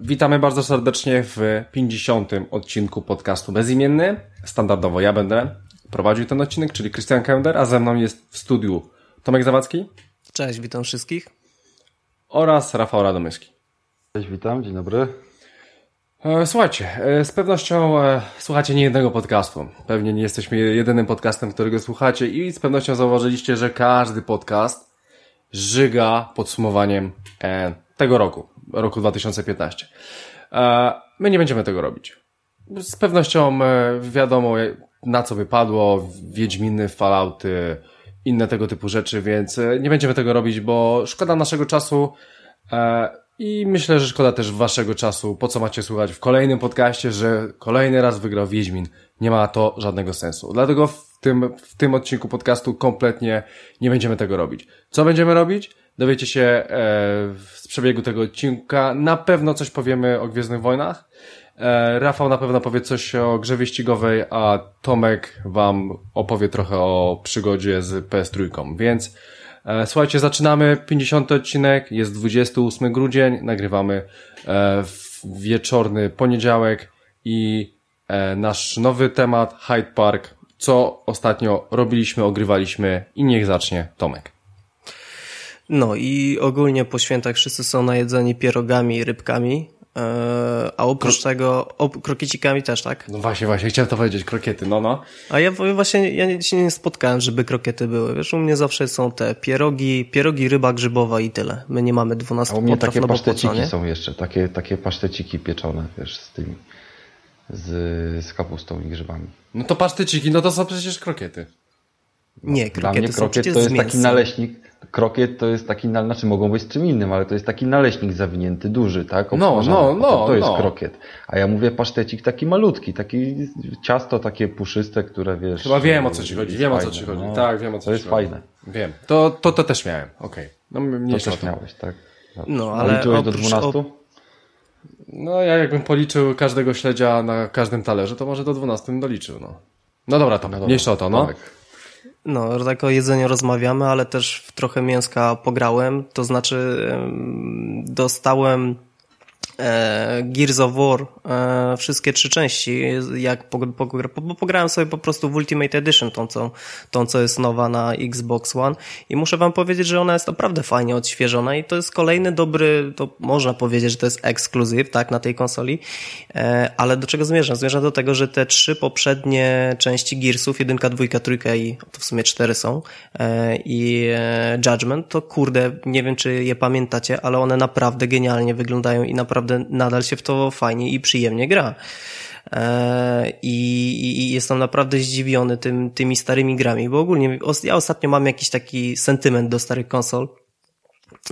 Witamy bardzo serdecznie w 50. odcinku podcastu Bezimienny. Standardowo ja będę prowadził ten odcinek, czyli Christian Kender, a ze mną jest w studiu Tomek Zawadzki. Cześć, witam wszystkich. Oraz Rafał Radomyski. Cześć, witam, dzień dobry. E, słuchajcie, e, z pewnością e, słuchacie nie jednego podcastu. Pewnie nie jesteśmy jedynym podcastem, którego słuchacie i z pewnością zauważyliście, że każdy podcast żyga podsumowaniem tego roku, roku 2015. E, my nie będziemy tego robić. Z pewnością wiadomo, na co wypadło, Wiedźminy, Fallouty, inne tego typu rzeczy, więc e, nie będziemy tego robić, bo szkoda naszego czasu i myślę, że szkoda też waszego czasu. Po co macie słuchać w kolejnym podcaście, że kolejny raz wygrał Wiedźmin? Nie ma to żadnego sensu. Dlatego w tym, w tym odcinku podcastu kompletnie nie będziemy tego robić. Co będziemy robić? Dowiecie się e, z przebiegu tego odcinka. Na pewno coś powiemy o Gwiezdnych Wojnach. E, Rafał na pewno powie coś o grze wyścigowej, a Tomek wam opowie trochę o przygodzie z PS3. Więc e, słuchajcie, zaczynamy 50 odcinek, jest 28 grudzień, nagrywamy e, w wieczorny poniedziałek i nasz nowy temat Hyde Park, co ostatnio robiliśmy, ogrywaliśmy i niech zacznie Tomek. No i ogólnie po świętach wszyscy są najedzeni pierogami i rybkami, a oprócz Kro... tego op, krokiecikami też, tak? No właśnie, właśnie, chciałem to powiedzieć, krokiety, no no. A ja właśnie, ja się nie spotkałem, żeby krokiety były, wiesz, u mnie zawsze są te pierogi, pierogi, ryba grzybowa i tyle. My nie mamy 12 a u mnie potraw, takie no paszteciki są jeszcze, takie, takie paszteciki pieczone, wiesz, z tymi, z, z kapustą i grzybami. No to paszteciki, no to są przecież krokiety. Nie, krokiety Dla mnie krokiet to jest taki naleśnik, krokiet to jest taki, znaczy mogą być z czym innym, ale to jest taki naleśnik zawinięty, duży, tak? No, no, no. To, to jest no. krokiet. A ja mówię pasztecik taki malutki, taki ciasto takie puszyste, które wiesz... Chyba wiem o co ci chodzi, wiem fajne, o co ci chodzi. No, tak, wiem o co To jest chodzi. fajne. Wiem. To, to, to też miałem, okej. Okay. No mnie to też miałeś, tak? No, ale liczyłeś do 12? No ja jakbym policzył każdego śledzia na każdym talerzu, to może do 12 doliczył, no. No dobra, to no dobra. mniejsza o to, no. Tak. No, tak o jedzeniu rozmawiamy, ale też w trochę mięska pograłem, to znaczy dostałem Gears of War, e, wszystkie trzy części, jak po, po, po, pograłem sobie po prostu w Ultimate Edition, tą co, tą co jest nowa na Xbox One i muszę wam powiedzieć, że ona jest naprawdę fajnie odświeżona i to jest kolejny dobry, to można powiedzieć, że to jest ekskluzyw, tak, na tej konsoli, e, ale do czego zmierzam? Zmierzam do tego, że te trzy poprzednie części Gearsów, jedynka, dwójka, trójka i to w sumie cztery są e, i e, Judgment, to kurde, nie wiem czy je pamiętacie, ale one naprawdę genialnie wyglądają i naprawdę naprawdę nadal się w to fajnie i przyjemnie gra. E, I, i jestem naprawdę zdziwiony tym, tymi starymi grami, bo ogólnie ja ostatnio mam jakiś taki sentyment do starych konsol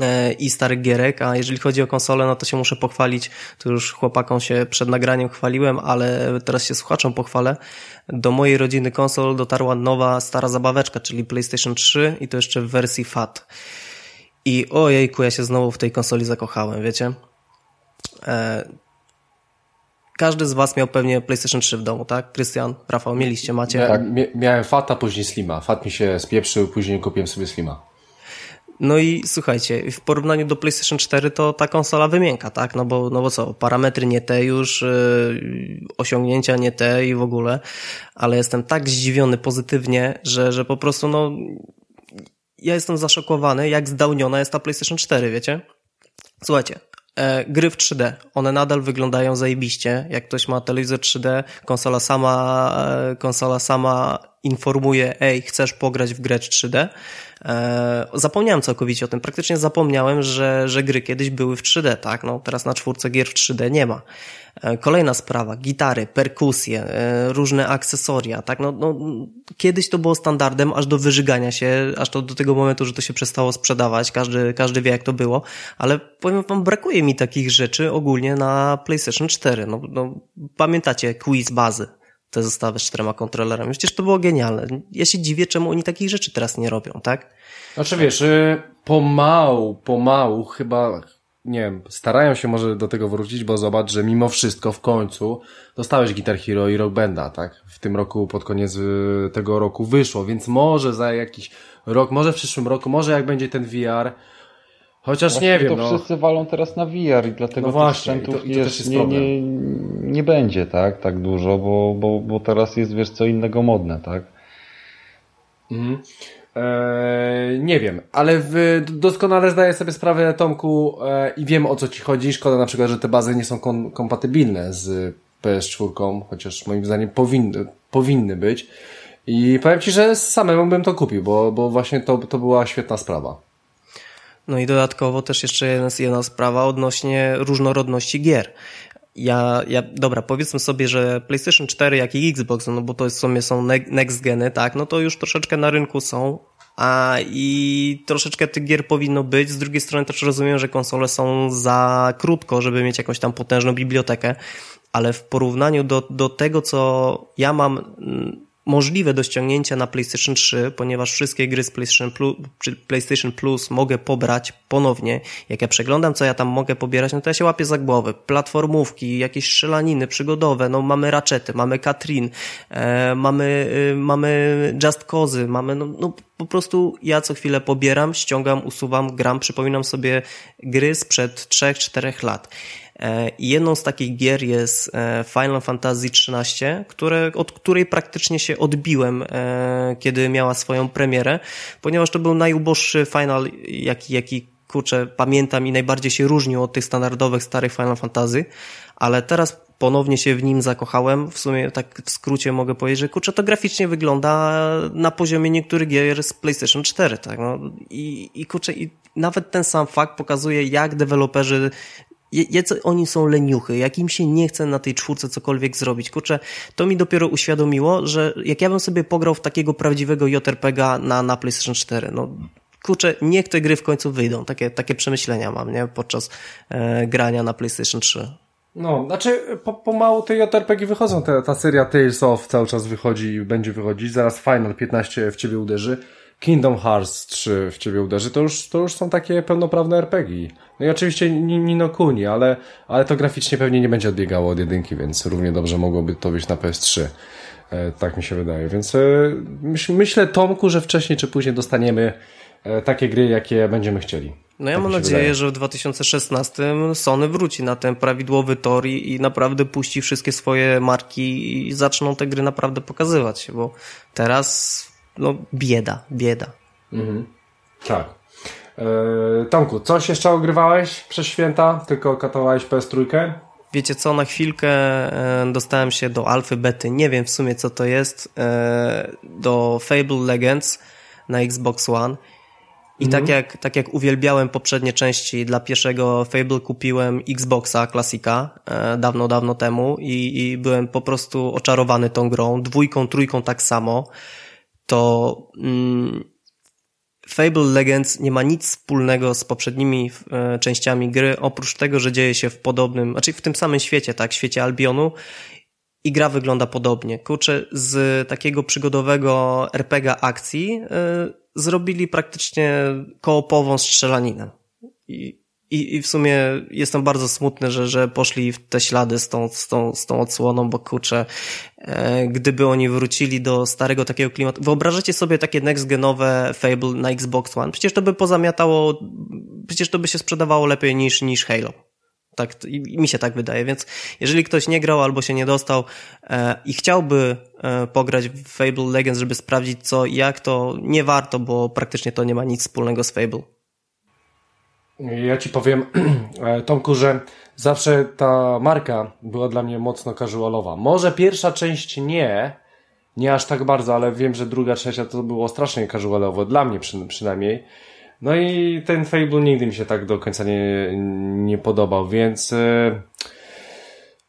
e, i starych gierek, a jeżeli chodzi o konsolę, no to się muszę pochwalić, to już chłopakom się przed nagraniem chwaliłem, ale teraz się słuchaczom pochwalę. Do mojej rodziny konsol dotarła nowa, stara zabaweczka, czyli PlayStation 3 i to jeszcze w wersji FAT. I ojejku, ja się znowu w tej konsoli zakochałem, wiecie? E, każdy z Was miał pewnie PlayStation 3 w domu, tak? Krystian, Rafał, mieliście, macie? Tak, miałem Fata, później Slima. Fat mi się spieprzył, później kupiłem sobie Slima. No i słuchajcie, w porównaniu do PlayStation 4 to ta konsola wymienka, tak? No bo, no bo co, parametry nie te już, yy, osiągnięcia nie te i w ogóle, ale jestem tak zdziwiony pozytywnie, że, że po prostu no, ja jestem zaszokowany, jak zdałniona jest ta PlayStation 4, wiecie? Słuchajcie, gry w 3D. One nadal wyglądają zajebiście. Jak ktoś ma telewizor 3D, konsola sama, e, konsola sama informuje, ej, chcesz pograć w grę 3D? E, zapomniałem całkowicie o tym. Praktycznie zapomniałem, że, że gry kiedyś były w 3D, tak? No, teraz na czwórce gier w 3D nie ma. E, kolejna sprawa, gitary, perkusje, e, różne akcesoria, tak? No, no, kiedyś to było standardem aż do wyżygania się, aż to do tego momentu, że to się przestało sprzedawać, każdy, każdy wie jak to było, ale powiem wam, brakuje mi takich rzeczy ogólnie na PlayStation 4. No, no, pamiętacie quiz bazy, te zestawy z czterema kontrolerami. Przecież to było genialne. Ja się dziwię, czemu oni takich rzeczy teraz nie robią, tak? Znaczy wiesz, y, pomału, pomału chyba, nie wiem, starają się może do tego wrócić, bo zobacz, że mimo wszystko w końcu dostałeś Guitar Hero i Rock Banda, tak? W tym roku, pod koniec y, tego roku wyszło, więc może za jakiś rok, może w przyszłym roku, może jak będzie ten VR, Chociaż właśnie nie wiem. To no. wszyscy walą teraz na VR i dlatego no właśnie, tych sprzętów to, to jest, jest nie, nie, nie będzie tak, tak dużo, bo, bo, bo teraz jest wiesz co innego modne, tak? Mhm. Eee, nie wiem, ale w, doskonale zdaję sobie sprawę, Tomku, e, i wiem o co ci chodzi. Szkoda na przykład, że te bazy nie są kon, kompatybilne z PS4, chociaż moim zdaniem powinny, powinny być. I powiem ci, że samemu bym to kupił, bo, bo właśnie to, to była świetna sprawa. No i dodatkowo też jeszcze jest jedna sprawa odnośnie różnorodności gier. Ja, ja, dobra, powiedzmy sobie, że PlayStation 4, jak i Xbox, no bo to w sumie są next geny, tak, no to już troszeczkę na rynku są, a i troszeczkę tych gier powinno być. Z drugiej strony też rozumiem, że konsole są za krótko, żeby mieć jakąś tam potężną bibliotekę, ale w porównaniu do, do tego, co ja mam mm, możliwe do ściągnięcia na PlayStation 3, ponieważ wszystkie gry z PlayStation Plus, PlayStation Plus mogę pobrać ponownie. Jak ja przeglądam, co ja tam mogę pobierać, no to ja się łapię za głowę. Platformówki, jakieś strzelaniny przygodowe, no mamy Ratchety, mamy Katrin, e, mamy, y, mamy Just Cause, mamy, no, no po prostu ja co chwilę pobieram, ściągam, usuwam, gram, przypominam sobie gry sprzed 3-4 lat. E, I jedną z takich gier jest e, Final Fantasy XIII, które, od której praktycznie się odbiłem, e, kiedy miała swoją premierę, ponieważ to był najuboższy final, jaki, jaki kurczę, pamiętam i najbardziej się różnił od tych standardowych starych Final Fantasy, ale teraz ponownie się w nim zakochałem. W sumie tak w skrócie mogę powiedzieć, że kurczę, to graficznie wygląda na poziomie niektórych gier z PlayStation 4, tak? No, i, i kurczę, i nawet ten sam fakt pokazuje, jak deweloperzy jacy oni są leniuchy, jak im się nie chce na tej czwórce cokolwiek zrobić. Kurczę, to mi dopiero uświadomiło, że jak ja bym sobie pograł w takiego prawdziwego JRPGa na, na PlayStation 4, no kurczę, niech te gry w końcu wyjdą. Takie, takie przemyślenia mam, nie? Podczas e, grania na PlayStation 3. No, znaczy po, pomału te JRPG wychodzą, ta, ta seria Tales of cały czas wychodzi i będzie wychodzić, zaraz Final 15 w ciebie uderzy. Kingdom Hearts 3 w ciebie uderzy, to już, to już są takie pełnoprawne RPG. No i oczywiście Nino Kuni, ale, ale to graficznie pewnie nie będzie odbiegało od jedynki, więc równie dobrze mogłoby to być na PS3. E, tak mi się wydaje. Więc e, myśl, myślę, Tomku, że wcześniej czy później dostaniemy e, takie gry, jakie będziemy chcieli. No ja tak mam nadzieję, wydaje. że w 2016 Sony wróci na ten prawidłowy tor i, i naprawdę puści wszystkie swoje marki i zaczną te gry naprawdę pokazywać, bo teraz no bieda, bieda. Mhm. Tak. Yy, Tomku, coś jeszcze ogrywałeś przez święta? Tylko katowałeś PS3? Wiecie co, na chwilkę e, dostałem się do alfy bety, nie wiem w sumie co to jest, e, do Fable Legends na Xbox One. I mm. tak, mhm. jak, tak jak uwielbiałem poprzednie części, dla pierwszego Fable kupiłem Xboxa klasika dawno, dawno temu i, i byłem po prostu oczarowany tą grą. Dwójką, trójką tak samo to mm, Fable Legends nie ma nic wspólnego z poprzednimi e, częściami gry, oprócz tego, że dzieje się w podobnym, znaczy w tym samym świecie, tak, świecie Albionu i gra wygląda podobnie. Kurczę, z takiego przygodowego RPG akcji e, zrobili praktycznie koopową strzelaninę. I i, I w sumie jestem bardzo smutny, że, że poszli w te ślady z tą, z tą, z tą odsłoną, bo kurczę, e, gdyby oni wrócili do starego takiego klimatu. Wyobrażacie sobie takie next-genowe Fable na Xbox One? Przecież to by pozamiatało, przecież to by się sprzedawało lepiej niż, niż Halo. Tak, i mi się tak wydaje, więc jeżeli ktoś nie grał albo się nie dostał e, i chciałby e, pograć w Fable Legends, żeby sprawdzić co i jak, to nie warto, bo praktycznie to nie ma nic wspólnego z Fable. Ja ci powiem, e, Tomku, że zawsze ta marka była dla mnie mocno casualowa. Może pierwsza część nie, nie aż tak bardzo, ale wiem, że druga, trzecia to było strasznie casualowo, dla mnie przy, przynajmniej. No i ten Fable nigdy mi się tak do końca nie, nie podobał, więc... E,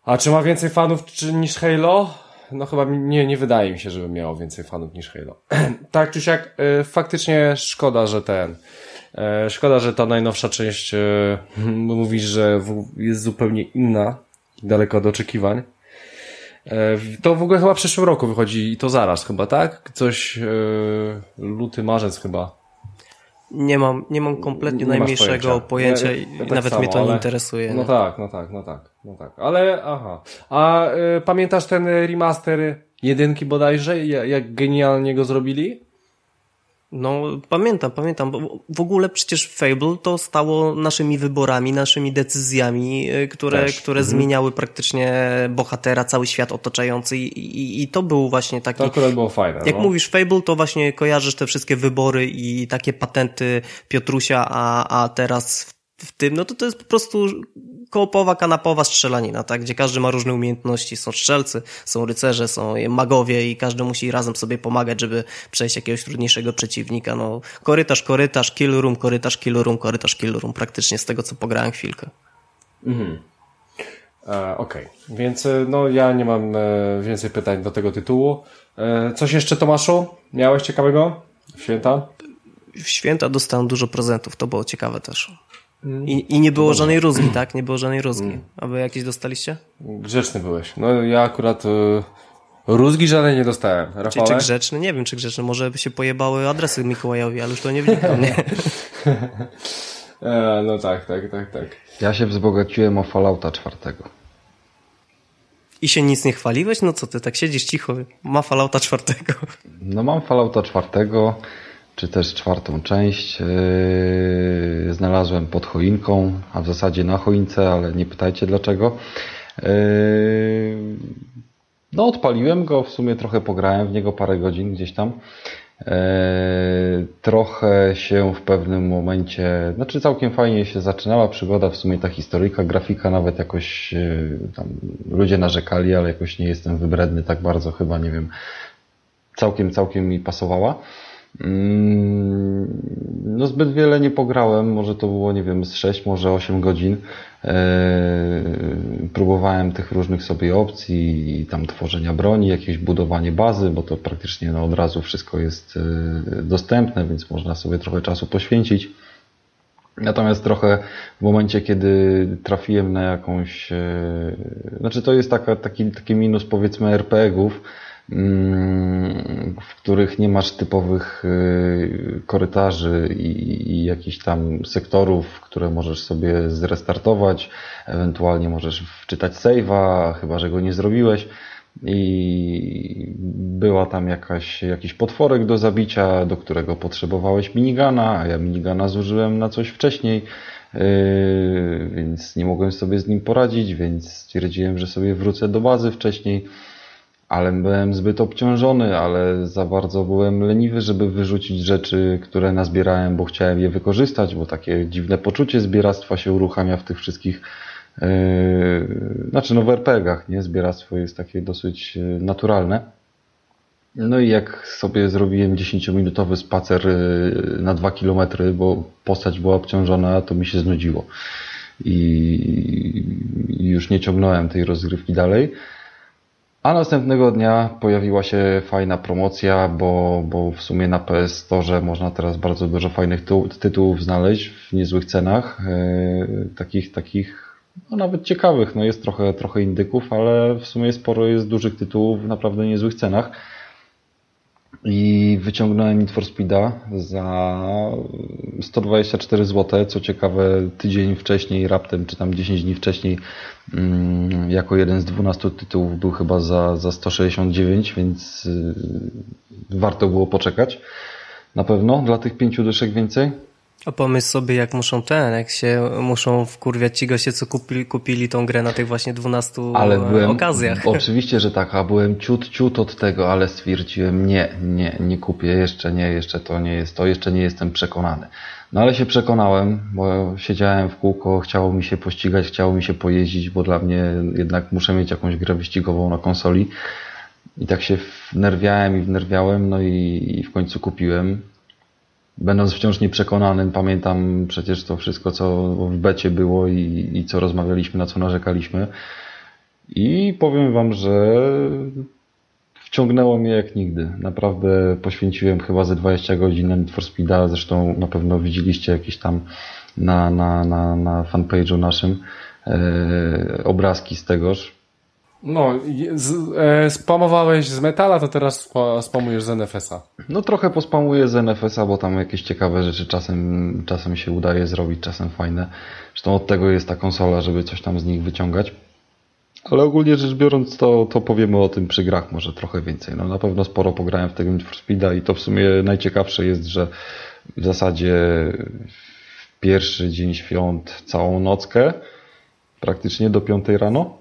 a czy ma więcej fanów czy, niż Halo? No chyba nie, nie wydaje mi się, żeby miało więcej fanów niż Halo. tak czy siak, e, faktycznie szkoda, że ten szkoda, że ta najnowsza część e, mówisz, że jest zupełnie inna, daleko od oczekiwań. E, to w ogóle chyba w przyszłym roku wychodzi i to zaraz chyba, tak? Coś e, luty, marzec chyba. Nie mam, nie mam kompletnie nie najmniejszego pojęcia, pojęcia i tak nawet samo, mnie to ale... nie interesuje. No tak, no tak, no tak, no tak. Ale aha. A y, pamiętasz ten remaster jedynki bodajże? Jak genialnie go zrobili? No, pamiętam, pamiętam, bo w ogóle przecież Fable to stało naszymi wyborami, naszymi decyzjami, y, które, które mhm. zmieniały praktycznie bohatera, cały świat otaczający i, i, i to był właśnie taki... To akurat było fajne. Jak no. mówisz Fable, to właśnie kojarzysz te wszystkie wybory i takie patenty Piotrusia, a, a teraz w tym, no to to jest po prostu kołopowa, kanapowa strzelanina, tak? Gdzie każdy ma różne umiejętności. Są strzelcy, są rycerze, są magowie i każdy musi razem sobie pomagać, żeby przejść jakiegoś trudniejszego przeciwnika. No, korytarz, korytarz, kill room, korytarz, kill room, korytarz, kill room. Praktycznie z tego, co pograłem chwilkę. Mhm. E, Okej, okay. więc e, no ja nie mam e, więcej pytań do tego tytułu. E, coś jeszcze Tomaszu? Miałeś ciekawego w święta? W święta dostałem dużo prezentów, to było ciekawe też. I, I nie było żadnej rózgi, tak? Nie było żadnej rózgi. A wy jakieś dostaliście? Grzeczny byłeś. No ja akurat y, rózgi żadnej nie dostałem. Czy, czy grzeczny? Nie wiem, czy grzeczny. Może by się pojebały adresy Mikołajowi, ale już to nie wnikam, nie? e, no tak, tak, tak, tak. Ja się wzbogaciłem o Fallouta czwartego. I się nic nie chwaliłeś? No co ty, tak siedzisz cicho. Ma Fallouta czwartego. No mam Fallouta czwartego czy też czwartą część yy, znalazłem pod choinką, a w zasadzie na choince, ale nie pytajcie dlaczego. Yy, no odpaliłem go, w sumie trochę pograłem w niego parę godzin gdzieś tam. Yy, trochę się w pewnym momencie, znaczy całkiem fajnie się zaczynała przygoda, w sumie ta historyjka, grafika nawet jakoś tam ludzie narzekali, ale jakoś nie jestem wybredny tak bardzo, chyba nie wiem, całkiem, całkiem mi pasowała. Mm, no zbyt wiele nie pograłem, może to było, nie wiem, z 6, może 8 godzin. E, próbowałem tych różnych sobie opcji, tam tworzenia broni, jakieś budowanie bazy, bo to praktycznie no, od razu wszystko jest e, dostępne, więc można sobie trochę czasu poświęcić. Natomiast trochę w momencie, kiedy trafiłem na jakąś, e, znaczy to jest taka, taki, taki minus powiedzmy RPG-ów, w których nie masz typowych y, korytarzy i, i jakichś tam sektorów, które możesz sobie zrestartować, ewentualnie możesz wczytać save'a, chyba że go nie zrobiłeś. I była tam jakaś, jakiś potworek do zabicia, do którego potrzebowałeś minigana, a ja minigana zużyłem na coś wcześniej, yy, więc nie mogłem sobie z nim poradzić, więc stwierdziłem, że sobie wrócę do bazy wcześniej ale byłem zbyt obciążony, ale za bardzo byłem leniwy, żeby wyrzucić rzeczy, które nazbierałem, bo chciałem je wykorzystać, bo takie dziwne poczucie zbieractwa się uruchamia w tych wszystkich yy, znaczy no w RPGach, nie? Zbieractwo jest takie dosyć yy, naturalne. No i jak sobie zrobiłem 10-minutowy spacer yy, na 2 km, bo postać była obciążona, to mi się znudziło. I już nie ciągnąłem tej rozgrywki dalej. A następnego dnia pojawiła się fajna promocja, bo, bo w sumie na PS Store można teraz bardzo dużo fajnych tytułów znaleźć w niezłych cenach. Yy, takich, takich no nawet ciekawych. No jest trochę, trochę indyków, ale w sumie sporo jest dużych tytułów w naprawdę niezłych cenach. I wyciągnąłem Need for Speeda za 124 zł. Co ciekawe, tydzień wcześniej, raptem, czy tam 10 dni wcześniej, mm, jako jeden z 12 tytułów był chyba za, za 169, więc y, warto było poczekać. Na pewno dla tych pięciu dyszek więcej. A pomyśl sobie, jak muszą ten, jak się muszą wkurwiać ci goście, co kupili, kupili tą grę na tych właśnie 12 ale byłem, okazjach. Oczywiście, że tak, a byłem ciut, ciut od tego, ale stwierdziłem, nie, nie, nie kupię, jeszcze nie, jeszcze to nie jest to, jeszcze nie jestem przekonany. No ale się przekonałem, bo siedziałem w kółko, chciało mi się pościgać, chciało mi się pojeździć, bo dla mnie jednak muszę mieć jakąś grę wyścigową na konsoli. I tak się wnerwiałem i wnerwiałem, no i, i w końcu kupiłem będąc wciąż nieprzekonanym, pamiętam przecież to wszystko, co w becie było i, i co rozmawialiśmy, na co narzekaliśmy. I powiem Wam, że wciągnęło mnie jak nigdy. Naprawdę poświęciłem chyba ze 20 godzin na Need for Speeda, zresztą na pewno widzieliście jakieś tam na, na, na, na fanpage'u naszym e, obrazki z tegoż. No, z, e, spamowałeś z metala, to teraz spamujesz z NFS-a. No trochę pospamuję z NFS-a, bo tam jakieś ciekawe rzeczy czasem, czasem się udaje zrobić, czasem fajne. Zresztą od tego jest ta konsola, żeby coś tam z nich wyciągać. Ale ogólnie rzecz biorąc, to, to powiemy o tym przy grach może trochę więcej. No na pewno sporo pograłem w tego Need for Speeda i to w sumie najciekawsze jest, że w zasadzie w pierwszy dzień świąt całą nockę, praktycznie do piątej rano,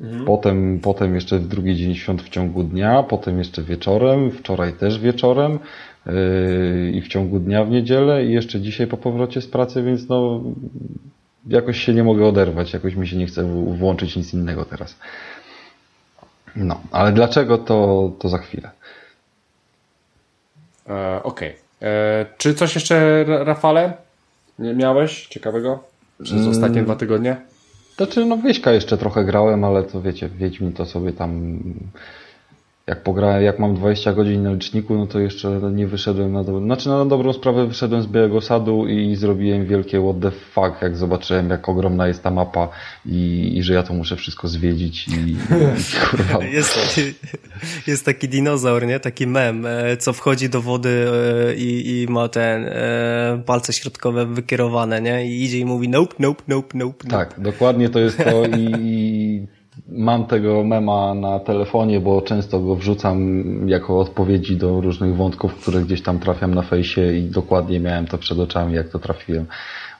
Mhm. Potem, potem jeszcze drugi dzień świąt w ciągu dnia, potem jeszcze wieczorem, wczoraj też wieczorem yy, i w ciągu dnia w niedzielę i jeszcze dzisiaj po powrocie z pracy, więc no jakoś się nie mogę oderwać, jakoś mi się nie chce włączyć nic innego teraz. No, ale dlaczego to, to za chwilę. E, Okej. Okay. E, czy coś jeszcze, Rafale, miałeś ciekawego przez mm. ostatnie dwa tygodnie? Znaczy, no Wieśka jeszcze trochę grałem, ale to wiecie, Wiedźmin to sobie tam jak pograłem, jak mam 20 godzin na liczniku, no to jeszcze nie wyszedłem na dobrą, znaczy na dobrą sprawę wyszedłem z Białego Sadu i zrobiłem wielkie what the fuck, jak zobaczyłem jak ogromna jest ta mapa i, i że ja to muszę wszystko zwiedzić i, i kurwa. Jest, jest taki dinozaur, nie? Taki mem, e, co wchodzi do wody e, i, i ma ten e, palce środkowe wykierowane, nie? I idzie i mówi nope, nope, nope, nope. nope. Tak, dokładnie to jest to i mam tego mema na telefonie, bo często go wrzucam jako odpowiedzi do różnych wątków, które gdzieś tam trafiam na fejsie i dokładnie miałem to przed oczami, jak to trafiłem.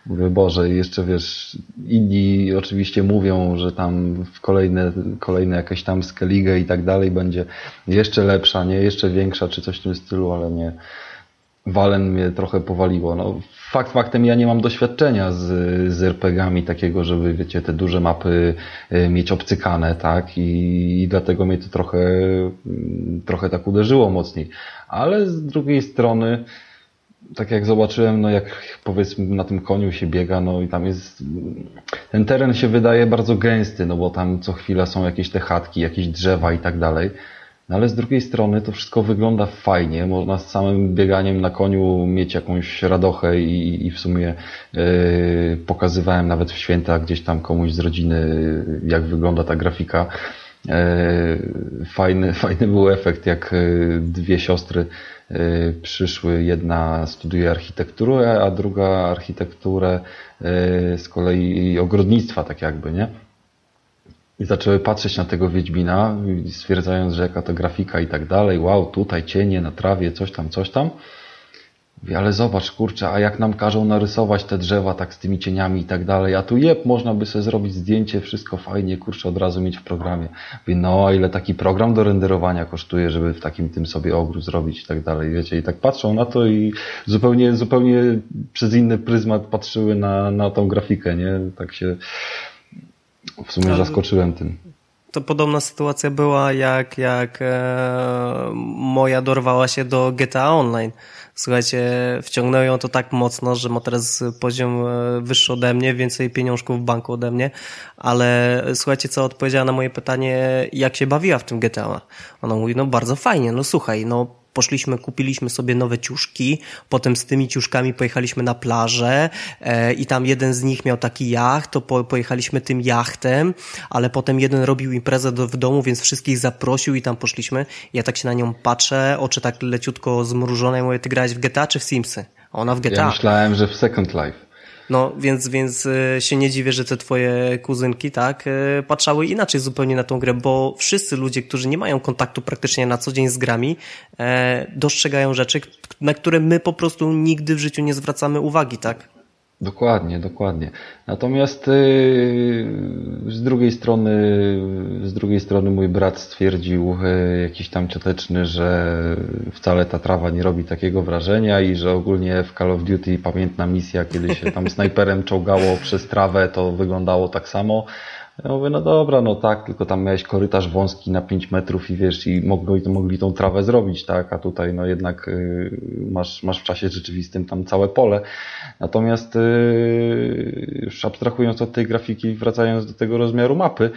Mówię, Boże, jeszcze wiesz, inni oczywiście mówią, że tam w kolejne, kolejne jakieś tam Skellige i tak dalej będzie jeszcze lepsza, nie, jeszcze większa, czy coś w tym stylu, ale nie. Walen mnie trochę powaliło. No, fakt faktem ja nie mam doświadczenia z, z RPGami takiego, żeby wiecie, te duże mapy y, mieć obcykane, tak? I, i dlatego mnie to trochę, mm, trochę tak uderzyło mocniej. Ale z drugiej strony, tak jak zobaczyłem, no jak powiedzmy na tym koniu się biega, no i tam jest, ten teren się wydaje bardzo gęsty, no bo tam co chwila są jakieś te chatki, jakieś drzewa i tak dalej. No ale z drugiej strony to wszystko wygląda fajnie. Można z samym bieganiem na koniu mieć jakąś radochę i, i w sumie yy, pokazywałem nawet w święta gdzieś tam komuś z rodziny, jak wygląda ta grafika. Yy, fajny, fajny był efekt, jak yy, dwie siostry yy, przyszły. Jedna studiuje architekturę, a druga architekturę z kolei ogrodnictwa, tak jakby, nie? I zaczęły patrzeć na tego Wiedźmina, stwierdzając, że jaka to grafika i tak dalej. Wow, tutaj cienie na trawie, coś tam, coś tam. Mówię, ale zobacz, kurczę, a jak nam każą narysować te drzewa tak z tymi cieniami i tak dalej, a tu jeb, można by sobie zrobić zdjęcie, wszystko fajnie, kurczę, od razu mieć w programie. Mówię, no, a ile taki program do renderowania kosztuje, żeby w takim tym sobie ogród zrobić i tak dalej, wiecie, i tak patrzą na to i zupełnie, zupełnie przez inny pryzmat patrzyły na, na tą grafikę, nie? Tak się w sumie Ale zaskoczyłem tym. To podobna sytuacja była jak, jak e, moja dorwała się do GTA Online. Słuchajcie, wciągnęło ją to tak mocno, że ma teraz poziom e, wyższy ode mnie, więcej pieniążków w banku ode mnie, ale słuchajcie, co odpowiedziała na moje pytanie, jak się bawiła w tym GTA. Ona mówi, no bardzo fajnie, no słuchaj, no poszliśmy, kupiliśmy sobie nowe ciuszki, potem z tymi ciuszkami pojechaliśmy na plażę e, i tam jeden z nich miał taki jacht, to po, pojechaliśmy tym jachtem, ale potem jeden robił imprezę do, w domu, więc wszystkich zaprosił i tam poszliśmy. Ja tak się na nią patrzę, oczy tak leciutko zmrużone i mówię, ty grałeś w GTA czy w Simsy? A ona w GTA. Ja myślałem, że w Second Life. No, więc, więc e, się nie dziwię, że te twoje kuzynki, tak, e, patrzały inaczej zupełnie na tą grę, bo wszyscy ludzie, którzy nie mają kontaktu praktycznie na co dzień z grami, e, dostrzegają rzeczy, na które my po prostu nigdy w życiu nie zwracamy uwagi, tak? Dokładnie, dokładnie. Natomiast yy, z drugiej strony, z drugiej strony mój brat stwierdził yy, jakiś tam cioteczny, że wcale ta trawa nie robi takiego wrażenia i że ogólnie w Call of Duty pamiętna misja, kiedy się tam snajperem czołgało przez trawę, to wyglądało tak samo. Ja mówię, no dobra, no tak, tylko tam miałeś korytarz wąski na 5 metrów i wiesz, i mogli, mogli tą trawę zrobić, tak, a tutaj no jednak y, masz, masz w czasie rzeczywistym tam całe pole. Natomiast y, już abstrahując od tej grafiki, wracając do tego rozmiaru mapy,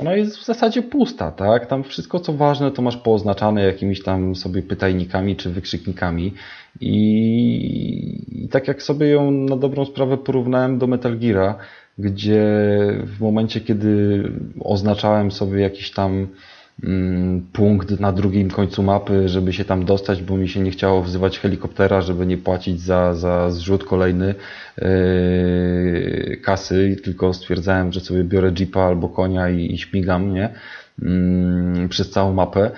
ona jest w zasadzie pusta, tak? Tam wszystko co ważne to masz pooznaczane jakimiś tam sobie pytajnikami czy wykrzyknikami i, i tak jak sobie ją na dobrą sprawę porównałem do Metal Geara, gdzie w momencie, kiedy oznaczałem sobie jakiś tam mm, punkt na drugim końcu mapy, żeby się tam dostać, bo mi się nie chciało wzywać helikoptera, żeby nie płacić za, za zrzut kolejny yy, kasy, tylko stwierdzałem, że sobie biorę jeepa albo konia i, i śmigam, nie? Yy, przez całą mapę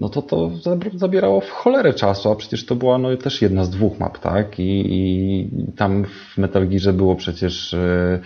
no to to zabierało w cholerę czasu, a przecież to była no, też jedna z dwóch map, tak? I, i tam w Metal Gearze było przecież e,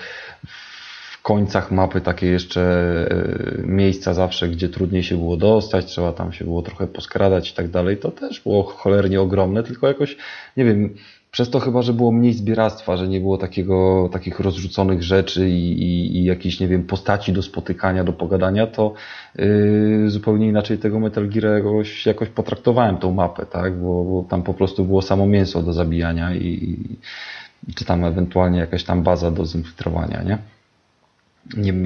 w końcach mapy takie jeszcze e, miejsca zawsze, gdzie trudniej się było dostać, trzeba tam się było trochę poskradać i tak dalej. To też było cholernie ogromne, tylko jakoś, nie wiem, przez to chyba, że było mniej zbieractwa, że nie było takiego, takich rozrzuconych rzeczy i, i, i jakichś, nie wiem, postaci do spotykania, do pogadania, to yy, zupełnie inaczej tego Metal Gear jakoś, jakoś potraktowałem tą mapę, tak? Bo, bo tam po prostu było samo mięso do zabijania i, i czy tam ewentualnie jakaś tam baza do zinfiltrowania, nie?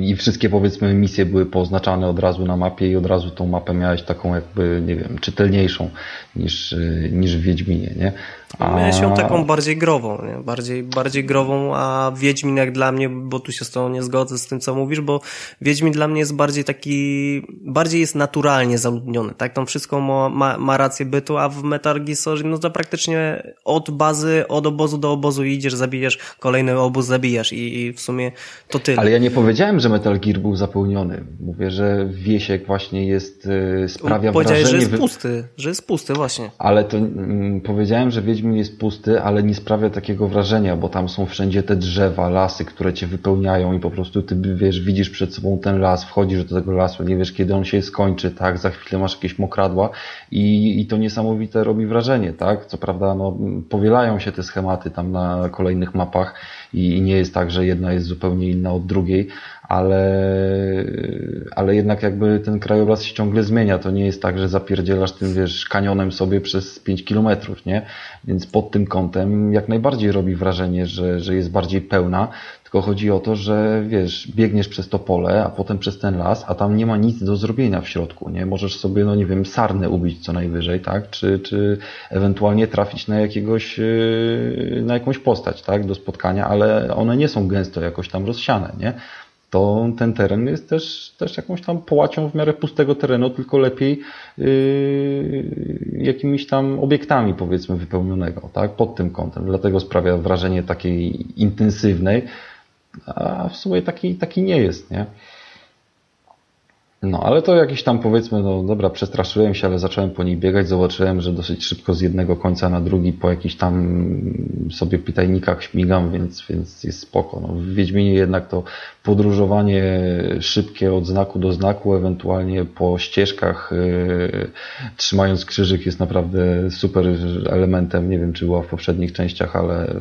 I wszystkie powiedzmy misje były poznaczane od razu na mapie i od razu tą mapę miałeś taką jakby, nie wiem, czytelniejszą niż, niż w Wiedźminie, nie? Miałeś ją taką bardziej grową, nie? Bardziej, bardziej grową, a Wiedźmin jak dla mnie, bo tu się z tobą nie zgodzę z tym, co mówisz, bo Wiedźmin dla mnie jest bardziej taki, bardziej jest naturalnie zaludniony, tak? Tam wszystko ma, ma, ma rację bytu, a w Metal Gear Solid, no to praktycznie od bazy, od obozu do obozu idziesz, zabijesz, kolejny obóz zabijasz i, i w sumie to tyle. Ale ja nie powiedziałem, że Metal Gear był zapełniony. Mówię, że Wiesiek właśnie jest, yy, sprawia Powiedziałeś, wrażenie... że jest pusty, że jest pusty, właśnie. Ale to yy, powiedziałem, że Wiedźmin Wiedźmin jest pusty, ale nie sprawia takiego wrażenia, bo tam są wszędzie te drzewa, lasy, które cię wypełniają i po prostu ty wiesz, widzisz przed sobą ten las, wchodzisz do tego lasu, nie wiesz kiedy on się skończy, tak, za chwilę masz jakieś mokradła i, i to niesamowite robi wrażenie, tak, co prawda no, powielają się te schematy tam na kolejnych mapach i, i nie jest tak, że jedna jest zupełnie inna od drugiej, ale, ale jednak jakby ten krajobraz się ciągle zmienia. To nie jest tak, że zapierdzielasz tym, wiesz, kanionem sobie przez 5 kilometrów, nie? Więc pod tym kątem jak najbardziej robi wrażenie, że, że jest bardziej pełna, tylko chodzi o to, że wiesz, biegniesz przez to pole, a potem przez ten las, a tam nie ma nic do zrobienia w środku, nie? Możesz sobie, no nie wiem, sarnę ubić co najwyżej, tak? Czy, czy ewentualnie trafić na jakiegoś, yy, na jakąś postać, tak? Do spotkania, ale one nie są gęsto jakoś tam rozsiane, nie? To ten teren jest też, też jakąś tam połacią w miarę pustego terenu, tylko lepiej yy, jakimiś tam obiektami powiedzmy wypełnionego, tak, pod tym kątem. Dlatego sprawia wrażenie takiej intensywnej, a w sumie taki, taki nie jest, nie? No, ale to jakiś tam powiedzmy, no dobra, przestraszyłem się, ale zacząłem po niej biegać, zobaczyłem, że dosyć szybko z jednego końca na drugi po jakichś tam sobie pytajnikach śmigam, więc, więc jest spoko. No, w Wiedźminie jednak to podróżowanie szybkie od znaku do znaku, ewentualnie po ścieżkach yy, trzymając krzyżyk jest naprawdę super elementem. Nie wiem, czy była w poprzednich częściach, ale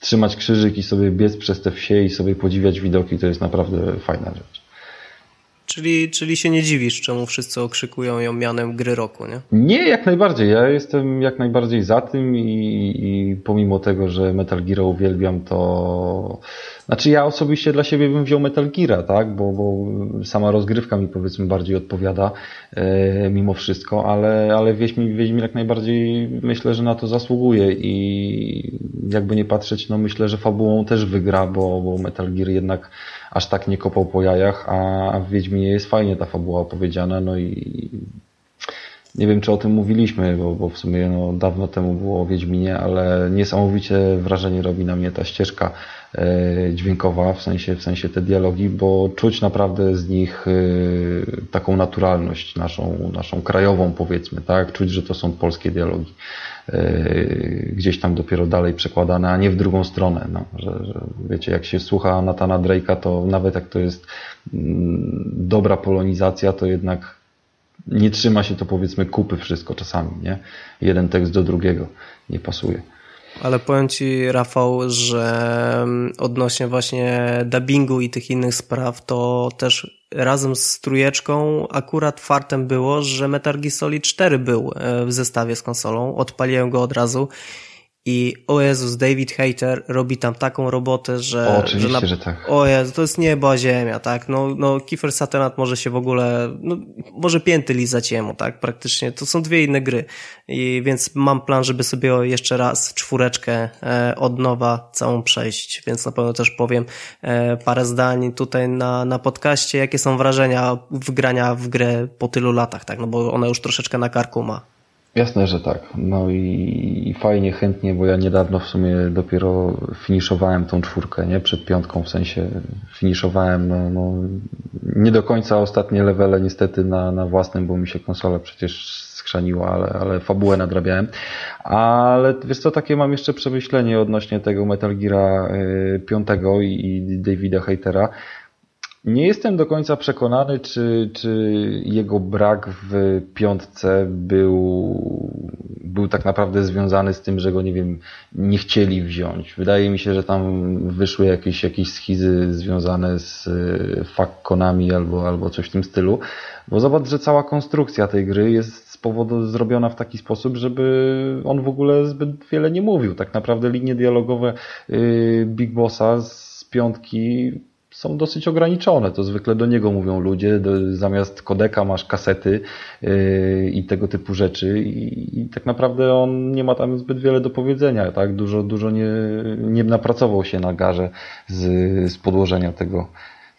trzymać krzyżyk i sobie biec przez te wsie i sobie podziwiać widoki to jest naprawdę fajna rzecz. Czyli, czyli się nie dziwisz, czemu wszyscy okrzykują ją mianem gry roku, nie? Nie, jak najbardziej. Ja jestem jak najbardziej za tym i, i pomimo tego, że Metal Gear uwielbiam, to... Znaczy ja osobiście dla siebie bym wziął Metal Gear, tak? Bo, bo sama rozgrywka mi powiedzmy bardziej odpowiada e, mimo wszystko, ale, ale Wiedźmin, Wiedźmin jak najbardziej myślę, że na to zasługuje i jakby nie patrzeć, no myślę, że fabułą też wygra, bo, bo Metal Gear jednak aż tak nie kopał po jajach, a w Wiedźminie jest fajnie ta fabuła opowiedziana, no i nie wiem, czy o tym mówiliśmy, bo, bo w sumie no, dawno temu było o Wiedźminie, ale niesamowicie wrażenie robi na mnie ta ścieżka dźwiękowa, w sensie, w sensie te dialogi, bo czuć naprawdę z nich e, taką naturalność naszą, naszą krajową powiedzmy, tak? Czuć, że to są polskie dialogi. E, gdzieś tam dopiero dalej przekładane, a nie w drugą stronę. No, że, że wiecie, jak się słucha Natana Drake'a, to nawet jak to jest mm, dobra polonizacja, to jednak nie trzyma się to powiedzmy kupy wszystko czasami, nie? Jeden tekst do drugiego nie pasuje. Ale powiem Ci, Rafał, że mm, odnośnie właśnie dubbingu i tych innych spraw, to też razem z trójeczką akurat fartem było, że Metal Gear Solid 4 był e, w zestawie z konsolą. Odpaliłem go od razu i o Jezus, David Hater robi tam taką robotę, że... O, oczywiście, że, na... że tak. O Jezu, to jest nieba ziemia, tak? No, no Kiefer Sutherland może się w ogóle, no, może pięty lizać jemu, tak? Praktycznie. To są dwie inne gry. I więc mam plan, żeby sobie jeszcze raz w czwóreczkę e, od nowa całą przejść, więc na pewno też powiem e, parę zdań tutaj na, na podcaście, jakie są wrażenia wgrania w grę po tylu latach, tak? No bo ona już troszeczkę na karku ma. Jasne, że tak. No i, fajnie, chętnie, bo ja niedawno w sumie dopiero finiszowałem tą czwórkę, nie? Przed piątką w sensie finiszowałem, no, no nie do końca ostatnie levele niestety na, na własnym, bo mi się konsola przecież skrzaniła, ale, ale fabułę nadrabiałem. Ale wiesz co, takie mam jeszcze przemyślenie odnośnie tego Metal Gear 5 y, i, i Davida Hatera. Nie jestem do końca przekonany, czy, czy jego brak w piątce był, był tak naprawdę związany z tym, że go, nie wiem, nie chcieli wziąć. Wydaje mi się, że tam wyszły jakieś, jakieś schizy związane z e, Fakkonami albo, albo coś w tym stylu. Bo zobacz, że cała konstrukcja tej gry jest z powodu zrobiona w taki sposób, żeby on w ogóle zbyt wiele nie mówił. Tak naprawdę linie dialogowe y, Big Bossa z piątki są dosyć ograniczone. To zwykle do niego mówią ludzie, do, zamiast kodeka masz kasety yy, i tego typu rzeczy i, i, tak naprawdę on nie ma tam zbyt wiele do powiedzenia, tak? Dużo, dużo nie, nie napracował się na garze z, z podłożenia tego,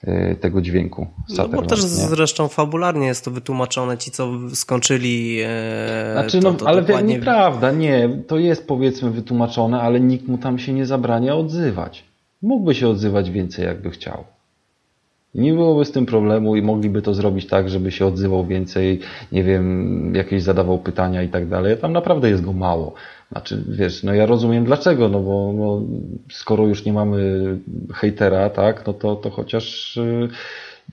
yy, tego dźwięku. No bo też nie? zresztą fabularnie jest to wytłumaczone, ci co skończyli. E, znaczy, to, no, to ale dokładnie... nieprawda, nie, to jest powiedzmy wytłumaczone, ale nikt mu tam się nie zabrania odzywać mógłby się odzywać więcej, jakby chciał. nie byłoby z tym problemu i mogliby to zrobić tak, żeby się odzywał więcej, nie wiem, jakieś zadawał pytania i tak dalej. Tam naprawdę jest go mało. Znaczy, wiesz, no ja rozumiem dlaczego, no bo no, skoro już nie mamy hejtera, tak, no to, to chociaż y,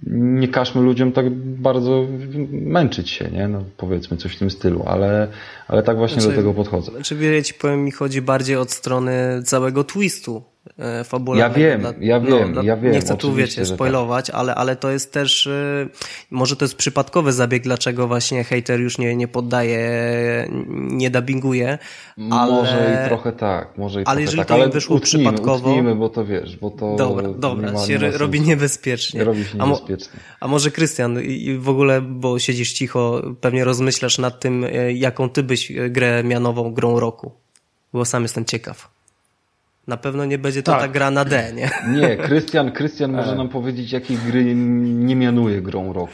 nie każmy ludziom tak bardzo męczyć się, nie? No, powiedzmy coś w tym stylu, ale, ale tak właśnie znaczy, do tego podchodzę. Znaczy, ja ci powiem, mi chodzi bardziej od strony całego twistu E, fabularnego. Ja wiem, dla, ja wiem, no, ja wiem. Nie chcę tu, wiecie, tak. spoilować, tak. ale, ale to jest też, e, może to jest przypadkowy zabieg, dlaczego właśnie hater już nie, nie poddaje, nie dubbinguje. Ale... Może i trochę tak, może i ale jeżeli tak. to im wyszło utnijmy, przypadkowo... Utnijmy, bo to wiesz, bo to... Dobra, dobra, nie ma, się nie robi niebezpiecznie. Robi się niebezpiecznie. A, mo, a może Krystian, w ogóle, bo siedzisz cicho, pewnie rozmyślasz nad tym, e, jaką ty byś grę mianową grą roku. Bo sam jestem ciekaw. Na pewno nie będzie to tak. ta gra na D, nie? Nie, Krystian, Krystian może e. nam powiedzieć, jakiej gry nie mianuje grą roku.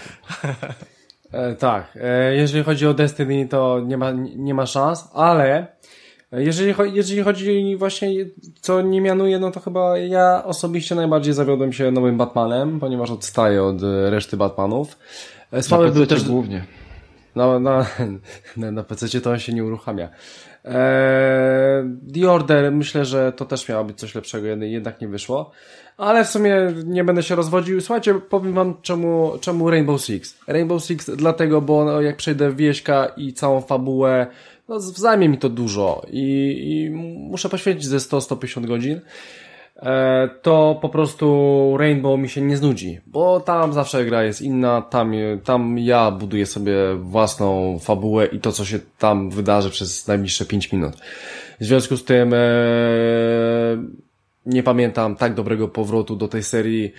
E, tak, e, jeżeli chodzi o Destiny, to nie ma, nie ma szans, ale jeżeli, jeżeli chodzi właśnie co nie mianuje, no to chyba ja osobiście najbardziej zawiodłem się nowym Batmanem, ponieważ odstaję od reszty Batmanów. E, słaby był też głównie. No, na, na, na PC to on się nie uruchamia. Eee, The Order, myślę, że to też miało być coś lepszego, jednak nie wyszło. Ale w sumie nie będę się rozwodził. Słuchajcie, powiem wam czemu, czemu Rainbow Six. Rainbow Six dlatego, bo no, jak przejdę wieśka i całą fabułę, no zajmie mi to dużo i, i muszę poświęcić ze 100-150 godzin. E, to po prostu Rainbow mi się nie znudzi, bo tam zawsze gra jest inna, tam, tam ja buduję sobie własną fabułę i to, co się tam wydarzy przez najbliższe 5 minut. W związku z tym e, nie pamiętam tak dobrego powrotu do tej serii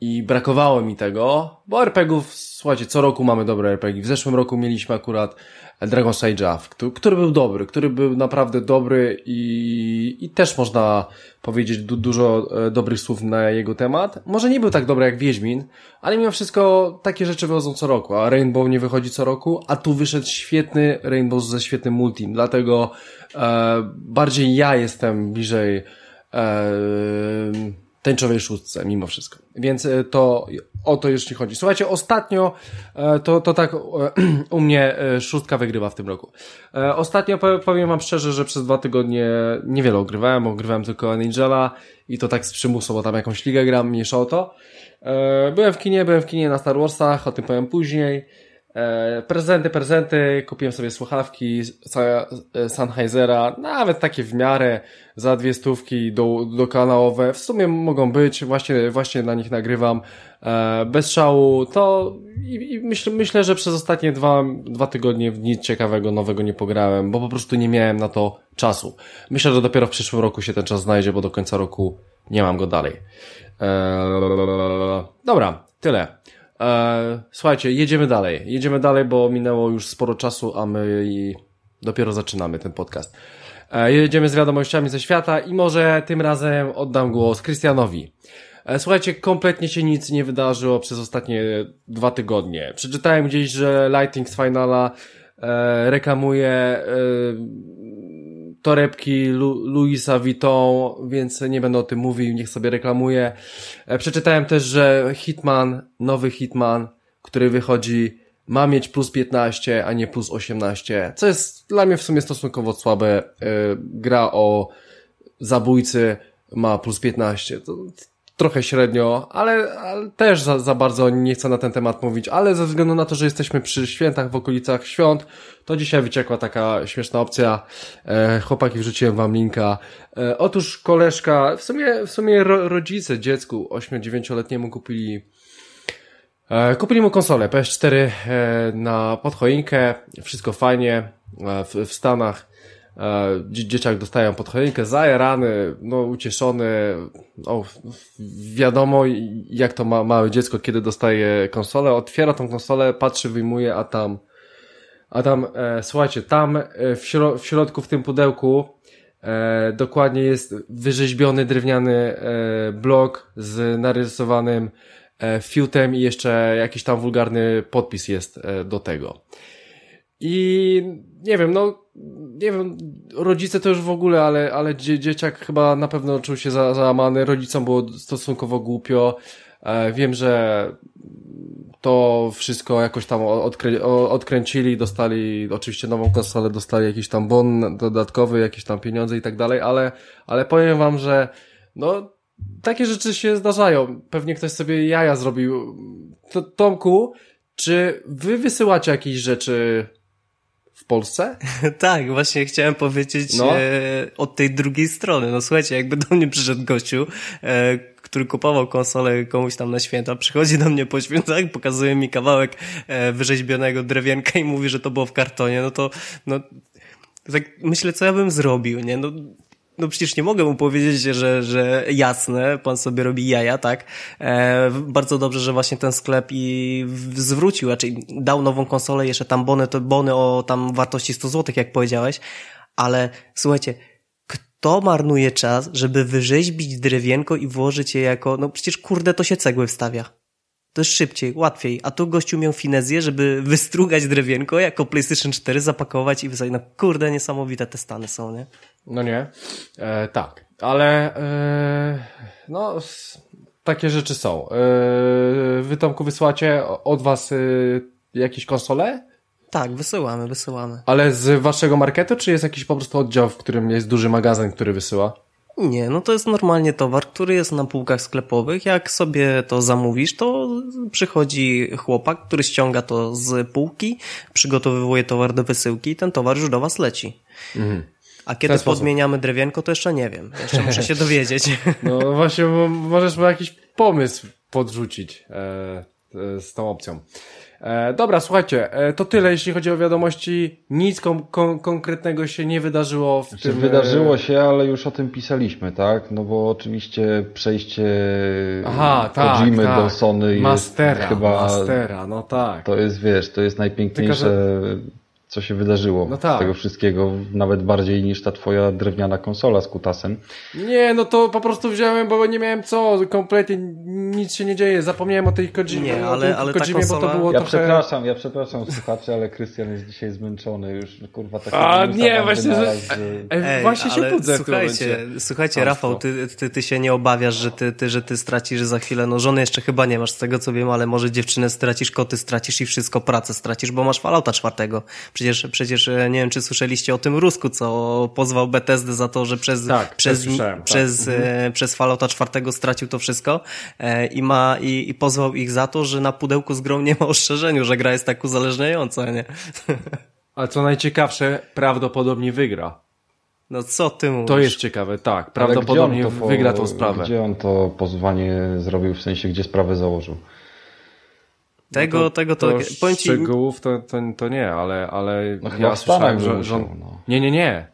i brakowało mi tego, bo RPGów, słuchajcie, co roku mamy dobre RPG. W zeszłym roku mieliśmy akurat Dragon Age który był dobry, który był naprawdę dobry i, i też można powiedzieć du dużo e, dobrych słów na jego temat. Może nie był tak dobry jak Wiedźmin, ale mimo wszystko takie rzeczy wychodzą co roku, a Rainbow nie wychodzi co roku, a tu wyszedł świetny Rainbow ze świetnym multim, dlatego e, bardziej ja jestem bliżej e, tęczowej szóstce, mimo wszystko. Więc e, to o to jeśli chodzi. Słuchajcie, ostatnio e, to, to tak e, u mnie szóstka wygrywa w tym roku. Ostatnio powiem wam szczerze, że przez dwa tygodnie niewiele ogrywałem, ogrywałem tylko Angela i to tak z przymusu, bo tam jakąś ligę gram, mniejsza o to. Byłem w kinie, byłem w kinie na Star Warsach, o tym powiem później. E, prezenty, prezenty, kupiłem sobie słuchawki e, Sennheisera, nawet takie w miarę, za dwie stówki do, do kanałowe, w sumie mogą być, właśnie, właśnie na nich nagrywam, e, bez szału, to i, i myśl, myślę, że przez ostatnie dwa, dwa tygodnie nic ciekawego, nowego nie pograłem, bo po prostu nie miałem na to czasu. Myślę, że dopiero w przyszłym roku się ten czas znajdzie, bo do końca roku nie mam go dalej. Eee, dobra, tyle. E, słuchajcie, jedziemy dalej. Jedziemy dalej, bo minęło już sporo czasu, a my dopiero zaczynamy ten podcast. E, jedziemy z wiadomościami ze świata i może tym razem oddam głos Krystianowi. E, słuchajcie, kompletnie się nic nie wydarzyło przez ostatnie dwa tygodnie. Przeczytałem gdzieś, że Lightning z Finala e, reklamuje torebki Lu Louisa Vuitton, więc nie będę o tym mówił, niech sobie reklamuje. E, przeczytałem też, że Hitman, nowy Hitman, który wychodzi, ma mieć plus 15, a nie plus 18, co jest dla mnie w sumie stosunkowo słabe. E, gra o zabójcy ma plus 15. To trochę średnio, ale, ale też za, za bardzo nie chcę na ten temat mówić, ale ze względu na to, że jesteśmy przy świętach, w okolicach świąt, to dzisiaj wyciekła taka śmieszna opcja. E, chłopaki, wrzuciłem wam linka. E, otóż koleżka, w sumie, w sumie ro, rodzice dziecku 8-9-letniemu kupili e, kupili mu konsolę PS4 e, na podchoinkę, wszystko fajnie, e, w, w Stanach dzieciak dostają pod choinkę, zajarany, no ucieszony, no, wiadomo jak to ma, małe dziecko, kiedy dostaje konsolę, otwiera tą konsolę, patrzy, wyjmuje, a tam, a tam, e, słuchajcie, tam e, w, śro w środku w tym pudełku e, dokładnie jest wyrzeźbiony drewniany e, blok z narysowanym e, fiutem i jeszcze jakiś tam wulgarny podpis jest e, do tego. I nie wiem, no, nie wiem, rodzice to już w ogóle, ale, ale dzieciak chyba na pewno czuł się za, załamany, rodzicom było stosunkowo głupio. E, wiem, że to wszystko jakoś tam odkrę odkręcili, dostali oczywiście nową konsolę, dostali jakiś tam bon dodatkowy, jakieś tam pieniądze i tak dalej, ale, ale powiem wam, że no, takie rzeczy się zdarzają. Pewnie ktoś sobie jaja zrobił. To, Tomku, czy wy wysyłacie jakieś rzeczy w Polsce? tak, właśnie chciałem powiedzieć no. e, od tej drugiej strony. No słuchajcie, jakby do mnie przyszedł gościu, e, który kupował konsolę komuś tam na święta, przychodzi do mnie po świętach, pokazuje mi kawałek e, wyrzeźbionego drewienka i mówi, że to było w kartonie, no to no, tak myślę, co ja bym zrobił, nie? No, no przecież nie mogę mu powiedzieć, że, że jasne, pan sobie robi jaja, tak? E, bardzo dobrze, że właśnie ten sklep i zwrócił, raczej dał nową konsolę, jeszcze tam bony, to bony o tam wartości 100 zł, jak powiedziałeś, ale słuchajcie, kto marnuje czas, żeby wyrzeźbić drewienko i włożyć je jako, no przecież kurde to się cegły wstawia. To jest szybciej, łatwiej. A tu gościu miał finezję, żeby wystrugać drewienko, jako PlayStation 4 zapakować i wysadzić. No kurde, niesamowite te stany są, nie? No nie. E, tak, ale e, no takie rzeczy są. E, wy Tomku wysłacie od was e, jakieś konsole? Tak, wysyłamy, wysyłamy. Ale z waszego marketu, czy jest jakiś po prostu oddział, w którym jest duży magazyn, który wysyła? Nie, no to jest normalnie towar, który jest na półkach sklepowych. Jak sobie to zamówisz, to przychodzi chłopak, który ściąga to z półki, przygotowuje towar do wysyłki i ten towar już do was leci. Mhm. A kiedy podmieniamy drewienko, to jeszcze nie wiem. Jeszcze muszę się dowiedzieć. No właśnie, możesz mu jakiś pomysł podrzucić e, e, z tą opcją. E, dobra, słuchajcie, e, to tyle, jeśli chodzi o wiadomości. Nic kon kon konkretnego się nie wydarzyło w znaczy, tym... Wydarzyło się, ale już o tym pisaliśmy, tak? No bo oczywiście przejście Aha, tak, Kojimy tak. do Sony Mastera, jest chyba... Mastera, no tak. To jest, wiesz, to jest najpiękniejsze... Tylko, że co się wydarzyło no tak. z tego wszystkiego, nawet bardziej niż ta twoja drewniana konsola z kutasem. Nie, no to po prostu wziąłem, bo nie miałem co, kompletnie nic się nie dzieje, zapomniałem o tej Kojimie, nie, ale, ale Kojimie, konsola... bo to było ja trochę... przepraszam, ja przepraszam słuchaczy, ale Krystian jest dzisiaj zmęczony, już kurwa taki A nie, właśnie, że... Ej, właśnie się budzę słuchajcie, słuchajcie, Rafał, ty, ty, ty się nie obawiasz, że ty, ty, że ty stracisz za chwilę, no żony jeszcze chyba nie masz, z tego co wiem, ale może dziewczynę stracisz, koty stracisz i wszystko, pracę stracisz, bo masz Fallouta czwartego. Przecież, przecież e, nie wiem, czy słyszeliście o tym Rusku, co pozwał Bethesdę za to, że przez, tak, przez, tak. przez, mhm. przez Fallouta czwartego stracił to wszystko i ma, i, i pozwał ich za to, że na pudełku z grą nie ma ostrzeżeniu, że gra jest tak uzależniająca, nie? A co najciekawsze, prawdopodobnie wygra. No co ty mówisz? To jest ciekawe, tak. Prawdopodobnie to wygra tą sprawę. Gdzie on to pozwanie zrobił, w sensie gdzie sprawę założył? Tego, no to, tego, to, to powiem ci... Szczegółów to, to, to nie, ale, ale no ja słyszałem, że, że on... no. Nie, nie, nie.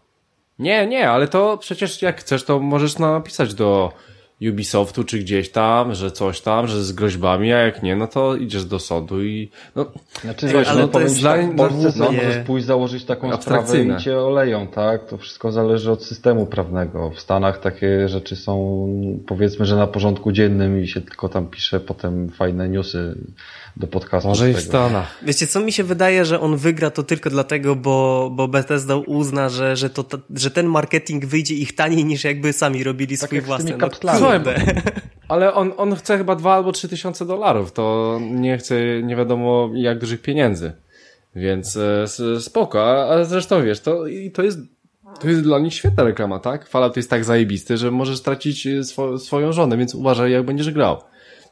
Nie, nie, ale to przecież jak chcesz, to możesz napisać do Ubisoftu czy gdzieś tam, że coś tam, że z groźbami, a jak nie, no to idziesz do sądu i no... Znaczy, ale no, to jest tak, w Polsce no, możesz pójść założyć taką sprawę i cię oleją, tak? To wszystko zależy od systemu prawnego. W Stanach takie rzeczy są, powiedzmy, że na porządku dziennym i się tylko tam pisze potem fajne newsy do podcastu. Może i w Stanach. Wiecie, co mi się wydaje, że on wygra to tylko dlatego, bo, bo Bethesda uzna, że, że, to, że ten marketing wyjdzie ich taniej niż jakby sami robili tak swój własny. No, ale on, on chce chyba dwa albo trzy tysiące dolarów, to nie chce nie wiadomo jak dużych pieniędzy. Więc e, spoko, a zresztą wiesz, to, to jest to jest dla nich świetna reklama, tak? Fallout jest tak zajebisty, że możesz stracić e, swo swoją żonę, więc uważaj jak będziesz grał.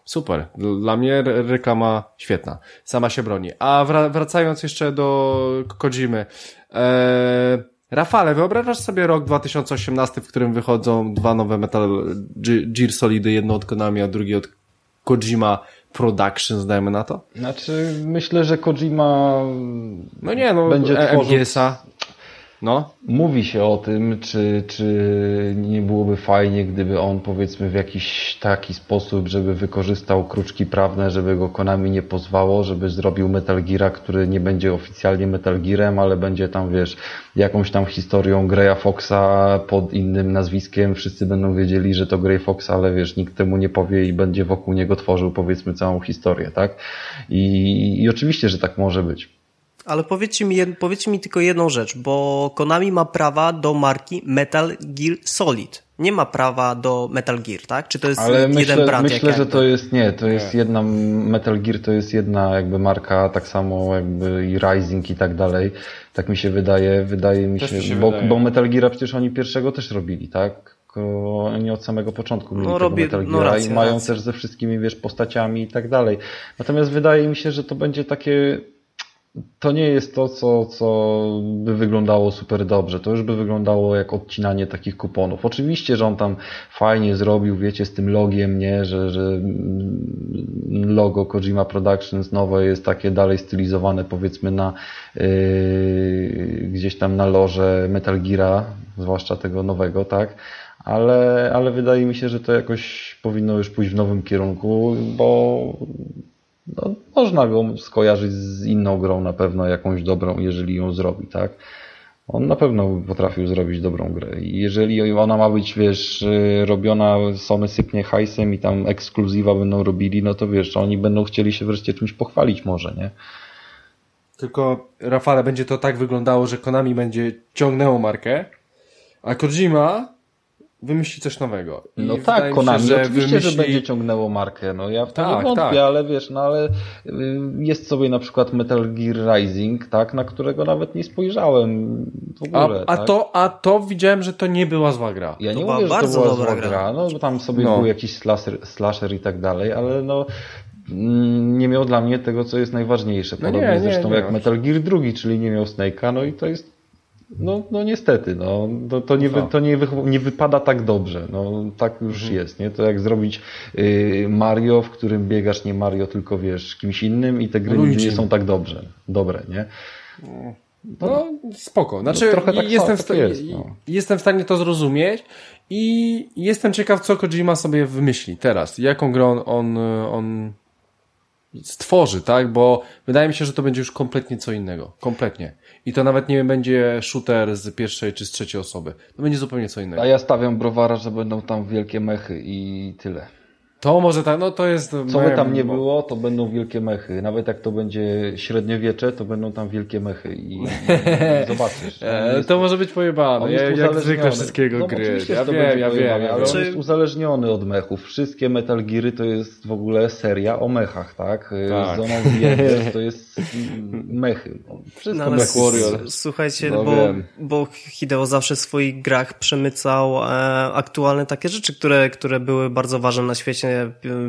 Super. Dla mnie reklama świetna. Sama się broni. A wracając jeszcze do Kojimy. Eee, Rafale, wyobrażasz sobie rok 2018, w którym wychodzą dwa nowe Metal Gear Solidy, jedno od Konami, a drugie od Kojima Productions, dajmy na to? Znaczy, myślę, że Kojima no nie, no, będzie tworzył... MGS-a. No. Mówi się o tym, czy, czy nie byłoby fajnie, gdyby on powiedzmy w jakiś taki sposób, żeby wykorzystał kruczki prawne, żeby go Konami nie pozwało, żeby zrobił Metal Geara, który nie będzie oficjalnie Metal Gearem, ale będzie tam, wiesz, jakąś tam historią Greya Foxa pod innym nazwiskiem. Wszyscy będą wiedzieli, że to Grey Fox, ale wiesz, nikt temu nie powie i będzie wokół niego tworzył powiedzmy całą historię, tak? I, i oczywiście, że tak może być. Ale powiedzcie mi, powiedzcie mi tylko jedną rzecz, bo Konami ma prawa do marki Metal Gear Solid. Nie ma prawa do Metal Gear, tak? Czy to jest Ale jeden myślę, brand? Myślę, że to jest nie, to jest nie. jedna Metal Gear to jest jedna jakby marka, tak samo jakby i Rising i tak dalej. Tak mi się wydaje, wydaje mi się, się bo, wydaje. bo Metal Gear przecież oni pierwszego też robili, tak? Oni od samego początku mieli no, tego Metal no, racja, i mają racja. też ze wszystkimi, wiesz, postaciami i tak dalej. Natomiast wydaje mi się, że to będzie takie to nie jest to, co, co by wyglądało super dobrze. To już by wyglądało jak odcinanie takich kuponów. Oczywiście, że on tam fajnie zrobił, wiecie, z tym logiem, nie, że, że logo Kojima Productions nowe jest takie dalej stylizowane, powiedzmy, na yy, gdzieś tam na loże Metal Geara, zwłaszcza tego nowego, tak? Ale, ale wydaje mi się, że to jakoś powinno już pójść w nowym kierunku, bo no, można go skojarzyć z inną grą na pewno, jakąś dobrą, jeżeli ją zrobi, tak? On na pewno potrafił zrobić dobrą grę. Jeżeli ona ma być, wiesz, y, robiona, Sony sypnie hajsem i tam ekskluzywa będą robili, no to wiesz, oni będą chcieli się wreszcie czymś pochwalić może, nie? Tylko, Rafale, będzie to tak wyglądało, że Konami będzie ciągnęło markę, a Kojima wymyśli coś nowego. I no tak, Konami, się, że oczywiście, wymyśli... że będzie ciągnęło markę, no ja w to tak, nie wątpię, tak. ale wiesz, no ale y, jest sobie na przykład Metal Gear Rising, tak, na którego nawet nie spojrzałem w ogóle. A, a tak? to, a to widziałem, że to nie była zła gra. Ja to nie mówię, że to była zła gra, gra. no bo tam sobie no. był jakiś slasher, slasher i tak dalej, ale no mm, nie miał dla mnie tego, co jest najważniejsze. Podobnie no nie, zresztą nie, nie jak Metal Gear II, czyli nie miał Snake'a, no i to jest no, no niestety, no, to, to, nie, wy, to nie, wy, nie wypada tak dobrze. No, tak już mhm. jest, nie? To jak zrobić y, Mario, w którym biegasz nie Mario, tylko wiesz, kimś innym i te gry Luigi. nie są tak dobrze, dobre, nie? No, no spoko. Znaczy, no, trochę tak jestem, w jest, no. jestem w stanie to zrozumieć i jestem ciekaw, co Kojima sobie wymyśli teraz. Jaką grę on, on stworzy, tak? Bo wydaje mi się, że to będzie już kompletnie co innego. Kompletnie. I to nawet nie będzie shooter z pierwszej czy z trzeciej osoby. To będzie zupełnie co innego. A ja stawiam browara, że będą tam wielkie mechy i tyle. To może tak, no to jest... Co by tam nie było, to będą wielkie mechy. Nawet jak to będzie średniowiecze, to będą tam wielkie mechy i, i zobaczysz. Jest, to może być pojebane, ja, jak zwykle wszystkiego no, gry. Ja wiem, ja wiem. Ale on jest uzależniony od mechów. Wszystkie Metal Geary to jest w ogóle seria o mechach, tak? tak. Zona to jest mechy. Wszystko no, Mech Warrior. Słuchajcie, no, bo, bo Hideo zawsze w swoich grach przemycał e, aktualne takie rzeczy, które, które były bardzo ważne na świecie.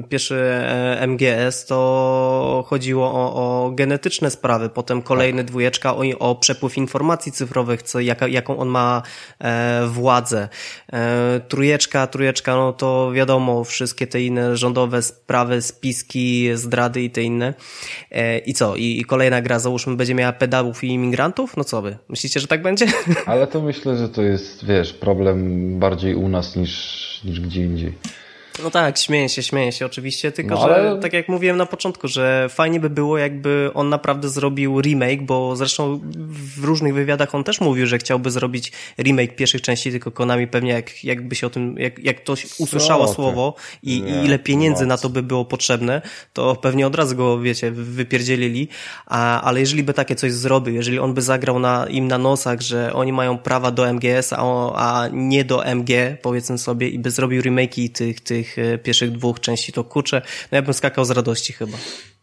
Pierwszy e, MGS to chodziło o, o genetyczne sprawy, potem kolejny tak. dwójeczka o, o przepływ informacji cyfrowych, co, jaka, jaką on ma e, władzę. E, trójeczka, trójeczka, no to wiadomo, wszystkie te inne rządowe sprawy, spiski, zdrady i te inne. E, I co? I, I kolejna gra, załóżmy, będzie miała pedałów i imigrantów? No co wy? Myślicie, że tak będzie? Ale to myślę, że to jest, wiesz, problem bardziej u nas niż, niż gdzie indziej. No tak, śmieję się, śmieję się oczywiście, tylko no, ale... że tak jak mówiłem na początku, że fajnie by było jakby on naprawdę zrobił remake, bo zresztą w różnych wywiadach on też mówił, że chciałby zrobić remake pierwszych części, tylko Konami pewnie jak, jakby się o tym, jak, jak ktoś usłyszała słowo i, nie, i ile pieniędzy na to by było potrzebne, to pewnie od razu go, wiecie, wypierdzielili, a, ale jeżeli by takie coś zrobił, jeżeli on by zagrał na, im na nosach, że oni mają prawa do MGS, a, a nie do MG, powiedzmy sobie, i by zrobił remake'i tych, tych tych e, pierwszych dwóch części, to kurczę, no ja bym skakał z radości chyba.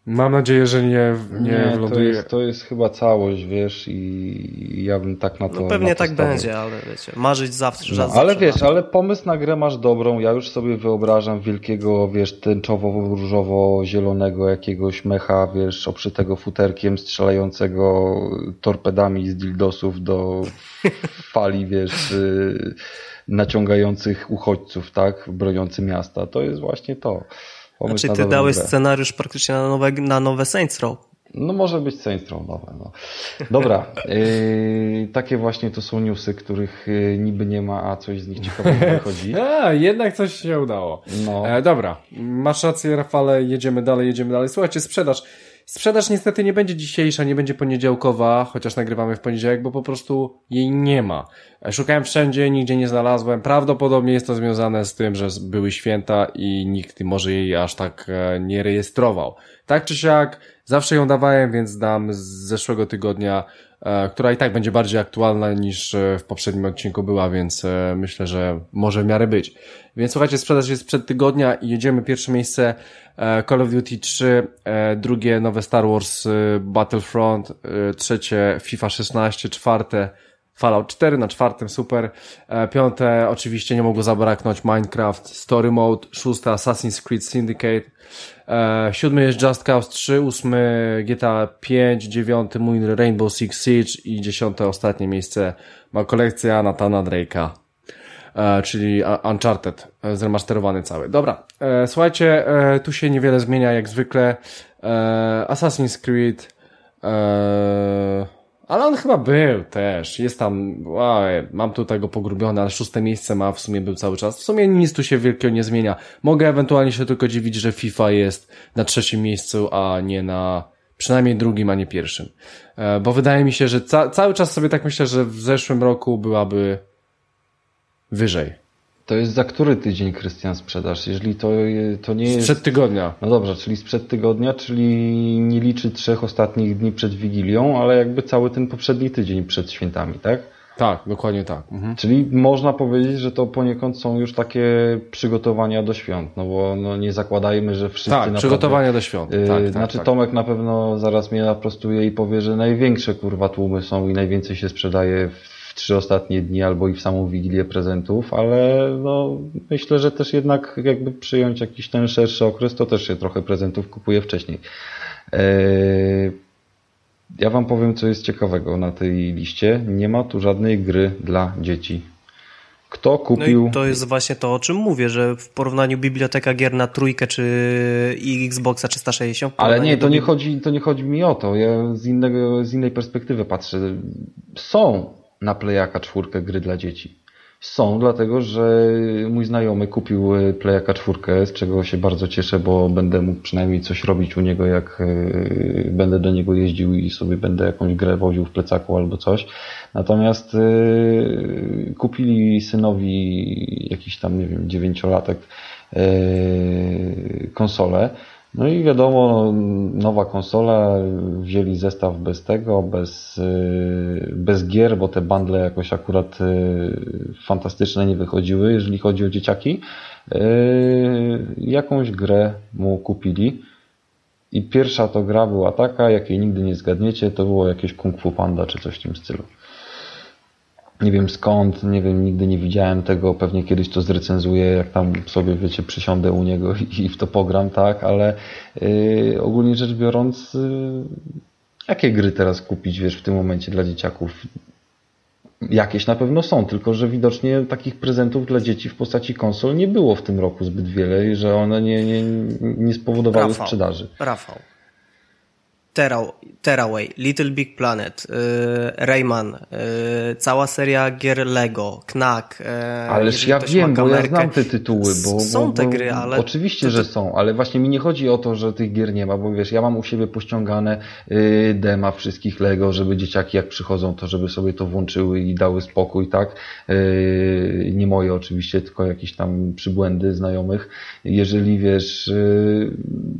Mam nadzieję, że nie, nie, nie to jest, to jest chyba całość, wiesz, i ja bym tak na to. No pewnie to tak stawiał. będzie, ale wiecie, marzyć zawsze. No, ale wiesz, ale pomysł na grę masz dobrą. Ja już sobie wyobrażam wielkiego, wiesz, tęczowo-różowo-zielonego jakiegoś mecha, wiesz, oprzytego futerkiem, strzelającego torpedami z dildosów do fali, wiesz. Naciągających uchodźców, tak, broniący miasta. To jest właśnie to. Pomysł znaczy ty dałeś grę. scenariusz praktycznie na nowe, na nowe Saints Row. No może być Saints Row nowe. No. Dobra, yy, takie właśnie to są newsy, których yy, niby nie ma, a coś z nich ciekawego wychodzi. a, jednak coś się udało. No. E, dobra, masz rację Rafale, jedziemy dalej, jedziemy dalej. Słuchajcie, sprzedaż. Sprzedaż niestety nie będzie dzisiejsza, nie będzie poniedziałkowa, chociaż nagrywamy w poniedziałek, bo po prostu jej nie ma. Szukałem wszędzie, nigdzie nie znalazłem. Prawdopodobnie jest to związane z tym, że były święta i nikt może jej aż tak e, nie rejestrował. Tak czy siak, zawsze ją dawałem, więc dam z zeszłego tygodnia, która i tak będzie bardziej aktualna niż e, w poprzednim odcinku była, więc myślę, że może w miarę być. Więc słuchajcie, sprzedaż jest przed tygodnia i jedziemy pierwsze miejsce Call of Duty 3, drugie nowe Star Wars Battlefront, trzecie FIFA 16, czwarte Fallout 4 na czwartym, super. E, piąte, oczywiście nie mogło zabraknąć Minecraft Story Mode, szóste Assassin's Creed Syndicate, e, siódmy jest Just Cause 3, ósmy GTA 5, dziewiąty mój Rainbow Six Siege i dziesiąte, ostatnie miejsce ma kolekcja Natana Drake'a. E, czyli Uncharted, zremasterowany cały. Dobra, słuchajcie, tu się niewiele zmienia jak zwykle. Assassin's Creed, ale on chyba był też. Jest tam, oj, mam tutaj go pogrubione, ale szóste miejsce ma, w sumie był cały czas. W sumie nic tu się wielkiego nie zmienia. Mogę ewentualnie się tylko dziwić, że FIFA jest na trzecim miejscu, a nie na przynajmniej drugim, a nie pierwszym. E, bo wydaje mi się, że ca cały czas sobie tak myślę, że w zeszłym roku byłaby wyżej. To jest za który tydzień, Krystian, sprzedaż? Jeżeli to, to nie jest... Sprzed tygodnia. No dobrze, czyli sprzed tygodnia, czyli nie liczy trzech ostatnich dni przed Wigilią, ale jakby cały ten poprzedni tydzień przed świętami, tak? Tak, dokładnie tak. Mhm. Czyli można powiedzieć, że to poniekąd są już takie przygotowania do świąt, no bo no nie zakładajmy, że wszyscy Tak, naprawdę, przygotowania do świąt. Yy, tak, tak, znaczy tak. Tomek na pewno zaraz mnie naprostuje i powie, że największe kurwa tłumy są i najwięcej się sprzedaje w w trzy ostatnie dni albo i w samą Wigilię prezentów, ale no, myślę, że też jednak jakby przyjąć jakiś ten szerszy okres, to też się trochę prezentów kupuje wcześniej. Eee, ja Wam powiem, co jest ciekawego na tej liście. Nie ma tu żadnej gry dla dzieci. Kto kupił... No i to jest właśnie to, o czym mówię, że w porównaniu biblioteka gier na trójkę czy Xboxa 360... Ale nie, to nie, chodzi, to nie chodzi mi o to. Ja z, innego, z innej perspektywy patrzę. Są na Playaka czwórkę gry dla dzieci. Są, dlatego że mój znajomy kupił e, Playaka czwórkę, z czego się bardzo cieszę, bo będę mógł przynajmniej coś robić u niego, jak e, będę do niego jeździł i sobie będę jakąś grę woził w plecaku albo coś. Natomiast e, kupili synowi jakiś tam, nie wiem, dziewięciolatek konsolę. No i wiadomo, no, nowa konsola, wzięli zestaw bez tego, bez, bez gier, bo te bundle jakoś akurat fantastyczne nie wychodziły, jeżeli chodzi o dzieciaki. Jakąś grę mu kupili i pierwsza to gra była taka, jakiej nigdy nie zgadniecie, to było jakieś Kung Fu Panda czy coś w tym stylu. Nie wiem skąd, nie wiem, nigdy nie widziałem tego, pewnie kiedyś to zrecenzuję, jak tam sobie, wiecie, przysiądę u niego i, w to pogram, tak, ale yy, ogólnie rzecz biorąc, yy, jakie gry teraz kupić, wiesz, w tym momencie dla dzieciaków? Jakieś na pewno są, tylko że widocznie takich prezentów dla dzieci w postaci konsol nie było w tym roku zbyt wiele i że one nie, nie, nie spowodowały Rafał, sprzedaży. Rafał. Tearaway, Little Big Planet, yy, Rayman, yy, cała seria gier Lego, Knack. Yy, Ależ ja wiem, bo ja znam te tytuły. Bo, są bo, te gry, ale... Oczywiście, że są, ale właśnie mi nie chodzi o to, że tych gier nie ma, bo wiesz, ja mam u siebie pościągane dema wszystkich Lego, żeby dzieciaki jak przychodzą, to żeby sobie to włączyły i dały spokój, tak? Nie moje oczywiście, tylko jakieś tam przybłędy znajomych. Jeżeli wiesz,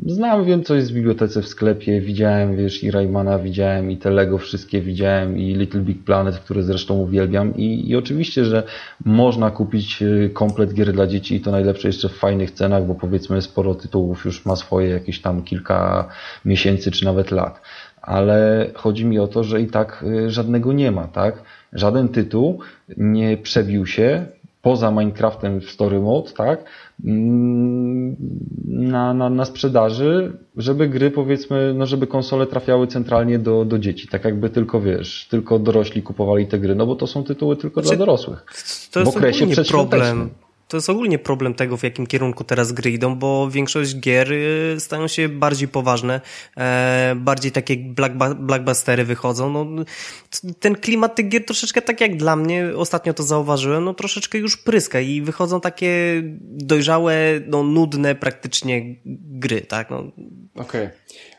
znam, wiem co jest w bibliotece w sklepie, widziałem widziałem, wiesz, i Raymana widziałem, i te Lego wszystkie widziałem, i Little Big Planet, które zresztą uwielbiam. I, i oczywiście, że można kupić y, komplet gier dla dzieci i to najlepsze jeszcze w fajnych cenach, bo powiedzmy sporo tytułów już ma swoje jakieś tam kilka miesięcy czy nawet lat. Ale chodzi mi o to, że i tak y, żadnego nie ma, tak? Żaden tytuł nie przebił się poza Minecraftem w Story Mode, tak? Mm, na, na, na sprzedaży, żeby gry powiedzmy, no żeby konsole trafiały centralnie do, do dzieci, tak jakby tylko wiesz, tylko dorośli kupowali te gry, no bo to są tytuły tylko znaczy, dla dorosłych. To jest w okresie problem to jest ogólnie problem tego, w jakim kierunku teraz gry idą, bo większość gier y, stają się bardziej poważne, e, bardziej takie blackbustery wychodzą. No, ten klimat tych gier troszeczkę tak jak dla mnie, ostatnio to zauważyłem, no troszeczkę już pryska i wychodzą takie dojrzałe, no nudne praktycznie gry, tak? No. Okej. Okay.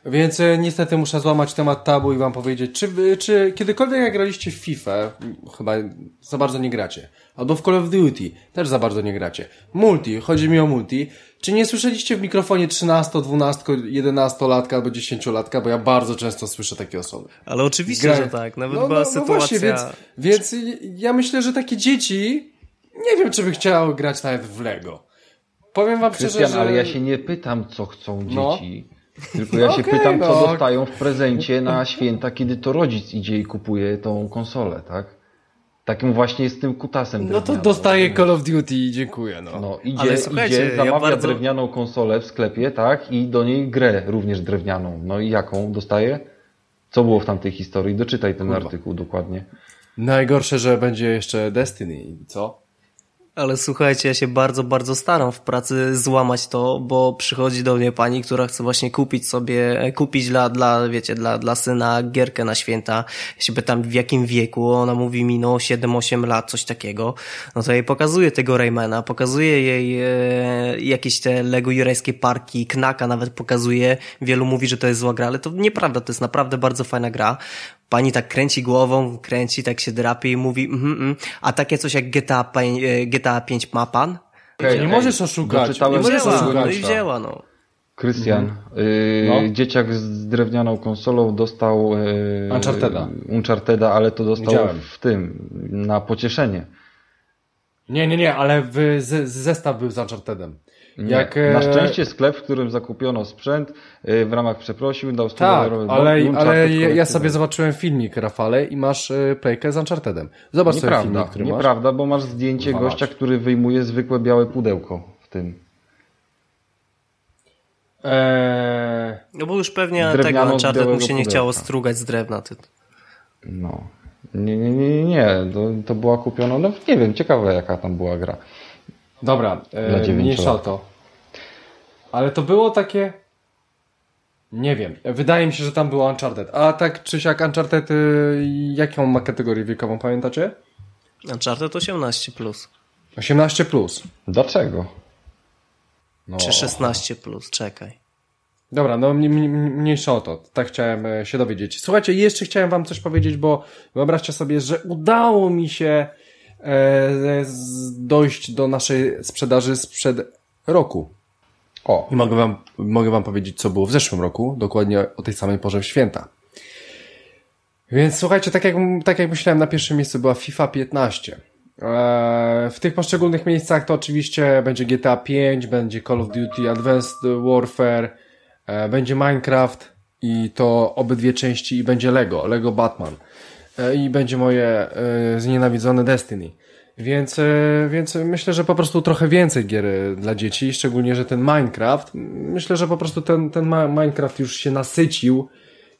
Więc e, niestety muszę złamać temat tabu i wam powiedzieć, czy, czy kiedykolwiek jak graliście w FIFA, chyba za bardzo nie gracie, albo w Call of Duty, też za bardzo nie gracie. Multi, chodzi mi o multi. Czy nie słyszeliście w mikrofonie 13, 12, 11 latka albo 10 latka, bo ja bardzo często słyszę takie osoby. Ale oczywiście, Gra... że tak, nawet no, była no, sytuacja... No właśnie, więc, więc ja myślę, że takie dzieci, nie wiem, czy by chciały grać nawet w Lego. Powiem wam Krystian, szczerze, że... ale ja się nie pytam, co chcą no. dzieci. No. Tylko ja się okay, pytam, no. co dostają w prezencie na święta, kiedy to rodzic idzie i kupuje tą konsolę, tak? Takim właśnie jest tym kutasem. No to dostaje Call of Duty i dziękuję. No, no idzie, idzie zamawia ja bardzo... drewnianą konsolę w sklepie, tak? I do niej grę również drewnianą. No i jaką dostaje? Co było w tamtej historii? Doczytaj ten Kurwa. artykuł dokładnie. Najgorsze, że będzie jeszcze Destiny, co? Ale słuchajcie, ja się bardzo, bardzo staram w pracy złamać to, bo przychodzi do mnie pani, która chce właśnie kupić sobie, kupić dla, dla wiecie, dla, dla syna gierkę na święta. Ja się pytam w jakim wieku, ona mówi mi no 7-8 lat, coś takiego. No to jej pokazuję tego Raymana, pokazuję jej e, jakieś te Lego Jurajskie Parki, Knaka nawet pokazuje. Wielu mówi, że to jest zła gra, ale to nieprawda, to jest naprawdę bardzo fajna gra. Pani tak kręci głową, kręci, tak się drapie i mówi, mm, mm. a takie coś jak GTA, GTA 5 ma pan? Okay, nie możesz oszukać. Nie możesz oszukać. No i wzięła, no. Krystian, yy, no. dzieciak z drewnianą konsolą dostał yy, Uncharteda. Uncharteda, ale to dostał Widziałem. w tym, na pocieszenie. Nie, nie, nie, ale w, z, zestaw był z Unchartedem. Jak, Na e, szczęście sklep, w którym zakupiono sprzęt w ramach przeprosił, dał 100 Tak, ale, ale ja sobie zobaczyłem filmik, Rafale, i masz playkę z Unchartedem. Zobacz nieprawda, sobie filmik, który Nieprawda, masz. bo masz zdjęcie gościa, masz. który wyjmuje zwykłe białe pudełko w tym. Eee... No bo już pewnie tego Uncharted mu się nie chciało strugać z drewna. Ty. No. Nie, nie, nie, nie. To, to była kupiona, no nie wiem, ciekawe jaka tam była gra. Dobra, e, mniejsza o to. Ale to było takie... Nie wiem. Wydaje mi się, że tam było Uncharted. A tak czy siak Uncharted, y, jaką ma kategorię wiekową, pamiętacie? Uncharted 18+. Plus. 18+. Plus. Dlaczego? No. Czy 16+, plus, czekaj. Dobra, no mniejsza o to. Tak chciałem e, się dowiedzieć. Słuchajcie, jeszcze chciałem wam coś powiedzieć, bo wyobraźcie sobie, że udało mi się dojść do naszej sprzedaży sprzed roku. O. I mogę wam, mogę wam powiedzieć, co było w zeszłym roku, dokładnie o tej samej porze w święta. Więc słuchajcie, tak jak, tak jak myślałem, na pierwszym miejscu była FIFA 15. Eee, w tych poszczególnych miejscach to oczywiście będzie GTA 5, będzie Call of Duty Advanced Warfare, e, będzie Minecraft i to obydwie części i będzie Lego, Lego Batman e, i będzie moje e, znienawidzone Destiny. Więc, więc myślę, że po prostu trochę więcej gier dla dzieci, szczególnie, że ten Minecraft, myślę, że po prostu ten, ten Minecraft już się nasycił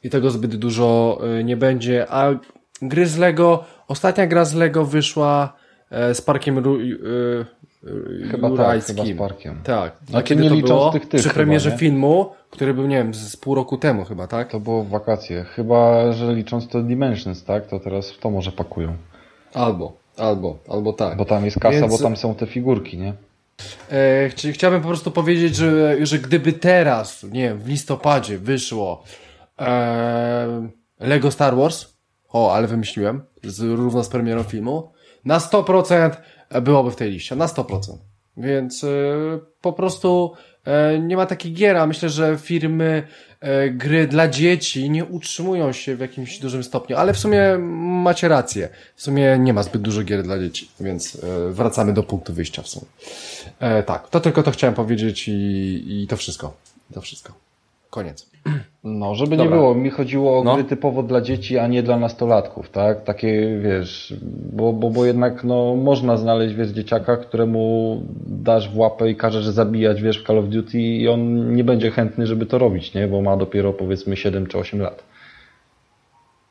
i tego zbyt dużo nie będzie, a gry z Lego, ostatnia gra z Lego wyszła z Parkiem Chyba Jurajskim. tak, chyba z Parkiem. Tak. A kiedy nie to było? Tych, tych Przy premierze chyba, filmu, który był, nie wiem, z pół roku temu chyba, tak? To było w wakacje. Chyba, że licząc to Dimensions, tak? To teraz w to może pakują. Albo, albo, albo tak. Bo tam jest kasa, Więc... bo tam są te figurki, nie? E, chciałbym po prostu powiedzieć, że, że gdyby teraz, nie wiem, w listopadzie wyszło e, Lego Star Wars, o, ale wymyśliłem, z, równo z premierą filmu, na 100% byłoby w tej liście, na 100%. Więc y, po prostu y, nie ma takich gier, a myślę, że firmy y, gry dla dzieci nie utrzymują się w jakimś dużym stopniu, ale w sumie macie rację. W sumie nie ma zbyt dużo gier dla dzieci, więc wracamy do punktu wyjścia w sumie. E, tak, to tylko to chciałem powiedzieć i, i to wszystko. To wszystko. Koniec. No, żeby Dobra. nie było, mi chodziło o no. gry typowo dla dzieci, a nie dla nastolatków, tak? Takie, wiesz, bo, bo, bo jednak, no, można znaleźć, wiesz, dzieciaka, któremu dasz w łapę i każesz zabijać, wiesz, w Call of Duty i on nie będzie chętny, żeby to robić, nie? Bo ma dopiero, powiedzmy, 7 czy 8 lat.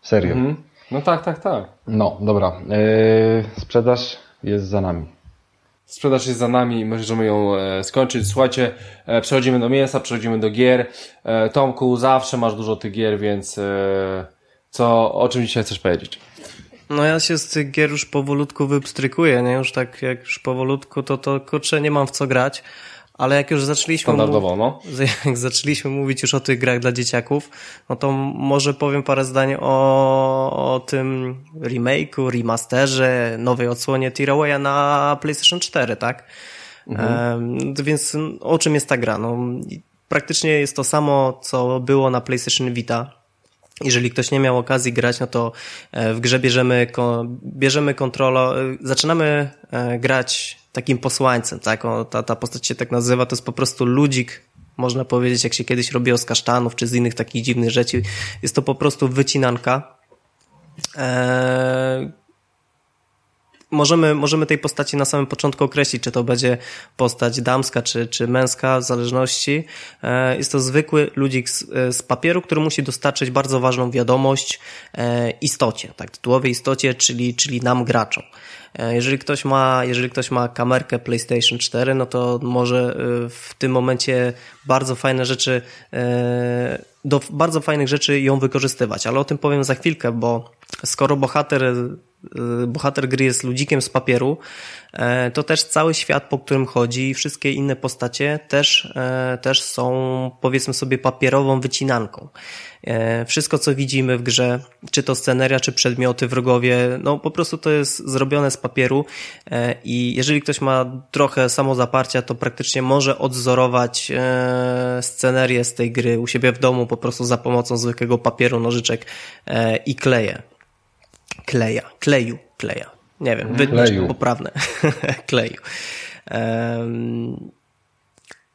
Serio. Mhm. No tak, tak, tak. No, dobra. Eee, sprzedaż jest za nami. Sprzedaż jest za nami i możemy ją e, skończyć. Słuchajcie, e, przechodzimy do mięsa, przechodzimy do gier. E, Tomku, zawsze masz dużo tych gier, więc co, o czym dzisiaj chcesz powiedzieć? No ja się z tych gier już powolutku wypstrykuję, nie? Już tak jak już powolutku, to to kurczę nie mam w co grać. Ale jak już zaczęliśmy, Standardowo, no. jak zaczęliśmy mówić już o tych grach dla dzieciaków, no to może powiem parę zdań o, o tym remake'u, remasterze, nowej odsłonie Tearawaya na PlayStation 4, tak? Mhm. więc o czym jest ta gra? No, praktycznie jest to samo, co było na PlayStation Vita. Jeżeli ktoś nie miał okazji grać, no to e, w grze bierzemy, bierzemy kontrolę, e, zaczynamy e, grać takim posłańcem, tak? O, ta, ta postać się tak nazywa, to jest po prostu ludzik, można powiedzieć, jak się kiedyś robiło z kasztanów, czy z innych takich dziwnych rzeczy. Jest to po prostu wycinanka. Eee, możemy, możemy tej postaci na samym początku określić, czy to będzie postać damska, czy, czy męska, w zależności. Eee, jest to zwykły ludzik z, z papieru, który musi dostarczyć bardzo ważną wiadomość e, istocie, tak, tytułowej istocie, czyli, czyli nam graczom. E, jeżeli ktoś ma, jeżeli ktoś ma kamerkę PlayStation 4, no to może e, w tym momencie bardzo fajne rzeczy, e, do bardzo fajnych rzeczy ją wykorzystywać, ale o tym powiem za chwilkę, bo skoro bohater bohater gry jest ludzikiem z papieru, to też cały świat, po którym chodzi i wszystkie inne postacie też, też są powiedzmy sobie papierową wycinanką. E, wszystko, co widzimy w grze, czy to sceneria, czy przedmioty, wrogowie, no po prostu to jest zrobione z papieru e, i jeżeli ktoś ma trochę samozaparcia, to praktycznie może odzorować e, scenerię z tej gry u siebie w domu po prostu za pomocą zwykłego papieru, nożyczek i kleje. Kleja, kleju, kleja. Nie wiem, wydź poprawne. kleju.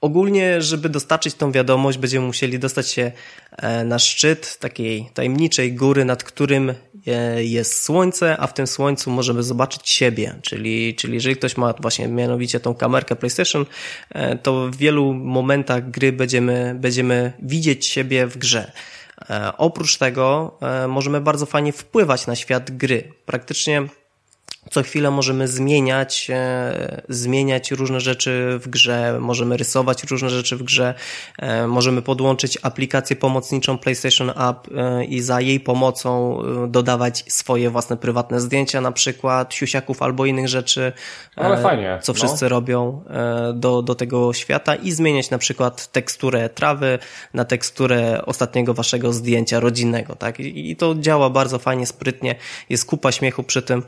Ogólnie, żeby dostarczyć tą wiadomość, będziemy musieli dostać się e, na szczyt takiej tajemniczej góry, nad którym e, jest słońce, a w tym słońcu możemy zobaczyć siebie. Czyli, czyli jeżeli ktoś ma właśnie mianowicie tą kamerkę PlayStation, e, to w wielu momentach gry będziemy, będziemy widzieć siebie w grze. Oprócz tego możemy bardzo fajnie wpływać na świat gry. Praktycznie co chwilę możemy zmieniać, e, zmieniać różne rzeczy w grze, możemy rysować różne rzeczy w grze, e, możemy podłączyć aplikację pomocniczą PlayStation App e, i za jej pomocą dodawać swoje własne prywatne zdjęcia, na przykład siusiaków albo innych rzeczy, Ale fajnie, co wszyscy no. robią do, do tego świata i zmieniać na przykład teksturę trawy na teksturę ostatniego waszego zdjęcia rodzinnego, tak? I to działa bardzo fajnie, sprytnie, jest kupa śmiechu przy tym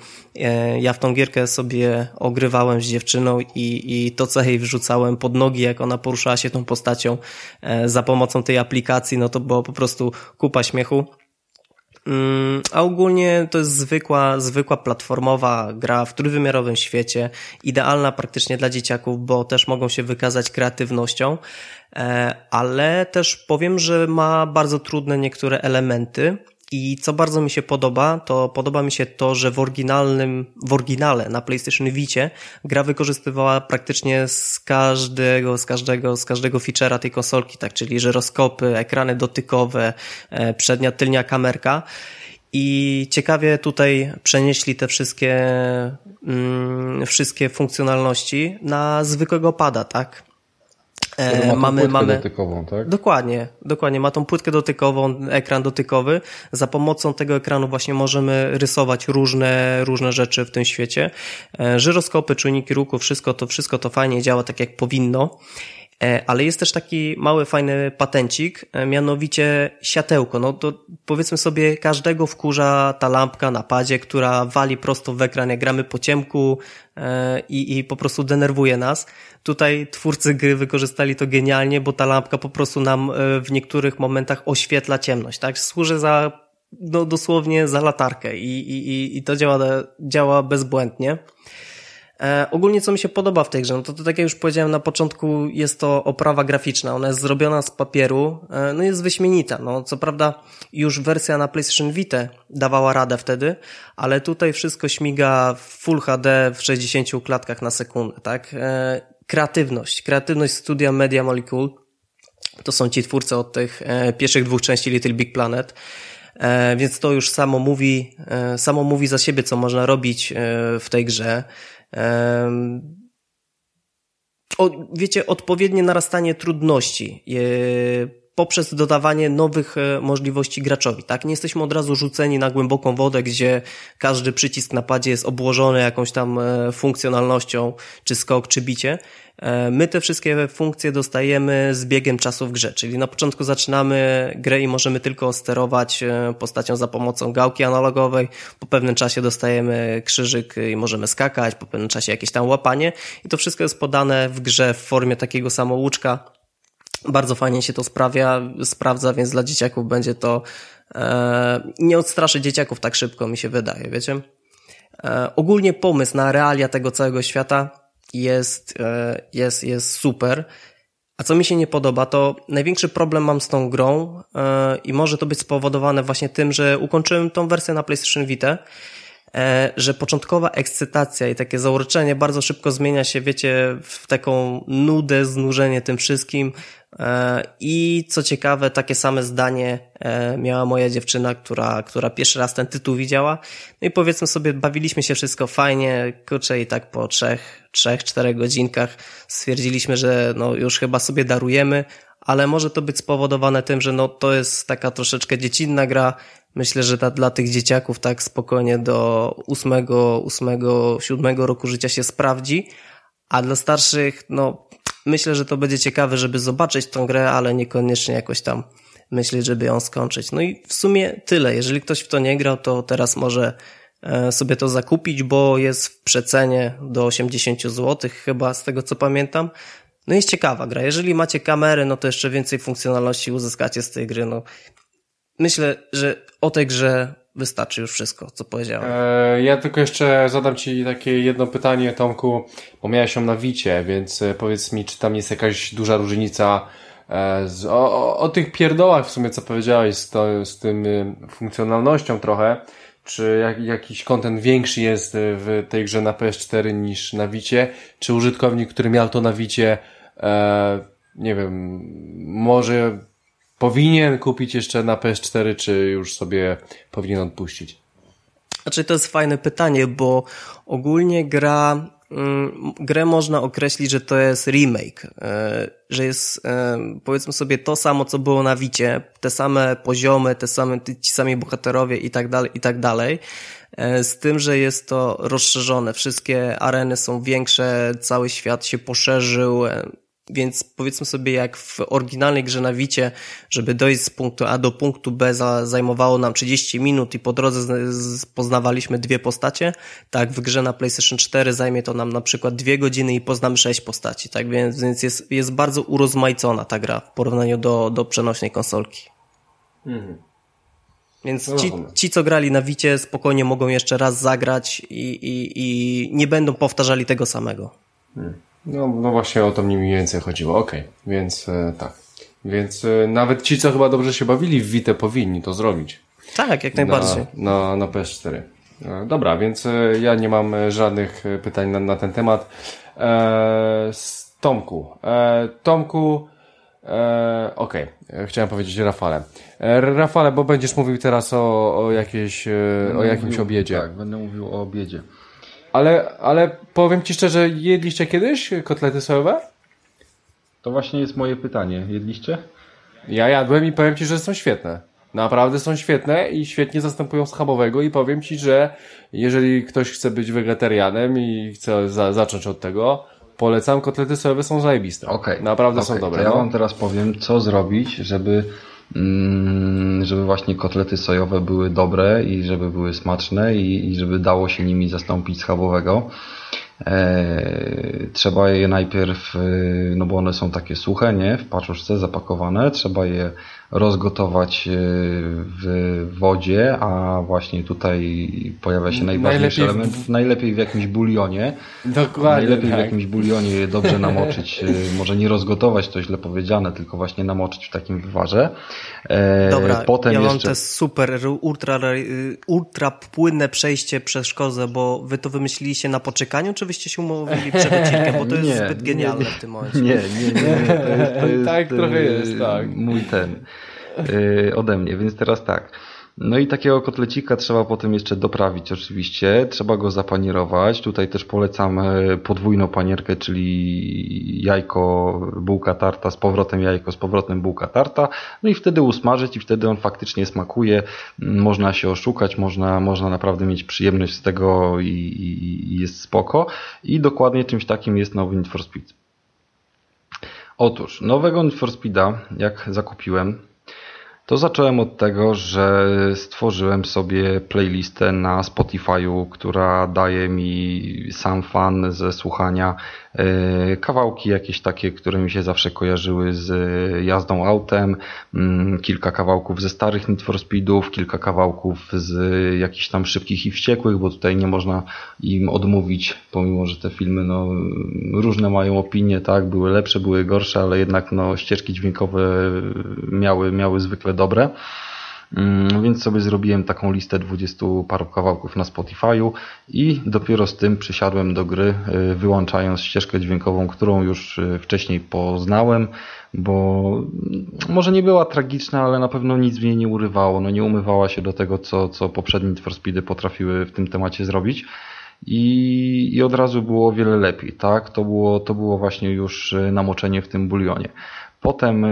ja w tą gierkę sobie ogrywałem z dziewczyną i, i to, co jej wrzucałem pod nogi, jak ona poruszała się tą postacią za pomocą tej aplikacji, no to było po prostu kupa śmiechu. Mm, a ogólnie to jest zwykła, zwykła platformowa gra w trójwymiarowym świecie, idealna praktycznie dla dzieciaków, bo też mogą się wykazać kreatywnością, e, ale też powiem, że ma bardzo trudne niektóre elementy. I co bardzo mi się podoba, to podoba mi się to, że w oryginalnym, w oryginale na PlayStation Vicie gra wykorzystywała praktycznie z każdego, z każdego, z każdego feature'a tej konsolki, tak, czyli żyroskopy, ekrany dotykowe, e, przednia, tylnia kamerka. I ciekawie tutaj przenieśli te wszystkie, mm, wszystkie funkcjonalności na zwykłego pada, tak? E, mamy, mamy dotykową, tak? Dokładnie, dokładnie. Ma tą płytkę dotykową, ekran dotykowy. Za pomocą tego ekranu właśnie możemy rysować różne, różne rzeczy w tym świecie. E, żyroskopy, czujniki ruchu, wszystko to, wszystko to fajnie działa tak jak powinno. E, ale jest też taki mały, fajny patencik, e, mianowicie siatełko. No to powiedzmy sobie, każdego wkurza ta lampka na padzie, która wali prosto w ekran, jak gramy po ciemku e, i, i po prostu denerwuje nas. Tutaj twórcy gry wykorzystali to genialnie, bo ta lampka po prostu nam w niektórych momentach oświetla ciemność, tak? Służy za, no dosłownie za latarkę i, i, i to działa, działa bezbłędnie. E, ogólnie co mi się podoba w tej grze, no to, to tak jak już powiedziałem na początku, jest to oprawa graficzna, ona jest zrobiona z papieru, e, no jest wyśmienita, no co prawda już wersja na PlayStation Vita dawała radę wtedy, ale tutaj wszystko śmiga w Full HD w 60 klatkach na sekundę, tak? E, kreatywność, kreatywność studia Media Molecule, to są ci twórcy od tych e, pierwszych dwóch części Little Big Planet, e, więc to już samo mówi, e, samo mówi za siebie, co można robić w tej grze. O, wiecie, odpowiednie narastanie trudności poprzez dodawanie nowych e, możliwości graczowi, tak? Nie jesteśmy od razu rzuceni na głęboką wodę, gdzie każdy przycisk na padzie jest obłożony jakąś tam e, funkcjonalnością, czy skok, czy bicie, E, my te wszystkie funkcje dostajemy z biegiem czasu w grze, czyli na początku zaczynamy grę i możemy tylko sterować postacią za pomocą gałki analogowej, po pewnym czasie dostajemy krzyżyk i możemy skakać, po pewnym czasie jakieś tam łapanie i to wszystko jest podane w grze w formie takiego samouczka. Bardzo fajnie się to sprawia, sprawdza, więc dla dzieciaków będzie to e, nie odstraszy dzieciaków tak szybko, mi się wydaje, wiecie? E, ogólnie pomysł na realia tego całego świata jest, e, jest, jest super. A co mi się nie podoba, to największy problem mam z tą grą e, i może to być spowodowane właśnie tym, że ukończyłem tą wersję na PlayStation Vita, e, że początkowa ekscytacja i takie zauroczenie bardzo szybko zmienia się, wiecie, w taką nudę, znużenie tym wszystkim, I co ciekawe, takie same zdanie e, miała moja dziewczyna, która, która pierwszy raz ten tytuł widziała. No i powiedzmy sobie, bawiliśmy się wszystko fajnie, kurczę i tak po trzech, trzech, czterech godzinkach stwierdziliśmy, że no już chyba sobie darujemy, ale może to być spowodowane tym, że no to jest taka troszeczkę dziecinna gra. Myślę, że ta, dla tych dzieciaków tak spokojnie do ósmego, ósmego, siódmego roku życia się sprawdzi, a dla starszych, no myślę, że to będzie ciekawe, żeby zobaczyć tą grę, ale niekoniecznie jakoś tam myśleć, żeby ją skończyć. No i w sumie tyle. Jeżeli ktoś w to nie grał, to teraz może e, sobie to zakupić, bo jest w przecenie do 80 zł, chyba z tego co pamiętam. No jest ciekawa gra. Jeżeli macie kamerę, no to jeszcze więcej funkcjonalności uzyskacie z tej gry. No, myślę, że o tej grze wystarczy już wszystko, co powiedziałem. E, ja tylko jeszcze zadam Ci takie jedno pytanie, Tomku, bo miałeś ją na wicie, więc e, powiedz mi, czy tam jest jakaś duża różnica e, z, o, o, tych pierdołach w sumie, co powiedziałeś z, to, z tym funkcjonalnością trochę, czy jak, jakiś kontent większy jest w tej grze na PS4 niż na wicie, czy użytkownik, który miał to na wicie, e, nie wiem, może powinien kupić jeszcze na PS4, czy już sobie powinien odpuścić? Znaczy to jest fajne pytanie, bo ogólnie gra, mm, grę można określić, że to jest remake, e, że jest e, powiedzmy sobie to samo, co było na Wicie, te same poziomy, te same, ci sami bohaterowie i tak dalej, i tak dalej. E, z tym, że jest to rozszerzone, wszystkie areny są większe, cały świat się poszerzył, więc powiedzmy sobie, jak w oryginalnej grze na Wicie, żeby dojść z punktu A do punktu B zajmowało nam 30 minut i po drodze poznawaliśmy dwie postacie, tak w grze na PlayStation 4 zajmie to nam na przykład dwie godziny i poznamy sześć postaci, tak więc, więc jest, jest bardzo urozmaicona ta gra w porównaniu do, do przenośnej konsolki. Mhm. Więc no ci, ci, co grali na Wicie, spokojnie mogą jeszcze raz zagrać i, i, i nie będą powtarzali tego samego. Hmm. No, no właśnie o to mnie mniej więcej chodziło. Okej, okay. więc e, tak. Więc e, nawet ci, co chyba dobrze się bawili w Wite, powinni to zrobić. Tak, jak najbardziej. Na, na, na PS4. E, dobra, więc e, ja nie mam e, żadnych e, pytań na, na ten temat. E, Tomku. E, Tomku, e, okej, okay. chciałem powiedzieć Rafale. E, Rafale, bo będziesz mówił teraz o, o, jakiejś, e, o jakimś mówił, obiedzie. Tak, będę mówił o obiedzie. Ale, ale powiem Ci szczerze, jedliście kiedyś kotlety sojowe? To właśnie jest moje pytanie. Jedliście? Ja jadłem i powiem Ci, że są świetne. Naprawdę są świetne i świetnie zastępują schabowego i powiem Ci, że jeżeli ktoś chce być wegetarianem i chce za, zacząć od tego, polecam, kotlety sojowe są zajebiste. Okay. Naprawdę okay. są dobre. To ja no. Wam teraz powiem, co zrobić, żeby żeby właśnie kotlety sojowe były dobre i żeby były smaczne i, i żeby dało się nimi zastąpić schabowego. E, trzeba je najpierw, y, no bo one są takie suche, nie? W paczuszce zapakowane. Trzeba je rozgotować y, w wodzie, a właśnie tutaj pojawia się najważniejszy najlepiej element. W... Najlepiej w jakimś bulionie. Dokładnie. Najlepiej tak. w jakimś bulionie je dobrze namoczyć. Y, może nie rozgotować, to źle powiedziane, tylko właśnie namoczyć w takim wywarze. E, Dobra, Potem ja jeszcze... mam te super, ultra, ultra płynne przejście przez szkozę, bo wy to wymyśliliście na poczekaniu, czy wyście się umówili przed odcinkiem, bo to jest nie, zbyt genialne nie, w tym momencie. Nie, nie, nie. nie. To jest, to jest, tak trochę jest, tak. Mój ten ode mnie, więc teraz tak. No i takiego kotlecika trzeba potem jeszcze doprawić oczywiście, trzeba go zapanierować. Tutaj też polecam e, podwójną panierkę, czyli jajko, bułka tarta, z powrotem jajko, z powrotem bułka tarta. No i wtedy usmażyć i wtedy on faktycznie smakuje. Można się oszukać, można, można naprawdę mieć przyjemność z tego i, i, i jest spoko. I dokładnie czymś takim jest nowy Need for Speed. Otóż, nowego Need for Speeda, jak zakupiłem, to zacząłem od tego, że stworzyłem sobie playlistę na Spotify'u, która daje mi sam fan ze słuchania kawałki jakieś takie, które mi się zawsze kojarzyły z jazdą autem, mm, kilka kawałków ze starych Need for Speedów, kilka kawałków z jakichś tam szybkich i wściekłych, bo tutaj nie można im odmówić, pomimo, że te filmy no, różne mają opinie, tak, były lepsze, były gorsze, ale jednak no, ścieżki dźwiękowe miały, miały zwykle dobre. Mm, więc sobie zrobiłem taką listę 20 paru kawałków na Spotify'u i dopiero z tym przysiadłem do gry, y, wyłączając ścieżkę dźwiękową, którą już y, wcześniej poznałem, bo może nie była tragiczna, ale na pewno nic w niej nie urywało, no nie umywała się do tego, co, co poprzednie Need for Speedy potrafiły w tym temacie zrobić. I, I od razu było o wiele lepiej, tak? To było, to było właśnie już y, namoczenie w tym bulionie. Potem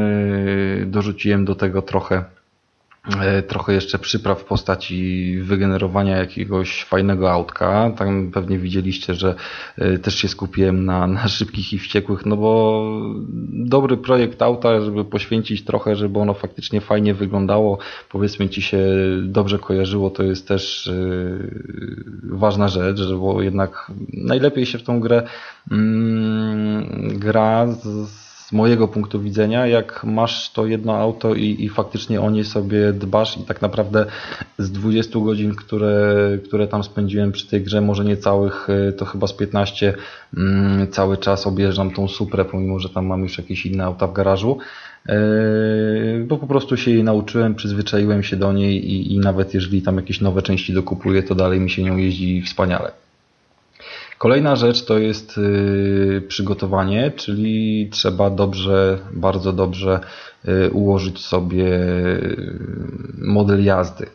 dorzuciłem do tego trochę trochę jeszcze przypraw w postaci wygenerowania jakiegoś fajnego autka. Tam pewnie widzieliście, że e, też się skupiłem na, na szybkich i wściekłych, no bo dobry projekt auta, żeby poświęcić trochę, żeby ono faktycznie fajnie wyglądało, powiedzmy ci się dobrze kojarzyło, to jest też yy, ważna rzecz, bo jednak najlepiej się w tą grę yy, gra z, z mojego punktu widzenia, jak masz to jedno auto i, i faktycznie o nie sobie dbasz i tak naprawdę z 20 godzin, które, które tam spędziłem przy tej grze, może nie całych, y, to chyba z 15, mm, cały czas objeżdżam tą Suprę, pomimo, że tam mam już jakieś inne auta w garażu y, bo po prostu się jej nauczyłem, przyzwyczaiłem się do niej i, i nawet jeżeli tam jakieś nowe części dokupuję, to dalej mi się nią jeździ wspaniale. Kolejna rzecz to jest y, przygotowanie, czyli trzeba dobrze, bardzo dobrze y, ułożyć sobie y, model jazdy.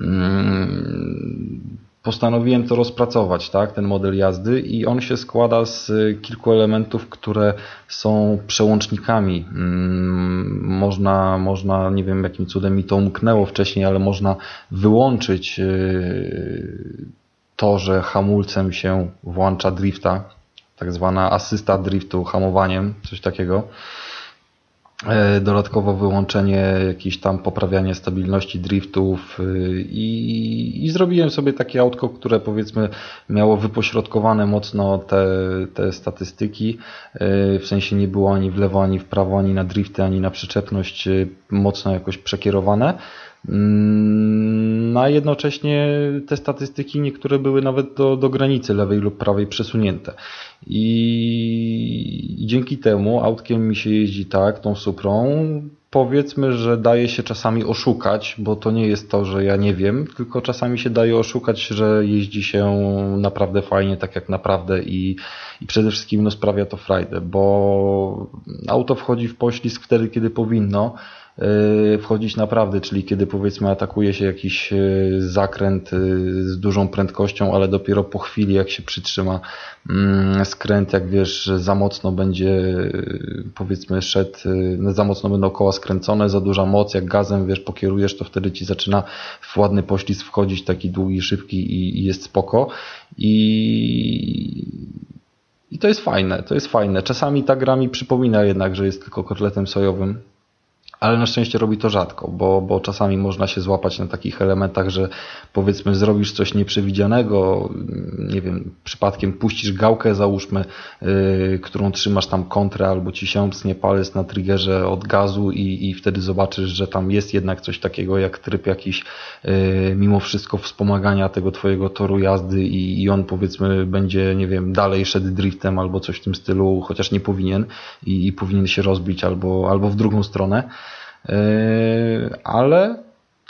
Mm, postanowiłem to rozpracować, tak, ten model jazdy i on się składa z kilku elementów, które są przełącznikami. Mm, można, można, nie wiem jakim cudem mi to umknęło wcześniej, ale można wyłączyć to, że hamulcem się włącza drifta, tak zwana asysta driftu hamowaniem, coś takiego. E, dodatkowo wyłączenie, jakieś tam poprawianie stabilności driftów y, i, i zrobiłem sobie takie autko, które powiedzmy miało wypośrodkowane mocno te, te statystyki, e, w sensie nie było ani w lewo, ani w prawo, ani na drifty, ani na przyczepność mocno jakoś przekierowane. Mm, a jednocześnie te statystyki niektóre były nawet do, do granicy lewej lub prawej przesunięte. I dzięki temu autkiem mi się jeździ tak, tą Suprą, powiedzmy, że daje się czasami oszukać, bo to nie jest to, że ja nie wiem, tylko czasami się daje oszukać, że jeździ się naprawdę fajnie, tak jak naprawdę i, i przede wszystkim no, sprawia to frajdę, bo auto wchodzi w poślizg wtedy, kiedy powinno, wchodzić naprawdę, czyli kiedy powiedzmy atakuje się jakiś y, zakręt y, z dużą prędkością, ale dopiero po chwili jak się przytrzyma mm, skręt, jak wiesz, za mocno będzie powiedzmy szedł, za mocno będą koła skręcone, za duża moc, jak gazem wiesz, pokierujesz, to wtedy ci zaczyna w ładny poślizg wchodzić taki długi, szybki i, i jest spoko i i to jest fajne, to jest fajne. Czasami ta gra mi przypomina jednak, że jest tylko kotletem sojowym, ale na szczęście robi to rzadko, bo, bo czasami można się złapać na takich elementach, że powiedzmy zrobisz coś nieprzewidzianego, nie wiem, przypadkiem puścisz gałkę, załóżmy, yy, którą trzymasz tam kontrę, albo ci się nie palec na triggerze od gazu i, i wtedy zobaczysz, że tam jest jednak coś takiego jak tryb jakiś yy, mimo wszystko wspomagania tego twojego toru jazdy i, i on powiedzmy będzie, nie wiem, dalej szedł driftem albo coś w tym stylu, chociaż nie powinien i, i powinien się rozbić albo, albo w drugą stronę. Yy, ale,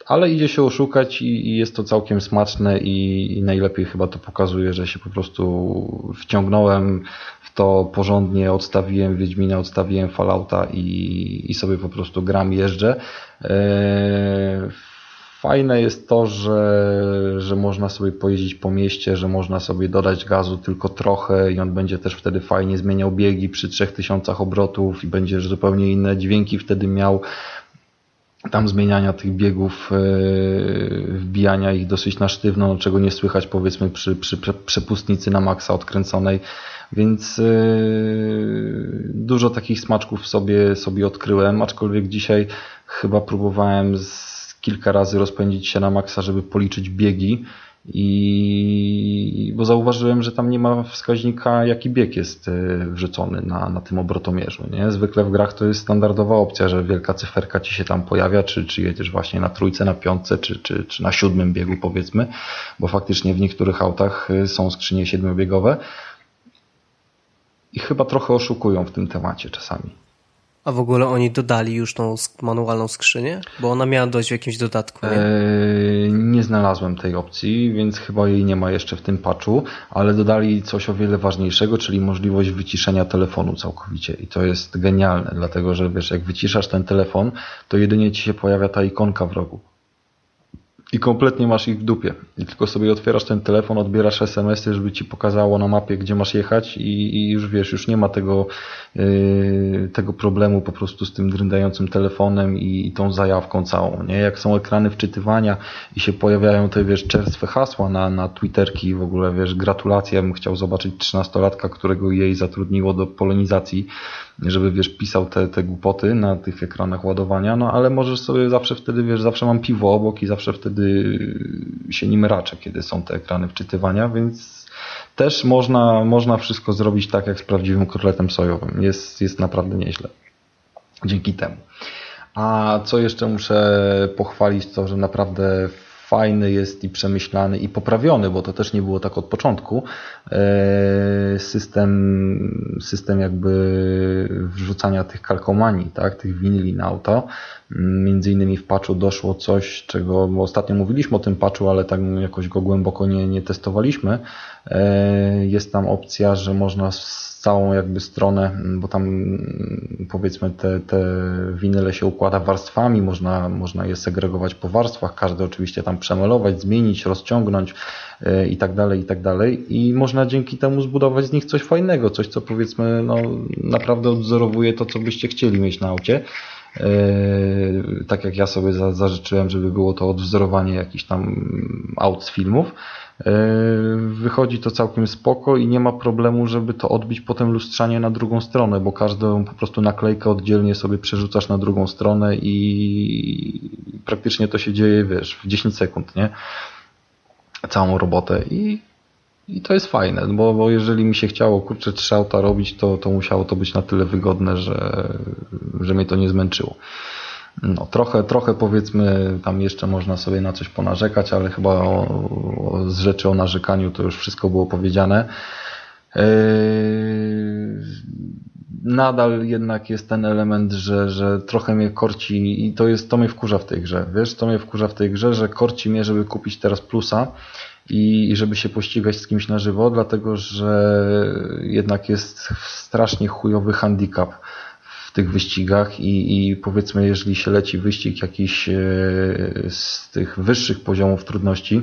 ale idzie się oszukać i, i jest to całkiem smaczne i, i, najlepiej chyba to pokazuje, że się po prostu wciągnąłem w to porządnie, odstawiłem Wiedźmina, odstawiłem Fallouta i, i sobie po prostu gram, jeżdżę. Yy, fajne jest to, że, że można sobie pojeździć po mieście, że można sobie dodać gazu tylko trochę i on będzie też wtedy fajnie zmieniał biegi przy 3000 obrotów i będzie zupełnie inne dźwięki wtedy miał tam zmieniania tych biegów, e, wbijania ich dosyć na sztywno, no, czego nie słychać powiedzmy przy, przy przepustnicy na maksa odkręconej, więc e, dużo takich smaczków sobie, sobie odkryłem, aczkolwiek dzisiaj chyba próbowałem z kilka razy rozpędzić się na maksa, żeby policzyć biegi, i bo zauważyłem, że tam nie ma wskaźnika, jaki bieg jest e, wrzucony na, na tym obrotomierzu. Nie? Zwykle w grach to jest standardowa opcja, że wielka cyferka ci się tam pojawia, czy, czy jedziesz właśnie na trójce, na piątce, czy, czy, czy na siódmym biegu powiedzmy, bo faktycznie w niektórych autach e, są skrzynie siedmiobiegowe i chyba trochę oszukują w tym temacie czasami. A w ogóle oni dodali już tą manualną skrzynię? Bo ona miała dojść w jakimś dodatku. Nie? Eee, nie znalazłem tej opcji, więc chyba jej nie ma jeszcze w tym patchu, ale dodali coś o wiele ważniejszego, czyli możliwość wyciszenia telefonu całkowicie. I to jest genialne, dlatego że wiesz, jak wyciszasz ten telefon, to jedynie ci się pojawia ta ikonka w rogu i kompletnie masz ich w dupie. I tylko sobie otwierasz ten telefon, odbierasz SMS-y, żeby ci pokazało na mapie, gdzie masz jechać i, i już wiesz, już nie ma tego, yy, tego problemu po prostu z tym dryndającym telefonem i, i, tą zajawką całą. Nie? Jak są ekrany wczytywania i się pojawiają te, wiesz, czerstwe hasła na, na Twitterki w ogóle, wiesz, gratulacje, ja bym chciał zobaczyć trzynastolatka, którego jej zatrudniło do polonizacji, żeby wiesz, pisał te, te głupoty na tych ekranach ładowania, no ale możesz sobie zawsze wtedy, wiesz, zawsze mam piwo obok i zawsze wtedy się nim raczę, kiedy są te ekrany wczytywania, więc też można, można wszystko zrobić tak, jak z prawdziwym kotletem sojowym. Jest, jest naprawdę nieźle. Dzięki temu. A co jeszcze muszę pochwalić, to że naprawdę fajny jest i przemyślany i poprawiony, bo to też nie było tak od początku. E, system, system jakby wrzucania tych kalkomanii, tak, tych winili na auto. Między innymi w patchu doszło coś, czego ostatnio mówiliśmy o tym patchu, ale tak jakoś go głęboko nie, nie testowaliśmy. E, jest tam opcja, że można całą jakby stronę, bo tam mm, powiedzmy te, te winyle się układa warstwami, można, można je segregować po warstwach, każdy oczywiście tam przemelować, zmienić, rozciągnąć e, i tak dalej, i tak dalej i można dzięki temu zbudować z nich coś fajnego, coś co powiedzmy no, naprawdę odwzorowuje to, co byście chcieli mieć na aucie. E, tak jak ja sobie zażyczyłem, żeby było to odwzorowanie jakichś tam aut z filmów. Wychodzi to całkiem spoko i nie ma problemu, żeby to odbić potem lustrzanie na drugą stronę, bo każdą po prostu naklejkę oddzielnie sobie przerzucasz na drugą stronę i praktycznie to się dzieje, wiesz, w 10 sekund, nie? Całą robotę i i to jest fajne, bo, bo jeżeli mi się chciało kurczę trzy auta robić, to, to musiało to być na tyle wygodne, że, że mnie to nie zmęczyło. No, trochę, trochę powiedzmy, tam jeszcze można sobie na coś ponarzekać, ale chyba o, o, z rzeczy o narzekaniu to już wszystko było powiedziane. Yy, nadal jednak jest ten element, że, że trochę mnie korci i to jest, to mnie wkurza w tej grze. Wiesz, to mnie wkurza w tej grze, że korci mnie, żeby kupić teraz plusa i, i żeby się pościgać z kimś na żywo, dlatego że jednak jest strasznie chujowy handicap tych wyścigach i, i powiedzmy, jeżeli się leci wyścig jakiś e, z tych wyższych poziomów trudności,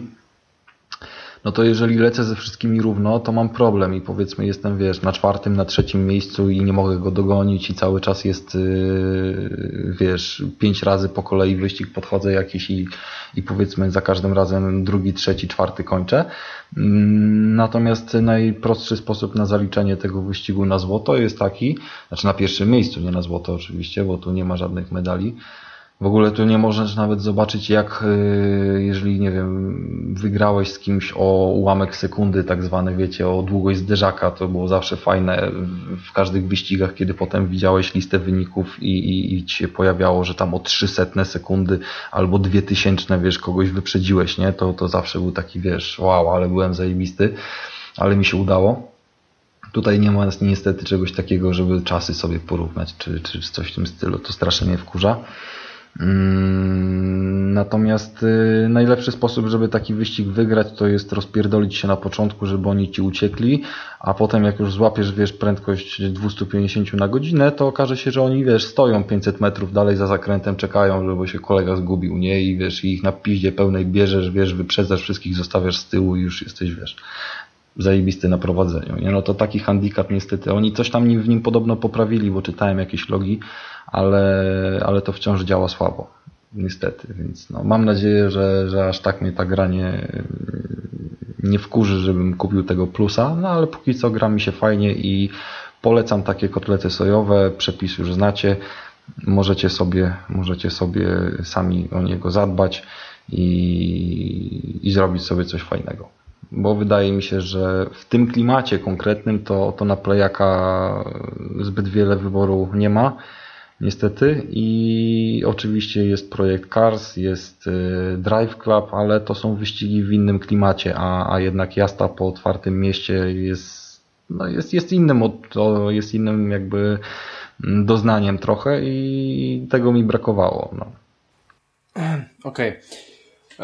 no to jeżeli lecę ze wszystkimi równo, to mam problem i powiedzmy jestem, wiesz, na czwartym, na trzecim miejscu i nie mogę go dogonić i cały czas jest, yy, wiesz, pięć razy po kolei wyścig podchodzę jakiś i, i powiedzmy za każdym razem drugi, trzeci, czwarty kończę. Mm, natomiast najprostszy sposób na zaliczenie tego wyścigu na złoto jest taki, znaczy na pierwszym miejscu, nie na złoto oczywiście, bo tu nie ma żadnych medali, w ogóle tu nie możesz nawet zobaczyć, jak y, jeżeli, nie wiem, wygrałeś z kimś o ułamek sekundy, tak zwany, wiecie, o długość zderzaka, to było zawsze fajne w każdych wyścigach, kiedy potem widziałeś listę wyników i, i, i ci się pojawiało, że tam o 300 sekundy albo 2000, wiesz, kogoś wyprzedziłeś, nie? To, to zawsze był taki, wiesz, wow, ale byłem zajebisty, ale mi się udało. Tutaj nie ma niestety czegoś takiego, żeby czasy sobie porównać, czy, czy coś w tym stylu. To strasznie mnie wkurza. Mm, natomiast y, najlepszy sposób, żeby taki wyścig wygrać, to jest rozpierdolić się na początku, żeby oni ci uciekli, a potem jak już złapiesz, wiesz, prędkość 250 na godzinę, to okaże się, że oni, wiesz, stoją 500 metrów dalej za zakrętem, czekają, żeby się kolega zgubił, nie? I wiesz, ich na piździe pełnej bierzesz, wiesz, wyprzedzasz wszystkich, zostawiasz z tyłu i już jesteś, wiesz, zajebisty na prowadzeniu. Nie? No to taki handicap niestety. Oni coś tam w nim podobno poprawili, bo czytałem jakieś logi, ale, ale to wciąż działa słabo. Niestety, więc no, mam nadzieję, że, że aż tak mnie ta gra nie, nie wkurzy, żebym kupił tego plusa, no ale póki co gra mi się fajnie i polecam takie kotlety sojowe, przepis już znacie, możecie sobie, możecie sobie sami o niego zadbać i, i zrobić sobie coś fajnego. Bo wydaje mi się, że w tym klimacie konkretnym to, to na playaka zbyt wiele wyboru nie ma niestety. I oczywiście jest projekt Cars, jest y, Drive Club, ale to są wyścigi w innym klimacie, a, a jednak jazda po otwartym mieście jest, no jest, jest innym, jest innym jakby mm, doznaniem trochę i tego mi brakowało. No. Okej. Okay.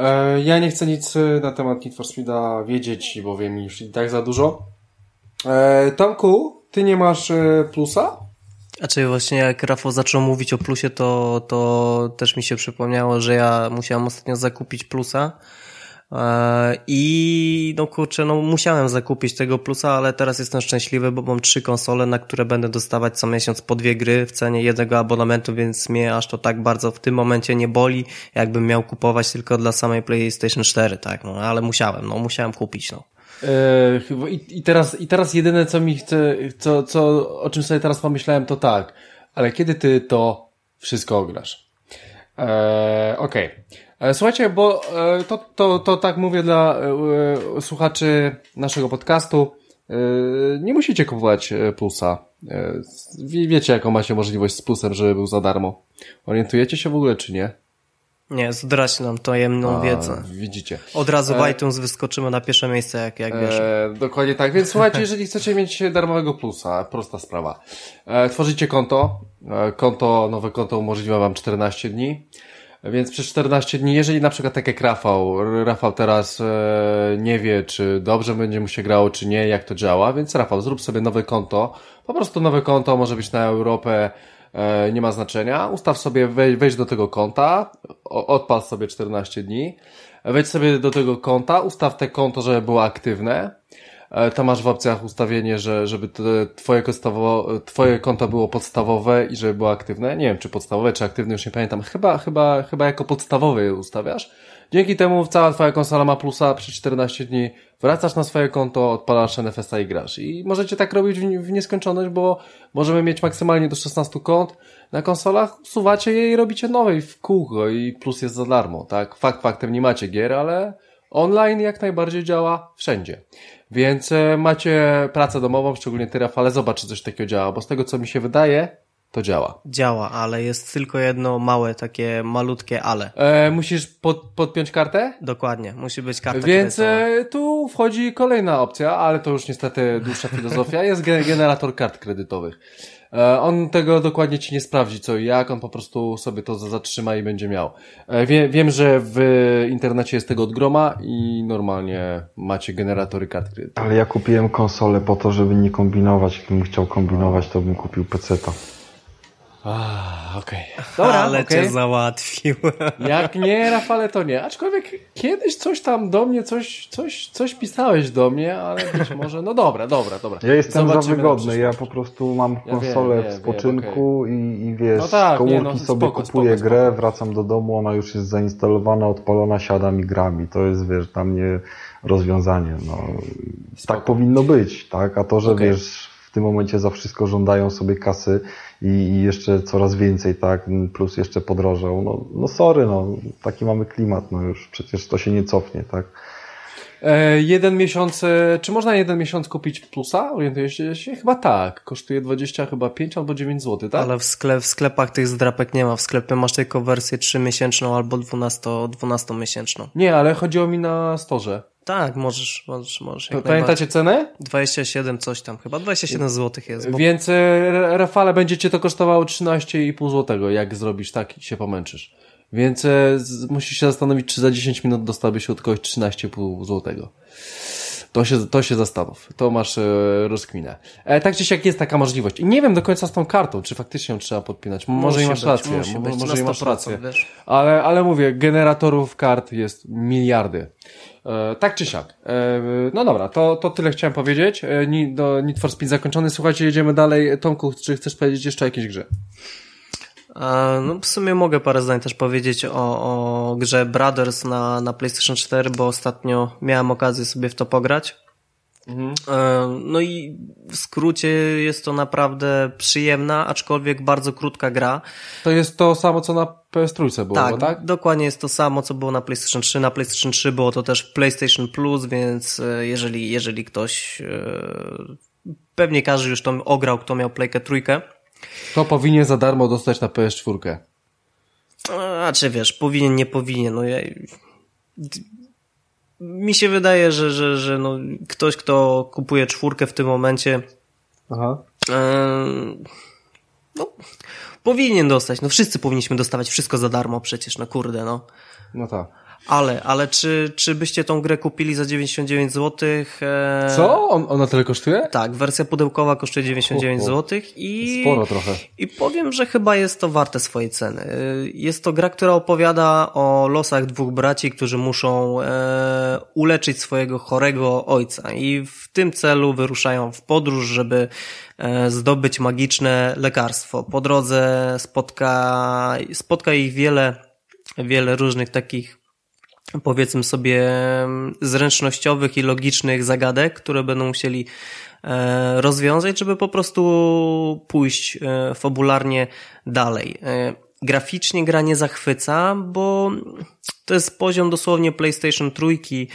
E, ja nie chcę nic na temat Need for Speed'a wiedzieć, bo wiem już i tak za dużo. E, Tomku, ty nie masz e, plusa? A czy właśnie jak Rafał zaczął mówić o plusie, to, to też mi się przypomniało, że ja musiałem ostatnio zakupić plusa. E, I no kurczę, no musiałem zakupić tego plusa, ale teraz jestem szczęśliwy, bo mam trzy konsole, na które będę dostawać co miesiąc po dwie gry w cenie jednego abonamentu, więc mnie aż to tak bardzo w tym momencie nie boli, jakbym miał kupować tylko dla samej PlayStation 4, tak, no ale musiałem, no musiałem kupić, no. Yy, i, i, teraz, I teraz jedyne, co mi chce, co, co, o czym sobie teraz pomyślałem, to tak, ale kiedy ty to wszystko ograsz? Eee, Okej. Okay. E, słuchajcie, bo e, to, to, to tak mówię dla e, słuchaczy naszego podcastu. Nie musicie kupować plusa. Wiecie, jaką macie możliwość z plusem, żeby był za darmo. Orientujecie się w ogóle, czy nie? Nie, zdrać nam tajemną A, wiedzę. Widzicie. Od razu w e... iTunes wyskoczymy na pierwsze miejsce, jak, jak wiesz. E, dokładnie tak. Więc słuchajcie, jeżeli chcecie mieć darmowego plusa, prosta sprawa. E, tworzycie konto. E, konto, nowe konto umożliwia wam 14 dni. Więc przez 14 dni, jeżeli na przykład tak jak Rafał, Rafał teraz e, nie wie, czy dobrze będzie mu się grało, czy nie, jak to działa, więc Rafał, zrób sobie nowe konto. Po prostu nowe konto może być na Europę, E, nie ma znaczenia. Ustaw sobie, wejdź do tego konta, odpal sobie 14 dni, wejdź sobie do tego konta, ustaw te konto, żeby było aktywne. E, tam masz w opcjach ustawienie, że, żeby twoje, twoje konto było podstawowe i żeby było aktywne. Nie wiem, czy podstawowe, czy aktywne, już nie pamiętam. Chyba, chyba, chyba jako podstawowe je ustawiasz. Dzięki temu cała twoja konsola ma plusa przez 14 dni, wracasz na swoje konto, odpalasz NFS-a i grasz. I możecie tak robić w, nieskończoność, bo możemy mieć maksymalnie do 16 kont na konsolach, usuwacie je i robicie nowe w kółko i plus jest za darmo, tak? Fakt faktem nie macie gier, ale online jak najbardziej działa wszędzie. Więc e, macie pracę domową, szczególnie ty Rafale, zobacz coś takiego działa, bo z tego co mi się wydaje, to działa. Działa, ale jest tylko jedno małe, takie malutkie ale. E, musisz pod, podpiąć kartę? Dokładnie, musi być karta Więc kredytowa. e, tu wchodzi kolejna opcja, ale to już niestety dłuższa filozofia, jest ge- generator kart kredytowych. E, on tego dokładnie ci nie sprawdzi co i jak, on po prostu sobie to za- zatrzyma i będzie miał. E, wie, wiem, że w internecie jest tego od groma i normalnie macie generatory kart kredytowych. Ale ja kupiłem konsolę po to, żeby nie kombinować. Gdybym chciał kombinować, to bym kupił PC-ta. Ah, okej. ale okej. cię załatwił. Jak nie, Rafale, to nie. Aczkolwiek kiedyś coś tam do mnie, coś, coś, coś pisałeś do mnie, ale być może, no dobra, dobra, dobra. Ja jestem za Zobaczymy na wygodny, ja po prostu mam Ja wiem, konsolę wiem, w wiem, spoczynku i, i wiesz, No tak, komórki nie, no, sobie spoko, kupuję spoko, grę, spoko. wracam do domu, ona już jest zainstalowana, odpalona, siadam i gram i to jest, wiesz, dla mnie rozwiązanie. No, tak powinno być, tak? A to, że wiesz, w tym momencie za wszystko żądają sobie kasy i, i jeszcze coraz więcej, tak? Plus jeszcze podrożą. No, no sorry, no, taki mamy klimat, no już przecież to się nie cofnie, tak? E, jeden miesiąc, e, czy można jeden miesiąc kupić plusa? Orientujecie się? Chyba tak. Kosztuje 20, chyba 5 albo 9 zł, tak? Ale w, sklep, w sklepach tych zdrapek nie ma. W sklepie masz tylko wersję 3-miesięczną albo 12 12-miesięczną. Nie, ale chodziło mi na storze. Tak, możesz, możesz, możesz. Pamiętacie cenę? najbardziej. 27 coś tam, chyba 27 zł jest. Bo Więc e, Rafale będzie cię to kosztowało 13,5 zł, jak zrobisz tak i się pomęczysz. Więc e, musisz się zastanowić, czy za 10 minut dostałbyś od kogoś 13,5 zł. To się, to się zastanów. To masz e, rozkminę. E, tak czy siak jest taka możliwość. I nie wiem do końca z tą kartą, czy faktycznie ją trzeba podpinać. Może musi i masz być, rację. Musi być, może i masz 100%, rację. Wiesz. Ale, ale mówię, generatorów kart jest miliardy. E, tak czy siak. E, no dobra, to, to tyle chciałem powiedzieć. E, ni, do Need for Speed zakończony. Słuchajcie, jedziemy dalej. Tomku, czy chcesz powiedzieć jeszcze o jakiejś grze? No w sumie mogę parę zdań też powiedzieć o, o grze Brothers na, na PlayStation 4, bo ostatnio miałem okazję sobie w to pograć. E, No i w skrócie jest to naprawdę przyjemna, aczkolwiek bardzo krótka gra. To jest to samo, co na PS3 było, Tak, tak? tak? dokładnie jest to samo, co było na PlayStation 3. Na PlayStation 3 było to też PlayStation Plus, więc e, jeżeli, jeżeli ktoś, e, pewnie każdy już to ograł, kto miał Playkę trójkę, To powinien za darmo dostać na PS4. A czy wiesz, powinien, nie powinien, no ja... Mi się wydaje, że, że, że no, ktoś, kto kupuje czwórkę w tym momencie, Aha. em, no, powinien dostać. No wszyscy powinniśmy dostawać wszystko za darmo przecież, no kurde, no. No tak. Ale, ale czy, czy byście tą grę kupili za 99 zł? E... Co? On, ona tyle kosztuje? Tak, wersja pudełkowa kosztuje 99 Oho. zł i... Sporo trochę. I powiem, że chyba jest to warte swojej ceny. Y, Jest to gra, która opowiada o losach dwóch braci, którzy muszą e, uleczyć swojego chorego ojca i w tym celu wyruszają w podróż, żeby e, zdobyć magiczne lekarstwo. Po drodze spotka, spotka ich wiele, wiele różnych takich powiedzmy sobie zręcznościowych i logicznych zagadek, które będą musieli e, rozwiązać, żeby po prostu pójść e, fabularnie dalej. E, Graficznie gra nie zachwyca, bo to jest poziom dosłownie PlayStation trójki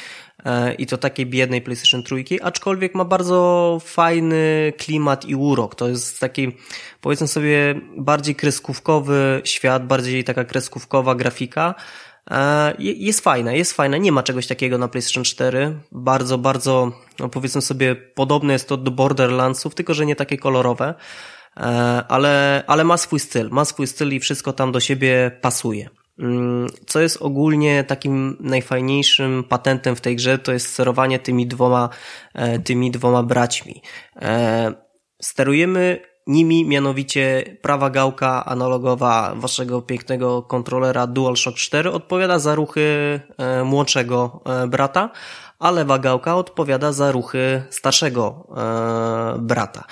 i to takiej biednej PlayStation trójki, aczkolwiek ma bardzo fajny klimat i urok. To jest taki, powiedzmy sobie, bardziej kreskówkowy świat, bardziej taka kreskówkowa grafika. E, je- Jest fajna, jest fajna. Nie ma czegoś takiego na PlayStation 4. Bardzo, bardzo, no powiedzmy sobie, podobne jest to do Borderlandsów, tylko że nie takie kolorowe. E, Ale, ale ma swój styl, ma swój styl i wszystko tam do siebie pasuje. Mm, Co jest ogólnie takim najfajniejszym patentem w tej grze, to jest sterowanie tymi dwoma, e, tymi dwoma braćmi. Sterujemy nimi, mianowicie prawa gałka analogowa waszego pięknego kontrolera DualShock 4 odpowiada za ruchy e, młodszego e, brata, a lewa gałka odpowiada za ruchy starszego e, brata.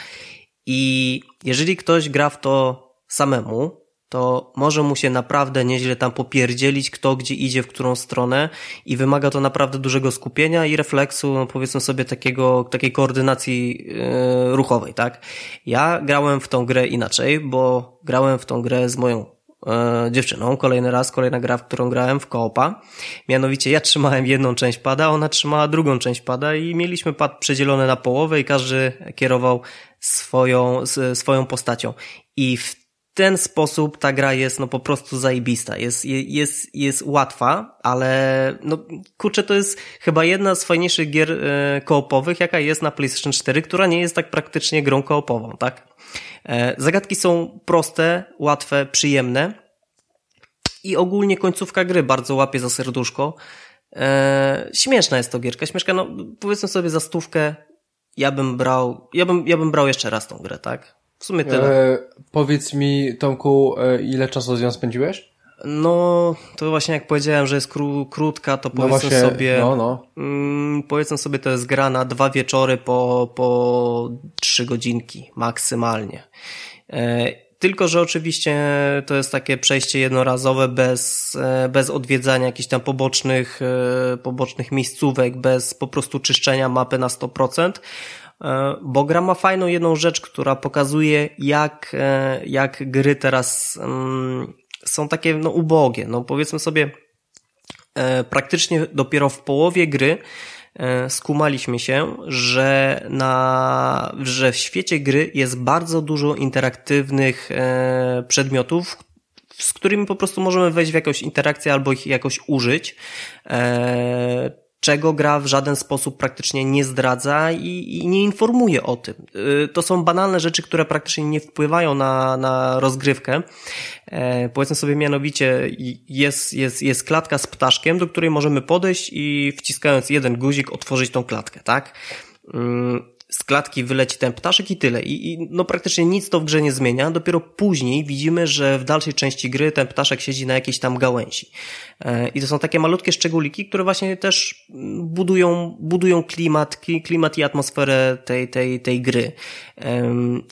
I jeżeli ktoś gra w to samemu, to może mu się naprawdę nieźle tam popierdzielić, kto gdzie idzie, w którą stronę i wymaga to naprawdę dużego skupienia i refleksu, no powiedzmy sobie takiego, takiej koordynacji yy, ruchowej, tak? Ja grałem w tą grę inaczej, bo grałem w tą grę z moją e, dziewczyną, kolejny raz, kolejna gra, w którą grałem w koopa. Mianowicie ja trzymałem jedną część pada, ona trzymała drugą część pada i mieliśmy pad przedzielony na połowę i każdy kierował swoją, swoją postacią. I w ten sposób ta gra jest no po prostu zajebista. Jest, jest, jest łatwa, ale no kurczę, to jest chyba jedna z fajniejszych gier e, koopowych, jaka jest na PlayStation 4, która nie jest tak praktycznie grą koopową, tak? E, zagadki są proste, łatwe, przyjemne i ogólnie końcówka gry bardzo łapie za serduszko. E, śmieszna jest to gierka, śmieszka, no powiedzmy sobie za stówkę ja bym brał, ja bym, ja bym brał jeszcze raz tą grę, tak? W sumie tyle. E, powiedz mi, Tomku, e, ile czasu z nią spędziłeś? No, to właśnie jak powiedziałem, że jest kró krótka, to no powiedzmy właśnie, sobie, no, no. Mm, powiedzmy sobie, to jest gra na dwa wieczory po, po trzy godzinki maksymalnie. E, tylko, że oczywiście to jest takie przejście jednorazowe bez, e, bez odwiedzania jakichś tam pobocznych, e, pobocznych miejscówek, bez po prostu czyszczenia mapy na 100%. E, bo gra ma fajną jedną rzecz, która pokazuje, jak, e, jak gry teraz mm, są takie no, ubogie. No, powiedzmy sobie, e, praktycznie dopiero w połowie gry skumaliśmy się, że, na, że w świecie gry jest bardzo dużo interaktywnych przedmiotów, z którymi po prostu możemy wejść w jakąś interakcję albo ich jakoś użyć czego gra w żaden sposób praktycznie nie zdradza i, i, nie informuje o tym. Y, to są banalne rzeczy, które praktycznie nie wpływają na, na rozgrywkę. E, powiedzmy sobie mianowicie, jest, jest, jest klatka z ptaszkiem, do której możemy podejść i wciskając jeden guzik otworzyć tą klatkę, tak? Mm, z klatki wyleci ten ptaszek i tyle. I, I, no praktycznie nic to w grze nie zmienia. Dopiero później widzimy, że w dalszej części gry ten ptaszek siedzi na jakiejś tam gałęzi. E, I to są takie malutkie szczególiki, które właśnie też budują, budują klimat, klimat i atmosferę tej, tej, tej gry.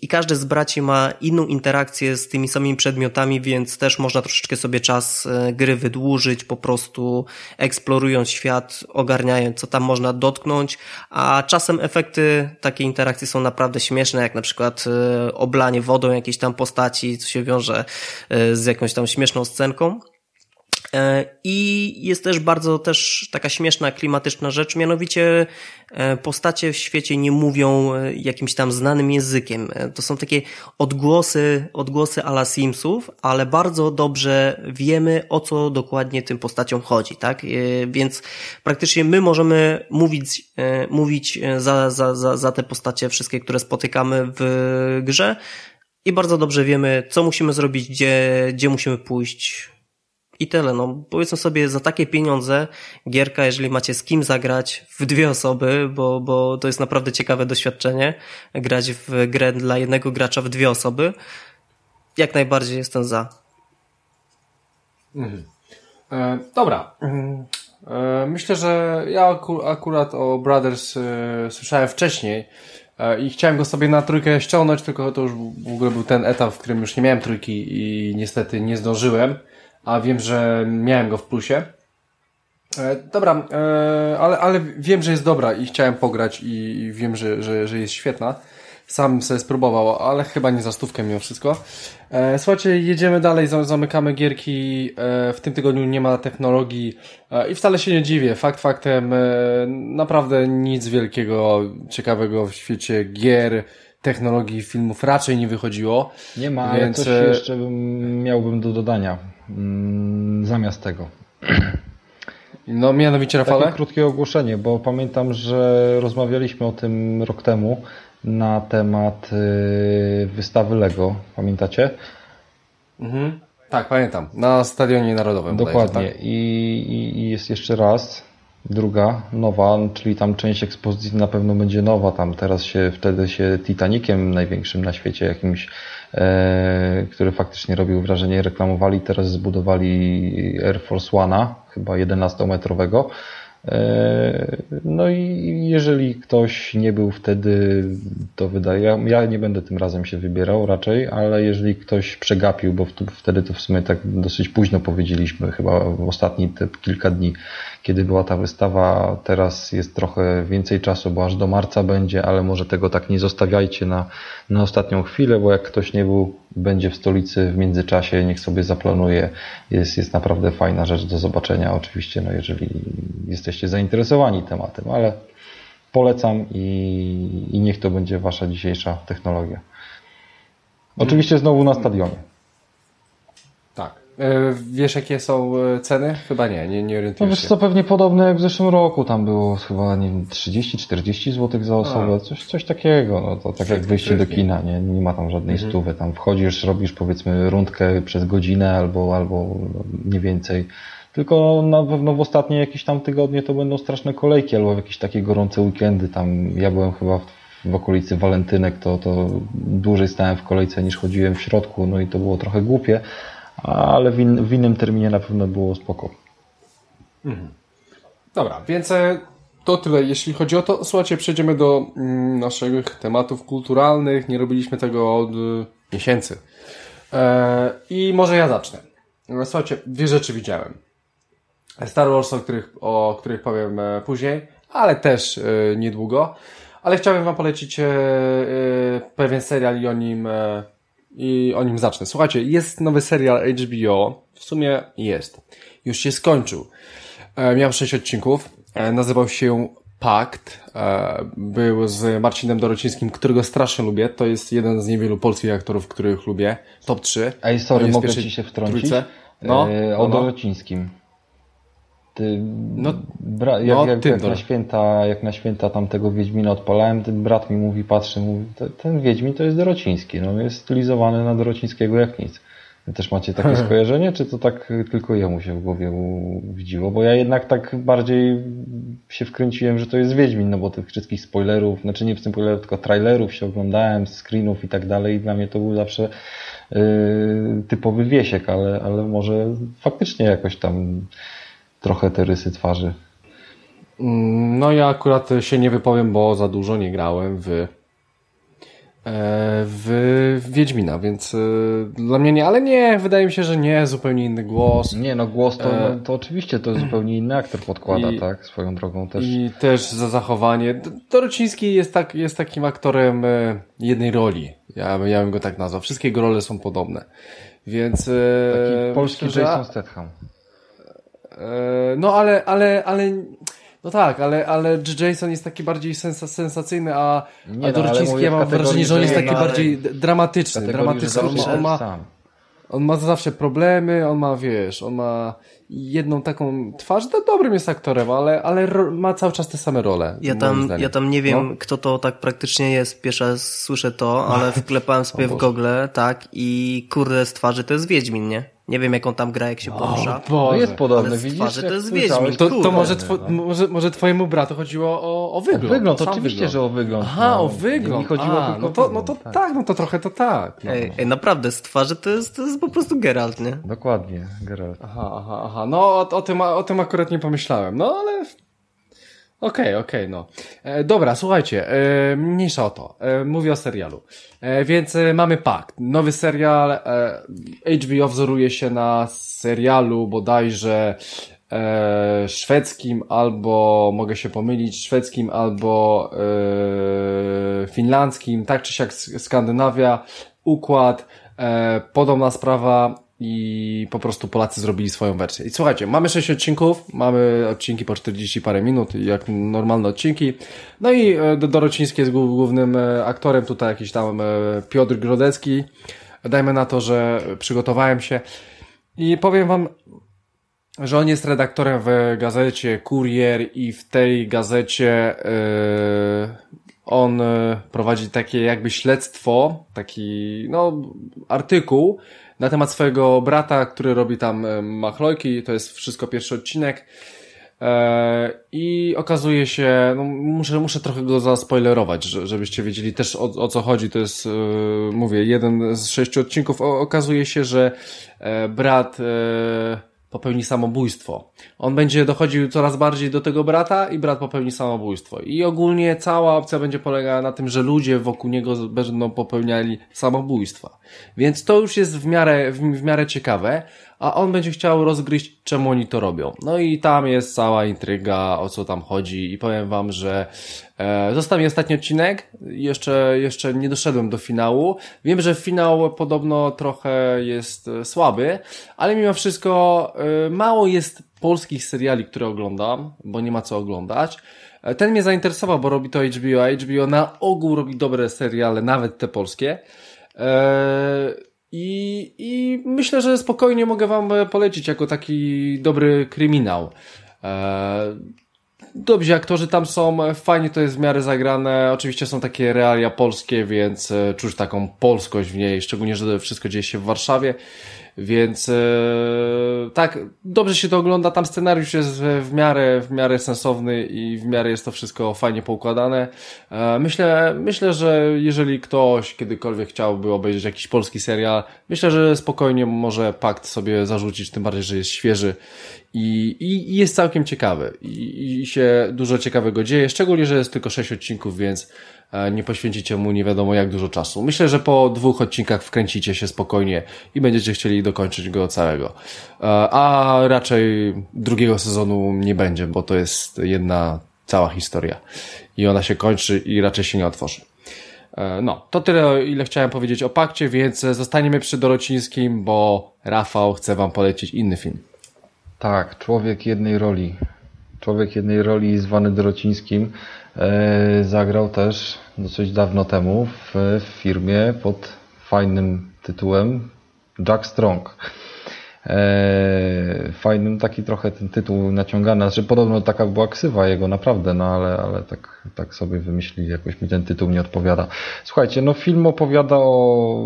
I każdy z braci ma inną interakcję z tymi samymi przedmiotami, więc też można troszeczkę sobie czas e, gry wydłużyć, po prostu eksplorując świat, ogarniając, co tam można dotknąć, a czasem efekty takiej interakcji są naprawdę śmieszne, jak na przykład e, oblanie wodą jakiejś tam postaci, co się wiąże z jakąś tam śmieszną scenką. E, I jest też bardzo też taka śmieszna, klimatyczna rzecz, mianowicie e, postacie w świecie nie mówią e, jakimś tam znanym językiem. To są takie odgłosy, odgłosy ala Simsów, ale bardzo dobrze wiemy, o co dokładnie tym postaciom chodzi, tak? Więc praktycznie my możemy mówić, mówić za, za, za, za te postacie wszystkie, które spotykamy w grze i bardzo dobrze wiemy, co musimy zrobić, gdzie, gdzie musimy pójść, i tyle, no powiedzmy sobie za takie pieniądze gierka, jeżeli macie z kim zagrać w dwie osoby, bo, bo to jest naprawdę ciekawe doświadczenie, grać w grę dla jednego gracza w dwie osoby, jak najbardziej jestem za. Mhm. E, dobra. E, myślę, że ja aku akurat o Brothers e, słyszałem wcześniej e, i chciałem go sobie na trójkę ściągnąć, tylko to już w ogóle był ten etap, w którym już nie miałem trójki i niestety nie zdążyłem a wiem, że miałem go w plusie. E, dobra, e, ale, ale wiem, że jest dobra i chciałem pograć i wiem, że, że, że jest świetna. Sam sobie spróbował, ale chyba nie za stówkę mimo wszystko. E, słuchajcie, jedziemy dalej, zamykamy gierki. E, w tym tygodniu nie ma technologii e, i wcale się nie dziwię. Fakt faktem, e, naprawdę nic wielkiego, ciekawego w świecie gier, technologii, filmów raczej nie wychodziło. Nie ma, więc... ale coś e, jeszcze bym, miałbym do dodania. Mm, zamiast tego. No mianowicie Rafale? Takie krótkie ogłoszenie, bo pamiętam, że rozmawialiśmy o tym rok temu na temat y, wystawy Lego. Pamiętacie? Mhm. Tak, pamiętam. Na Stadionie Narodowym. Dokładnie. Bodajże, tak? I, I jest jeszcze raz druga, nowa, czyli tam część ekspozycji na pewno będzie nowa. Tam teraz się wtedy się Titanikiem największym na świecie jakimś E, który faktycznie robił wrażenie, reklamowali, teraz zbudowali Air Force One'a, chyba 11-metrowego. E, no i jeżeli ktoś nie był wtedy, to wydaje, ja nie będę tym razem się wybierał raczej, ale jeżeli ktoś przegapił, bo wtedy to w sumie tak dosyć późno powiedzieliśmy, chyba w ostatni te kilka dni, kiedy była ta wystawa, teraz jest trochę więcej czasu, bo aż do marca będzie, ale może tego tak nie zostawiajcie na, na ostatnią chwilę, bo jak ktoś nie był, będzie w stolicy w międzyczasie, niech sobie zaplanuje, jest, jest naprawdę fajna rzecz do zobaczenia, oczywiście, no jeżeli jesteście zainteresowani tematem, ale polecam i, i niech to będzie Wasza dzisiejsza technologia. Oczywiście znowu na stadionie. E, wiesz, jakie są e, ceny? Chyba nie, nie, nie orientuję no wiesz, się. co pewnie podobne jak w zeszłym roku. Tam było chyba, nie wiem, 30-40 zł za osobę, coś, coś takiego. No to tak jak wyjście do kina, nie, nie ma tam żadnej mhm. stówy. Tam wchodzisz, robisz powiedzmy rundkę przez godzinę albo, albo nie więcej tylko na pewno w ostatnie jakieś tam tygodnie to będą straszne kolejki albo jakieś takie gorące weekendy. Tam ja byłem chyba w, w okolicy walentynek, to, to dłużej stałem w kolejce niż chodziłem w środku, no i to było trochę głupie, ale w, in, w innym terminie na pewno było spoko. Mhm. Dobra, więc e, to tyle, jeśli chodzi o to. Słuchajcie, przejdziemy do mm, naszych tematów kulturalnych. Nie robiliśmy tego od y, miesięcy. E, I może ja zacznę. Słuchajcie, dwie rzeczy widziałem. Star Wars, o których, o których powiem e, później, ale też e, niedługo. Ale chciałbym Wam polecić e, pewien serial i o nim i o nim zacznę. Słuchajcie, jest nowy serial HBO. W sumie jest. Już się skończył. Miał sześć odcinków. Nazywał się Pakt. Był z Marcinem Dorocińskim, którego strasznie lubię. To jest jeden z niewielu polskich aktorów, których lubię. Top 3. Ej, sorry, mogę Ci się wtrącić? Trójce. No, o no, no. Dorocińskim. Ty, no, bra, jak, no, jak, jak na święta, jak na święta tamtego Wiedźmina odpalałem, ten brat mi mówi, patrzy, mówi, ten Wiedźmin to jest Dorociński, no jest stylizowany na Dorocińskiego jak nic. Wy też macie takie skojarzenie, czy to tak tylko jemu się w głowie widziło? Bo ja jednak tak bardziej się wkręciłem, że to jest Wiedźmin, no bo tych wszystkich spoilerów, znaczy nie w tym spoilerów, tylko trailerów się oglądałem, screenów i tak dalej i dla mnie to był zawsze yy, typowy wiesiek, ale, ale może faktycznie jakoś tam trochę te rysy twarzy. No ja akurat się nie wypowiem, bo za dużo nie grałem w e, w Wiedźmina, więc e, dla mnie nie, ale nie, wydaje mi się, że nie, zupełnie inny głos. Nie, no głos to, e... to oczywiście to zupełnie inny aktor podkłada, I, tak, swoją drogą też. I też za zachowanie. Dorociński jest, tak, jest takim aktorem jednej roli, ja, ja bym go tak nazwał. Wszystkie jego role są podobne, więc... Taki polski myślę, Jason Statham. E, no ale, ale, ale, no tak, ale, ale Jason jest taki bardziej sens sensacyjny, a, nie a no, Dorciński ja mam wrażenie, że on jest taki bardziej dramatyczny. dramatyczny. On, on, ma, on ma zawsze problemy, on ma, wiesz, on ma jedną taką twarz, to dobrym jest aktorem, ale, ale ma cały czas te same role. Ja tam, ja tam nie wiem, no? kto to tak praktycznie jest. Pierwszy raz słyszę to, ale wklepałem sobie w Google, tak, i kurde z twarzy to jest Wiedźmin, nie? Nie wiem, jaką tam gra, jak się porusza. No jest podobny, widzisz? Twarzy, to jest Wiedźmin, to, to może, no. może, może twojemu bratu chodziło o, o wygląd. O wygląd, oczywiście, wygląd. że o wygląd. Aha, no. o wygląd. Mi chodziło A, no to, no to tak. tak. no to trochę to tak. No. Ej, ej, naprawdę, z twarzy to jest, to jest po prostu Geralt, nie? Dokładnie, Geralt. Aha, aha, aha. No o, o, tym, o tym akurat nie pomyślałem. No ale Okej, okay, okej, okay, no. E, dobra, słuchajcie, e, mniejsza o to. E, mówię o serialu. E, więc e, mamy pakt. Nowy serial. E, HBO wzoruje się na serialu bodajże e, szwedzkim albo, mogę się pomylić, szwedzkim albo e, finlandzkim, tak czy siak Skandynawia, układ, e, podobna sprawa, i po prostu Polacy zrobili swoją wersję. I słuchajcie, mamy 6 odcinków, mamy odcinki po 40 parę minut, jak normalne odcinki. No i e, Dorociński jest głównym e, aktorem, tutaj jakiś tam e, Piotr Grodecki. Dajmy na to, że przygotowałem się i powiem wam, że on jest redaktorem w gazecie Kurier i w tej gazecie yy, on prowadzi takie jakby śledztwo, taki no artykuł na temat swojego brata, który robi tam e, machlojki, to jest wszystko pierwszy odcinek. E, I okazuje się, no muszę, muszę trochę go zaspoilerować, żebyście wiedzieli też o, o co chodzi. To jest, e, mówię, jeden z sześciu odcinków. okazuje się, że brat popełni samobójstwo. On będzie dochodził coraz bardziej do tego brata i brat popełni samobójstwo. I ogólnie cała opcja będzie polegała na tym, że ludzie wokół niego będą popełniali samobójstwa. Więc to już jest w miarę, w, w miarę ciekawe, a on będzie chciał rozgryźć, czemu oni to robią. No i tam jest cała intryga, o co tam chodzi i powiem wam, że e, został mi ostatni odcinek, jeszcze, jeszcze nie doszedłem do finału. Wiem, że finał podobno trochę jest e, słaby, ale mimo wszystko e, mało jest polskich seriali, które oglądam, bo nie ma co oglądać. E, ten mnie zainteresował, bo robi to HBO, a HBO na ogół robi dobre seriale, nawet te polskie. Eee, i, I myślę, że spokojnie mogę Wam polecić jako taki dobry kryminał. Eee, dobrzy aktorzy tam są, fajnie to jest w miarę zagrane. Oczywiście są takie realia polskie, więc e, czuć taką polskość w niej, szczególnie, że wszystko dzieje się w Warszawie. Więc e, tak, dobrze się to ogląda. Tam scenariusz jest w, miarę, w miarę sensowny i w miarę jest to wszystko fajnie poukładane. E, myślę, myślę, że jeżeli ktoś kiedykolwiek chciałby obejrzeć jakiś polski serial, myślę, że spokojnie może Pakt sobie zarzucić, tym bardziej, że jest świeży i, i, i jest całkiem ciekawy. I, I się dużo ciekawego dzieje, szczególnie, że jest tylko sześć odcinków, więc nie poświęcicie mu nie wiadomo jak dużo czasu. Myślę, że po dwóch odcinkach wkręcicie się spokojnie i będziecie chcieli dokończyć go całego. E, a raczej drugiego sezonu nie będzie, bo to jest jedna cała historia. I ona się kończy i raczej się nie otworzy. E, no, to tyle, ile chciałem powiedzieć o pakcie, więc zostaniemy przy Dorocińskim, bo Rafał chce wam polecić inny film. Tak, człowiek jednej roli. Człowiek jednej roli zwany Dorocińskim E, zagrał też dosyć dawno temu w firmie pod fajnym tytułem Jack Strong. E, fajnym taki trochę ten tytuł naciągany, że znaczy, podobno taka była ksywa jego naprawdę, no ale, ale tak, tak sobie wymyślili, jakoś mi ten tytuł nie odpowiada. Słuchajcie, no film opowiada o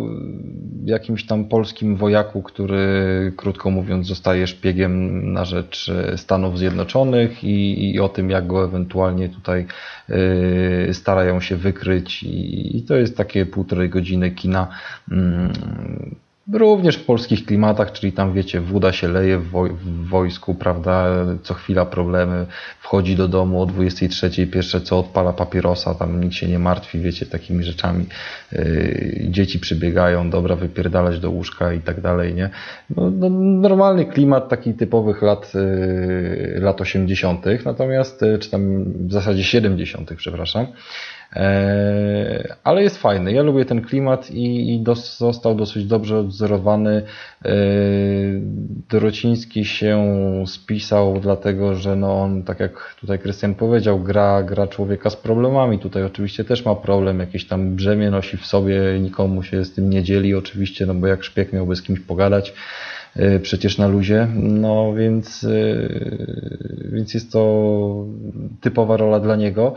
jakimś tam polskim wojaku, który krótko mówiąc zostaje szpiegiem na rzecz Stanów Zjednoczonych i, i o tym, jak go ewentualnie tutaj y, starają się wykryć i, i, to jest takie półtorej godziny kina. Mm, Również w polskich klimatach, czyli tam wiecie, woda się leje w, woj w, wojsku, prawda, co chwila problemy, wchodzi do domu o 23, pierwsze co odpala papierosa, tam nikt się nie martwi, wiecie, takimi rzeczami. Yy, dzieci przybiegają, dobra, wypierdalać do łóżka i tak dalej, nie? No, no, normalny klimat taki typowych lat, yy, lat 80., natomiast, yy, czy tam w zasadzie 70., przepraszam. E, ale jest fajny. Ja lubię ten klimat i, i dos, został dosyć dobrze odzorowany. E, Dorociński się spisał, dlatego że no on, tak jak tutaj Krystian powiedział, gra, gra człowieka z problemami. Tutaj oczywiście też ma problem, jakieś tam brzemię nosi w sobie, nikomu się z tym nie dzieli oczywiście, no bo jak szpieg miałby z kimś pogadać e, przecież na luzie, no więc, więc jest to typowa rola dla niego.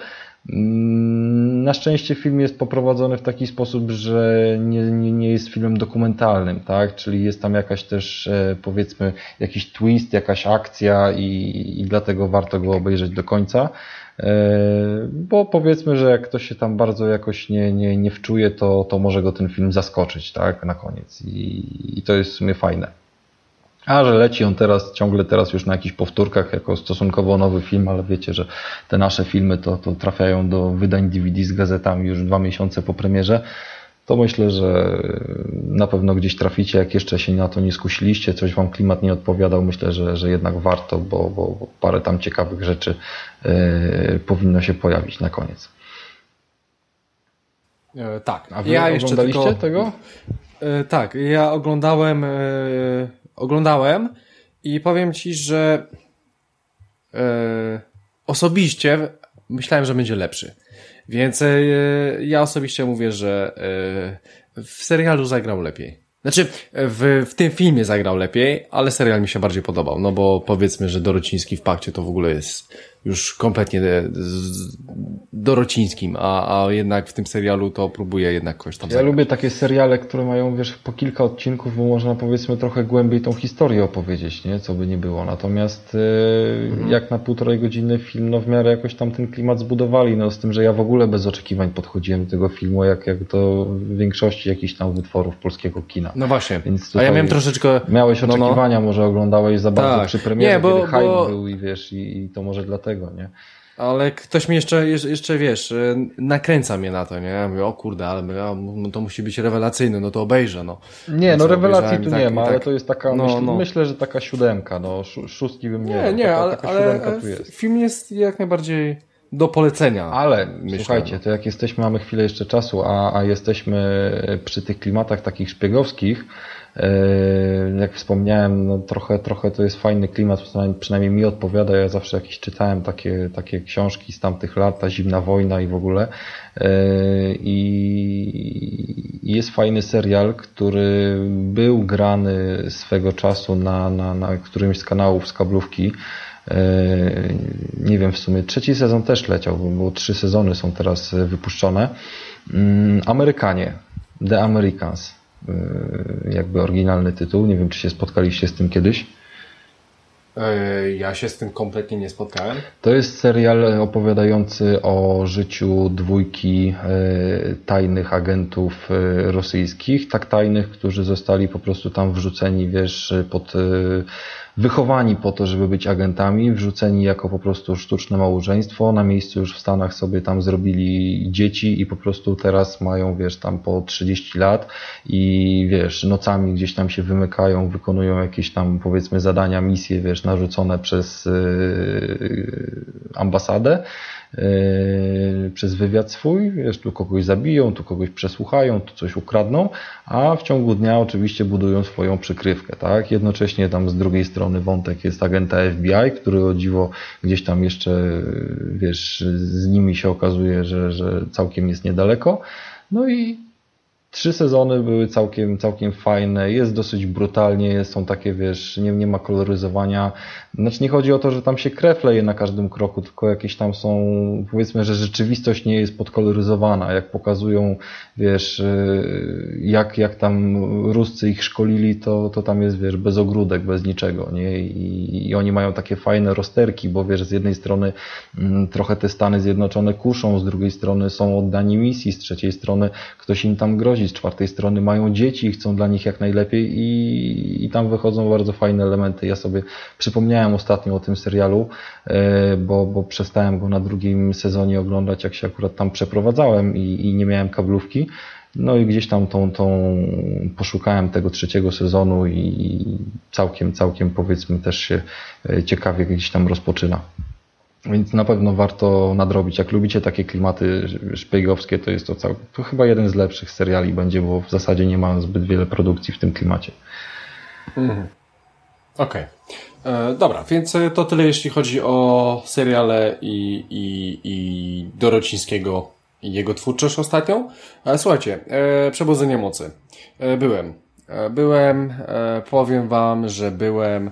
Mm, na szczęście film jest poprowadzony w taki sposób, że nie, nie, nie jest filmem dokumentalnym, tak? Czyli jest tam jakaś też, e, powiedzmy, jakiś twist, jakaś akcja i, i dlatego warto go obejrzeć do końca. E, bo powiedzmy, że jak ktoś się tam bardzo jakoś nie, nie, nie wczuje, to, to może go ten film zaskoczyć, tak? Na koniec. I, i to jest w sumie fajne. A że leci on teraz, ciągle teraz już na jakichś powtórkach jako stosunkowo nowy film, ale wiecie, że te nasze filmy to, to trafiają do wydań DVD z gazetami już dwa miesiące po premierze, to myślę, że na pewno gdzieś traficie, jak jeszcze się na to nie skusiliście, coś Wam klimat nie odpowiadał, myślę, że, że jednak warto, bo, bo parę tam ciekawych rzeczy yy, powinno się pojawić na koniec. E, tak. A Wy ja oglądaliście tylko... tego? E, tak, ja oglądałem e, oglądałem i powiem Ci, że e, osobiście myślałem, że będzie lepszy. Więc e, ja osobiście mówię, że e, w serialu zagrał lepiej. Znaczy, w, w tym filmie zagrał lepiej, ale serial mi się bardziej podobał, no bo powiedzmy, że Dorociński w pakcie to w ogóle jest już kompletnie dorocińskim, a, a jednak w tym serialu to próbuje jednak kogoś tam Ja zagrać. lubię takie seriale, które mają, wiesz, po kilka odcinków, bo można powiedzmy trochę głębiej tą historię opowiedzieć, nie? Co by nie było. Natomiast yy, mhm. jak na półtorej godziny film, no w miarę jakoś tam ten klimat zbudowali, no z tym, że ja w ogóle bez oczekiwań podchodziłem do tego filmu, jak, jak do większości jakichś tam wytworów polskiego kina. No właśnie. A ja miałem troszeczkę... Miałeś oczekiwania, no, no. może oglądałeś za bardzo tak. przy premierze, nie, bo, bo... był i wiesz, i, i to może dlatego, nie? Ale ktoś mi jeszcze, jeszcze wiesz, e, nakręca mnie na to, nie? Ja mówię, o kurde, ale no to musi być rewelacyjny, no to obejrzę, no. Nie, no rewelacji tu tak, nie ma, tak, ale to jest taka, no, myśl, no. myślę, że taka siódemka, no, szóstki bym nie Nie, nie, taka, ale, taka ale film jest jak najbardziej do polecenia. Ale myślę, słuchajcie, no. to jak jesteśmy, mamy chwilę jeszcze czasu, a, a jesteśmy przy tych klimatach takich szpiegowskich, jak wspomniałem, no trochę, trochę to jest fajny klimat, przynajmniej mi odpowiada. Ja zawsze jakieś czytałem takie, takie książki z tamtych lat, ta zimna wojna i w ogóle. Yy, I jest fajny serial, który był grany swego czasu na, na, na którymś z kanałów z kablówki. Yy, nie wiem, w sumie trzeci sezon też leciał, bo trzy sezony są teraz wypuszczone. Amerykanie, The Americans. E, jakby oryginalny tytuł. Nie wiem, czy się spotkaliście z tym kiedyś. E, ja się z tym kompletnie nie spotkałem. To jest serial opowiadający o życiu dwójki e, tajnych agentów rosyjskich, tak tajnych, którzy zostali po prostu tam wrzuceni, wiesz, pod wychowani po to, żeby być agentami, wrzuceni jako po prostu sztuczne małżeństwo, na miejscu już w Stanach sobie tam zrobili dzieci i po prostu teraz mają, wiesz, tam po 30 lat i wiesz, nocami gdzieś tam się wymykają, wykonują jakieś tam powiedzmy zadania, misje, wiesz, narzucone przez yy, ambasadę przez wywiad swój, wiesz, tu kogoś zabiją, tu kogoś przesłuchają, tu coś ukradną, a w ciągu dnia oczywiście budują swoją przykrywkę, tak? Jednocześnie tam z drugiej strony wątek jest agenta FBI, który o dziwo gdzieś tam jeszcze, wiesz, z nimi się okazuje, że, że całkiem jest niedaleko. No i Trzy sezony były całkiem, całkiem fajne, jest dosyć brutalnie, są takie, wiesz, nie, nie ma koloryzowania. Znaczy nie chodzi o to, że tam się krew leje na każdym kroku, tylko jakieś tam są, powiedzmy, że rzeczywistość nie jest podkoloryzowana. Jak pokazują, wiesz, y, jak, jak tam Ruscy ich szkolili, to, to tam jest, wiesz, bez ogródek, bez niczego, nie? I, I oni mają takie fajne rozterki, bo wiesz, z jednej strony mm, trochę te Stany Zjednoczone kuszą, z drugiej strony są oddani misji, z trzeciej strony ktoś im tam grozi, z czwartej strony mają dzieci i chcą dla nich jak najlepiej i, i tam wychodzą bardzo fajne elementy. Ja sobie przypomniałem ostatnio o tym serialu, e, bo, bo przestałem go na drugim sezonie oglądać, jak się akurat tam przeprowadzałem i, i nie miałem kablówki. No i gdzieś tam tą, tą poszukałem tego trzeciego sezonu i całkiem, całkiem powiedzmy też się e, ciekawie gdzieś tam rozpoczyna. Więc na pewno warto nadrobić. Jak lubicie takie klimaty szpiegowskie, to jest to, cały, to chyba jeden z lepszych seriali będzie, bo w zasadzie nie ma zbyt wiele produkcji w tym klimacie. Mhm. Okej. Okay. E, dobra, więc e, to tyle jeśli chodzi o seriale i, i, i Dorocińskiego jego twórczość ostatnią. E, słuchajcie, e, Przebudzenie Mocy. E, byłem. E, byłem, powiem wam, że byłem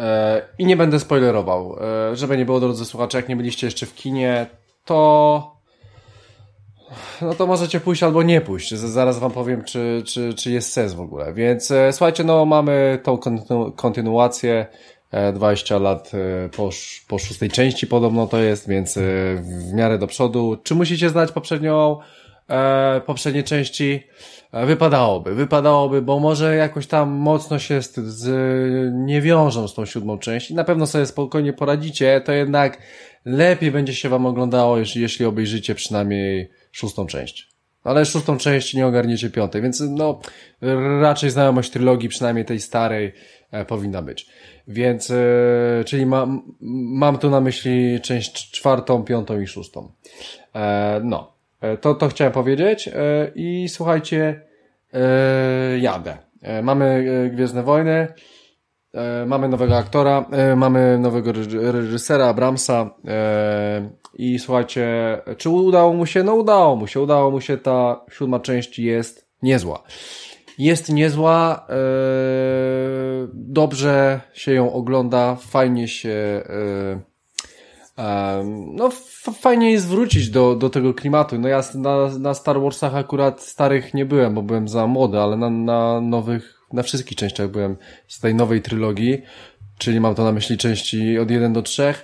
E, I nie będę spoilerował. E, żeby nie było, drodzy słuchacze, jak nie byliście jeszcze w kinie, to no to możecie pójść albo nie pójść. Zaraz wam powiem, czy, czy, czy jest sens w ogóle. Więc e, słuchajcie, no mamy tą kontynu kontynuację. 20 lat po, po szóstej części podobno to jest, więc w miarę do przodu. Czy musicie znać poprzednią, poprzednie części? E, wypadałoby, wypadałoby, bo może jakoś tam mocno się z, z, nie wiążą z tą siódmą częścią. Na pewno sobie spokojnie poradzicie, to jednak lepiej będzie się wam oglądało, jeśli, jeśli obejrzycie przynajmniej szóstą część. Ale szóstą część nie ogarniecie piątej, więc no raczej znajomość trylogii, przynajmniej tej starej, e, powinna być. Więc, e, czyli mam, mam tu na myśli część czwartą, piątą i szóstą. E, no. E, to, to chciałem powiedzieć e, i słuchajcie, e, jadę. Mamy Gwiezdne Wojny, mamy nowego aktora, mamy nowego reżysera Abramsa i słuchajcie, czy udało mu się? No udało mu się, udało mu się, ta siódma część jest niezła. Jest niezła, dobrze się ją ogląda, fajnie się no fajnie jest wrócić do, do tego klimatu. No ja na, na Star Warsach akurat starych nie byłem, bo byłem za młody, ale na, na nowych, na wszystkich częściach byłem z tej nowej trylogii, czyli mam to na myśli części od 1 do 3.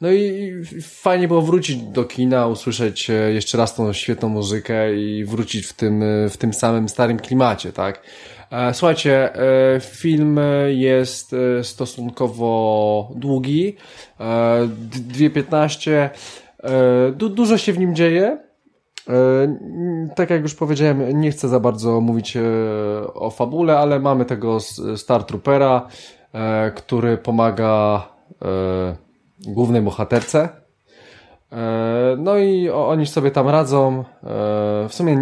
No i fajnie było wrócić do kina, usłyszeć e, jeszcze raz tą świetną muzykę i wrócić w tym, e, w tym samym starym klimacie, tak? E, słuchajcie, film jest stosunkowo długi, 2.15, du dużo się w nim dzieje, tak jak już powiedziałem, nie chcę za bardzo mówić o fabule, ale mamy tego Star Troopera, który pomaga głównej bohaterce. E, no i oni sobie tam radzą. E, w sumie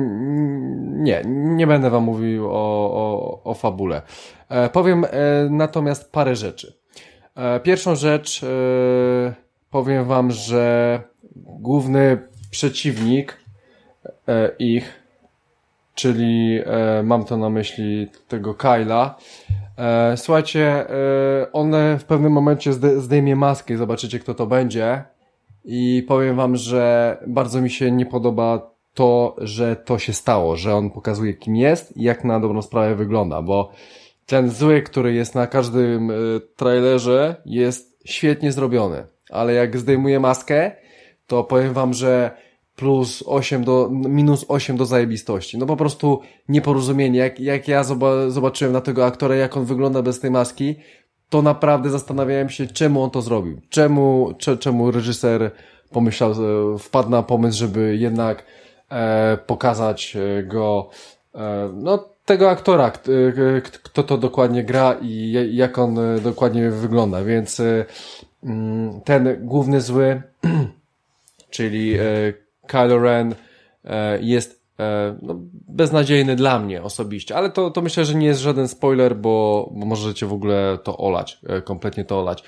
nie, nie będę wam mówił o, o, o fabule. E, powiem natomiast parę rzeczy. Pierwszą rzecz powiem wam, że główny przeciwnik ich, czyli mam to na myśli tego Kyla, E, słuchajcie, e, on w pewnym momencie zdejmie maskę i zobaczycie, kto to będzie. I powiem wam, że bardzo mi się nie podoba to, że to się stało, że on pokazuje, kim jest i jak na dobrą sprawę wygląda, bo ten zły, który jest na każdym e, trailerze, jest świetnie zrobiony. Ale jak zdejmuje maskę, to powiem wam, że plus 8 do, minus 8 do zajebistości. No po prostu nieporozumienie. Jak, jak ja zobaczyłem na tego aktora, jak on wygląda bez tej maski, to naprawdę zastanawiałem się, czemu on to zrobił. Czemu, czemu reżyser pomyślał, wpadł na pomysł, żeby jednak e, pokazać e, go, e, no tego aktora, kto to dokładnie gra i jak on e, dokładnie wygląda, więc e, mm, ten główny zły, czyli Kylo Ren e, jest e, no, beznadziejny dla mnie osobiście, ale to, to myślę, że nie jest żaden spoiler, bo, bo możecie w ogóle to olać, e, kompletnie to olać.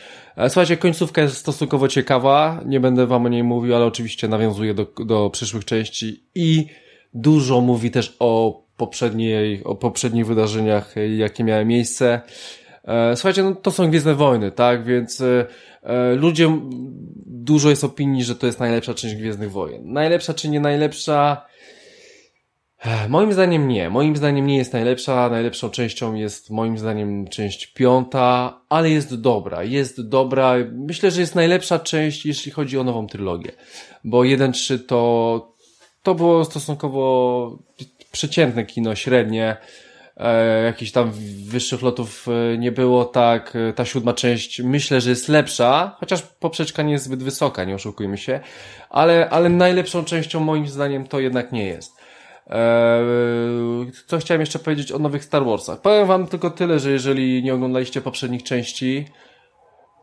Słuchajcie, końcówka jest stosunkowo ciekawa, nie będę wam o niej mówił, ale oczywiście nawiązuje do, do przyszłych części i dużo mówi też o poprzedniej, o poprzednich wydarzeniach, jakie miały miejsce. Słuchajcie, no to są Gwiezdne Wojny, tak, więc E, ludzie, dużo jest opinii, że to jest najlepsza część Gwiezdnych Wojen. Najlepsza czy nie najlepsza? E, moim zdaniem nie. Moim zdaniem nie jest najlepsza. Najlepszą częścią jest moim zdaniem część piąta, ale jest dobra. Jest dobra. Myślę, że jest najlepsza część, jeśli chodzi o nową trylogię. Bo 1-3 to, to było stosunkowo przeciętne kino, średnie e, jakichś tam wyższych lotów e, nie było, tak, e, ta siódma część myślę, że jest lepsza, chociaż poprzeczka nie jest zbyt wysoka, nie oszukujmy się, ale, ale najlepszą częścią moim zdaniem to jednak nie jest. E, co chciałem jeszcze powiedzieć o nowych Star Warsach? Powiem wam tylko tyle, że jeżeli nie oglądaliście poprzednich części,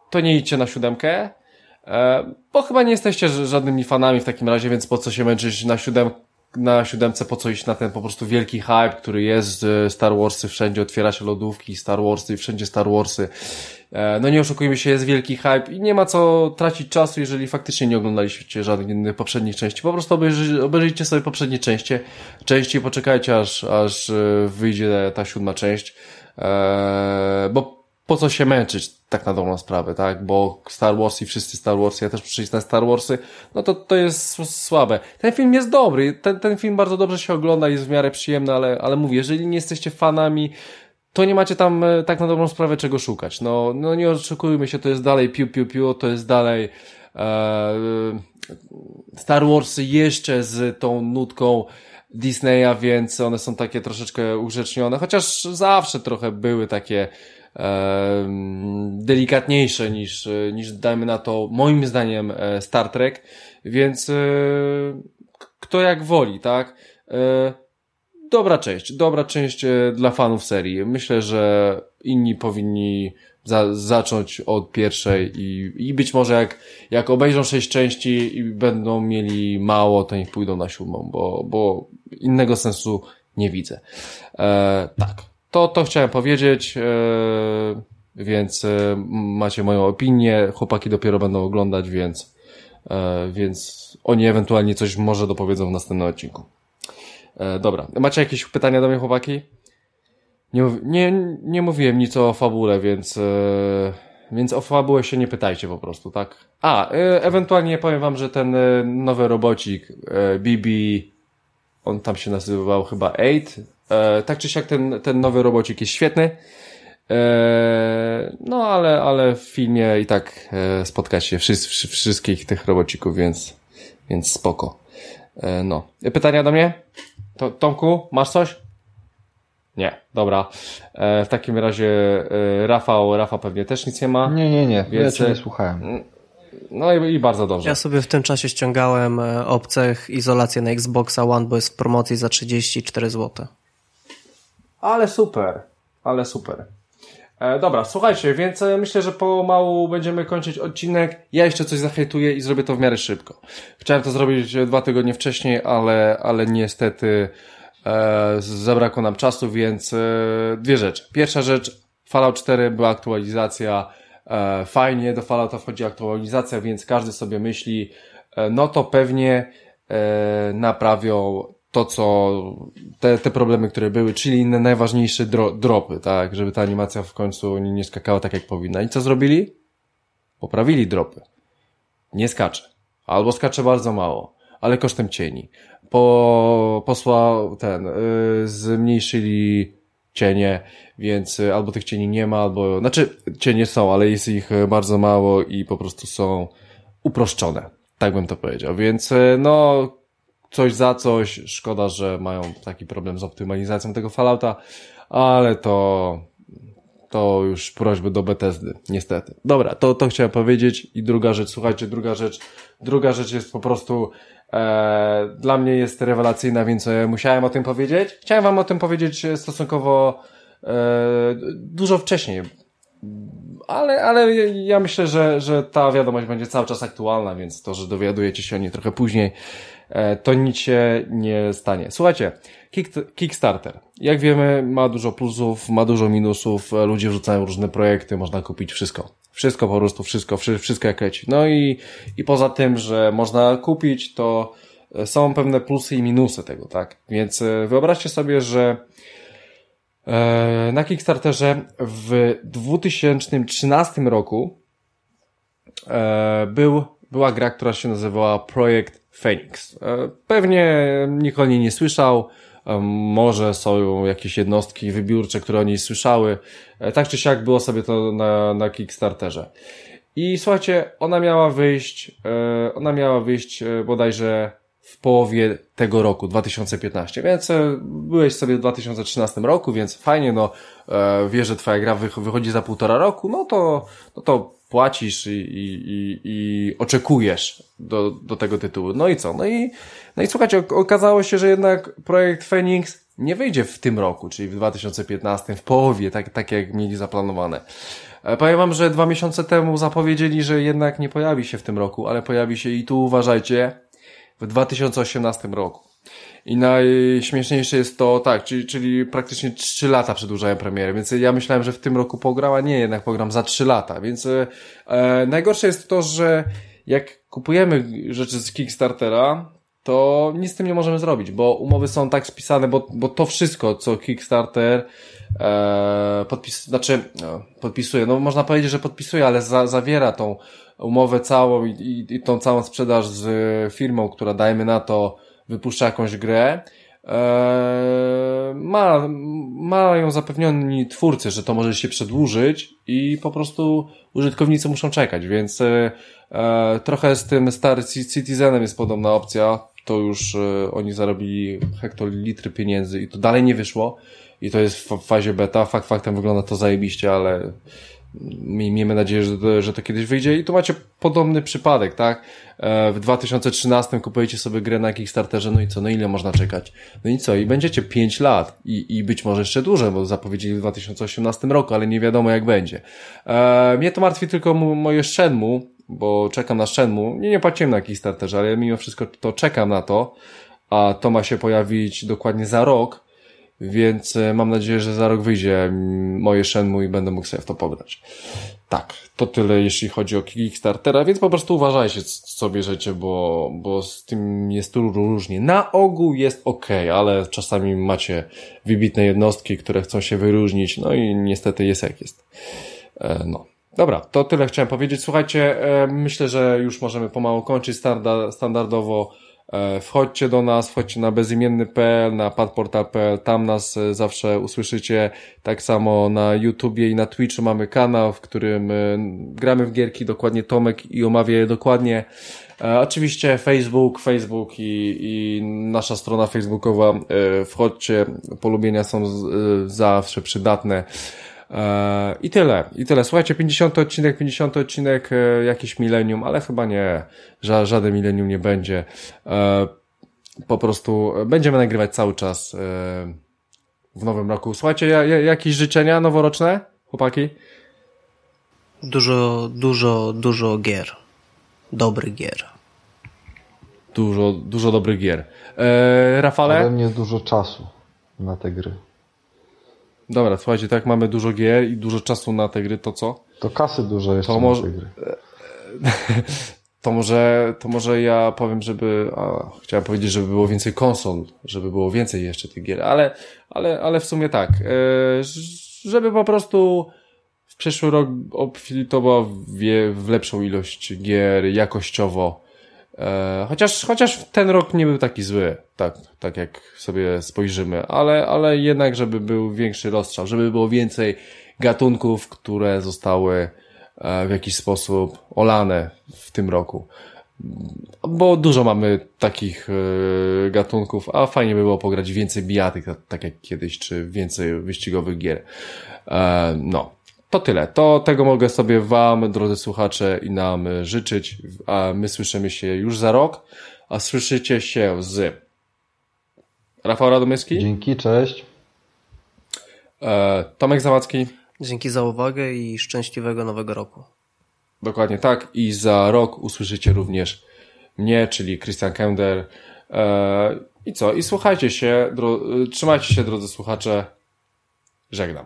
to nie idźcie na siódemkę, e, bo chyba nie jesteście żadnymi fanami w takim razie, więc po co się męczyć na siódemkę na siódemce po co iść na ten po prostu wielki hype, który jest Star Warsy, wszędzie otwiera się lodówki, Star Warsy, wszędzie Star Warsy. E, no nie oszukujmy się, jest wielki hype i nie ma co tracić czasu, jeżeli faktycznie nie oglądaliście żadnych innych poprzednich części. Po prostu obejrzyjcie sobie poprzednie części, części poczekajcie aż, aż e, wyjdzie ta siódma część. E, bo po co się męczyć, tak na dobrą sprawę, tak? Bo Star Wars i wszyscy Star Wars, ja też przyjść na Star Warsy, no to to jest słabe. Ten film jest dobry, ten, ten film bardzo dobrze się ogląda, jest w miarę przyjemny, ale, ale mówię, jeżeli nie jesteście fanami, to nie macie tam e, tak na dobrą sprawę czego szukać. No, no nie oczekujmy się, to jest dalej piu piu piu, to jest dalej e, Star Warsy jeszcze z tą nutką Disneya, więc one są takie troszeczkę ugrzecznione, chociaż zawsze trochę były takie delikatniejsze niż, niż dajmy na to moim zdaniem e, Star Trek, więc e, kto jak woli, tak? E, dobra część, dobra część dla fanów serii. Myślę, że inni powinni za, zacząć od pierwszej i, i być może jak, jak obejrzą sześć części i będą mieli mało, to niech pójdą na siódmą, bo, bo innego sensu nie widzę. E, tak. To, to chciałem powiedzieć, e, więc e, macie moją opinię. Chłopaki dopiero będą oglądać, więc, e, więc oni ewentualnie coś może dopowiedzą w następnym odcinku. Dobra. Macie jakieś pytania do mnie, chłopaki? Nie, nie, nie mówiłem nic o fabule, więc więc o fabułę się nie pytajcie po prostu, tak? A, ewentualnie powiem wam, że ten nowy robocik BB, on tam się nazywał chyba 8, e, tak czy siak ten, ten nowy robocik jest świetny. E, no, ale, ale w filmie i tak e, spotkać się wszy, wszy, wszystkich tych robocików, więc, więc spoko. E, no. Pytania do mnie? To, Tomku, masz coś? Nie, dobra. E, w takim razie e, Rafał, Rafał pewnie też nic nie ma. Nie, nie, nie, Więc, ja cię e, nie słuchałem. No i, i bardzo dobrze. Ja sobie w tym czasie ściągałem e, obcych izolację na Xboxa One, bo jest w promocji za 34 zł. Ale super, ale super. E, dobra, słuchajcie, więc e, myślę, że pomału będziemy kończyć odcinek. Ja jeszcze coś zahejtuję i zrobię to w miarę szybko. Chciałem to zrobić e, dwa tygodnie wcześniej, ale, ale niestety e, zabrakło nam czasu, więc e, dwie rzeczy. Pierwsza rzecz, Fallout 4 była aktualizacja, e, fajnie, do Fallouta wchodzi aktualizacja, więc każdy sobie myśli, e, no to pewnie naprawią to, co te, te problemy, które były, czyli inne najważniejsze dro, dropy, tak, żeby ta animacja w końcu nie, skakała tak, jak powinna. I co zrobili? Poprawili dropy. Nie skacze. Albo skacze bardzo mało, ale kosztem cieni. Po, posła ten, yy, zmniejszyli cienie, więc y, albo tych cieni nie ma, albo, znaczy cienie są, ale jest ich y, bardzo mało i po prostu są uproszczone. Tak bym to powiedział. Więc y, no, coś za coś. Szkoda, że mają taki problem z optymalizacją tego Fallouta, ale to, to już prośby do Bethesdy, niestety. Dobra, to, to chciałem powiedzieć. I druga rzecz, słuchajcie, druga rzecz, druga rzecz jest po prostu, e, dla mnie jest rewelacyjna, więc e, musiałem o tym powiedzieć. Chciałem wam o tym powiedzieć e, stosunkowo e, dużo wcześniej, ale, ale ja myślę, że, że ta wiadomość będzie cały czas aktualna, więc to, że dowiadujecie się o niej trochę później, to nic się nie stanie. Słuchajcie, Kick, Kickstarter. Jak wiemy, ma dużo plusów, ma dużo minusów, e, ludzie wrzucają różne projekty, można kupić wszystko. Wszystko po prostu, wszystko, wszy- wszystko jak leci. No i, i poza tym, że można kupić, to e, są pewne plusy i minusy tego, tak? Więc e, wyobraźcie sobie, że E, na Kickstarterze w 2013 roku e, był, była gra, która się nazywała Projekt Phoenix. E, Pewnie nikt o niej nie słyszał, e, może są jakieś jednostki wybiórcze, które o niej słyszały. E, Tak czy siak było sobie to na, na Kickstarterze. I słuchajcie, ona miała wyjść, ona miała wyjść bodajże w połowie tego roku, 2015, więc byłeś sobie w 2013 roku, więc fajnie, no e, wiesz, że twoja gra wych- wychodzi za półtora roku, no to, no to płacisz i, i, i, i oczekujesz do, do tego tytułu. No i co? No i, no i słuchajcie, ok- okazało się, że jednak projekt Phoenix nie wyjdzie w tym roku, czyli w 2015, w połowie, tak, tak jak mieli zaplanowane. E, Powiem wam, że dwa miesiące temu zapowiedzieli, że jednak nie pojawi się w tym roku, ale pojawi się i tu uważajcie, w 2018 roku. I najśmieszniejsze jest to, tak, czyli, czyli praktycznie 3 lata przedłużają premierę, więc ja myślałem, że w tym roku pograła, nie, jednak pogram za 3 lata, więc e, najgorsze jest to, że jak kupujemy rzeczy z Kickstartera, to nic z tym nie możemy zrobić, bo umowy są tak spisane, bo, bo to wszystko, co Kickstarter e, podpis, znaczy no, podpisuje, no można powiedzieć, że podpisuje, ale za, zawiera tą umowę całą i, i, i tą całą sprzedaż z firmą, która dajmy na to wypuszcza jakąś grę, e, ma, mają zapewnioni twórcy, że to może się przedłużyć i po prostu użytkownicy muszą czekać, więc e, trochę z tym Star Citizenem jest podobna opcja, to już e, oni zarobili hektolitry pieniędzy i to dalej nie wyszło. I to jest w fazie beta, fakt faktem wygląda to zajebiście, ale miejmy nadzieję, że że to kiedyś wyjdzie i tu macie podobny przypadek, tak? E, W 2013 kupujecie sobie grę na Kickstarterze, no i co, no ile można czekać? No i co, i będziecie 5 lat i, i być może jeszcze dłużej, bo zapowiedzieli w 2018 roku, ale nie wiadomo jak będzie. E, mnie to martwi tylko moje Shenmue, bo czekam na Shenmue. Nie, nie płaciłem na Kickstarterze, ale mimo wszystko to czekam na to, a to ma się pojawić dokładnie za rok, więc e, mam nadzieję, że za rok wyjdzie mm, moje Shenmue i będę mógł sobie w to pograć. Tak, to tyle jeśli chodzi o Kickstartera, więc po prostu uważajcie co bierzecie, bo, bo z tym jest różnie. Na ogół jest ok, ale czasami macie wybitne jednostki, które chcą się wyróżnić, no i niestety jest jak jest. E, no. Dobra, to tyle chciałem powiedzieć. Słuchajcie, e, myślę, że już możemy pomału kończyć standardowo. E, wchodźcie do nas, wchodźcie na bezimienny.pl, na padportal.pl, tam nas e, zawsze usłyszycie. Tak samo na YouTubie i na Twitchu mamy kanał, w którym gramy w gierki, dokładnie Tomek i omawia je dokładnie. Oczywiście Facebook, Facebook i, i nasza strona facebookowa. Wchodźcie, polubienia są zawsze przydatne. E, I tyle, i tyle. Słuchajcie, 50 odcinek, 50 odcinek, e, jakiś milenium, ale chyba nie, ża żaden milenium nie będzie. E, po prostu będziemy nagrywać cały czas w nowym roku. Słuchajcie, jakieś życzenia noworoczne, chłopaki? Dużo, dużo, dużo gier. Dobrych gier. Dużo, dużo dobrych gier. E, Rafale? Ode mnie dużo czasu na te gry. Dobra, słuchajcie, tak mamy dużo gier i dużo czasu na te gry, to co? To kasy dużo jeszcze to może... na te gry. to może, to może ja powiem, żeby, a, chciałem powiedzieć, żeby było więcej konsol, żeby było więcej jeszcze tych gier, ale, ale, ale w sumie tak, e, żeby po prostu w przyszły rok obfilitował w, w lepszą ilość gier jakościowo, E, chociaż, chociaż ten rok nie był taki zły, tak, tak jak sobie spojrzymy, ale, ale jednak, żeby był większy rozstrzał, żeby było więcej gatunków, które zostały e, w jakiś sposób olane w tym roku. Bo dużo mamy takich e, gatunków, a fajnie by było pograć więcej bijatyk, tak jak kiedyś, czy więcej wyścigowych gier. No. To tyle. To tego mogę sobie Wam, drodzy słuchacze, i nam życzyć. A my słyszymy się już za rok, a słyszycie się z Rafał Radomyski. Dzięki, cześć. E, Tomek Zawadzki. Dzięki za uwagę i szczęśliwego nowego roku. Dokładnie tak. I za rok usłyszycie również mnie, czyli Christian Kender. E, I co? I słuchajcie się, dro... trzymajcie się, drodzy słuchacze. Żegnam.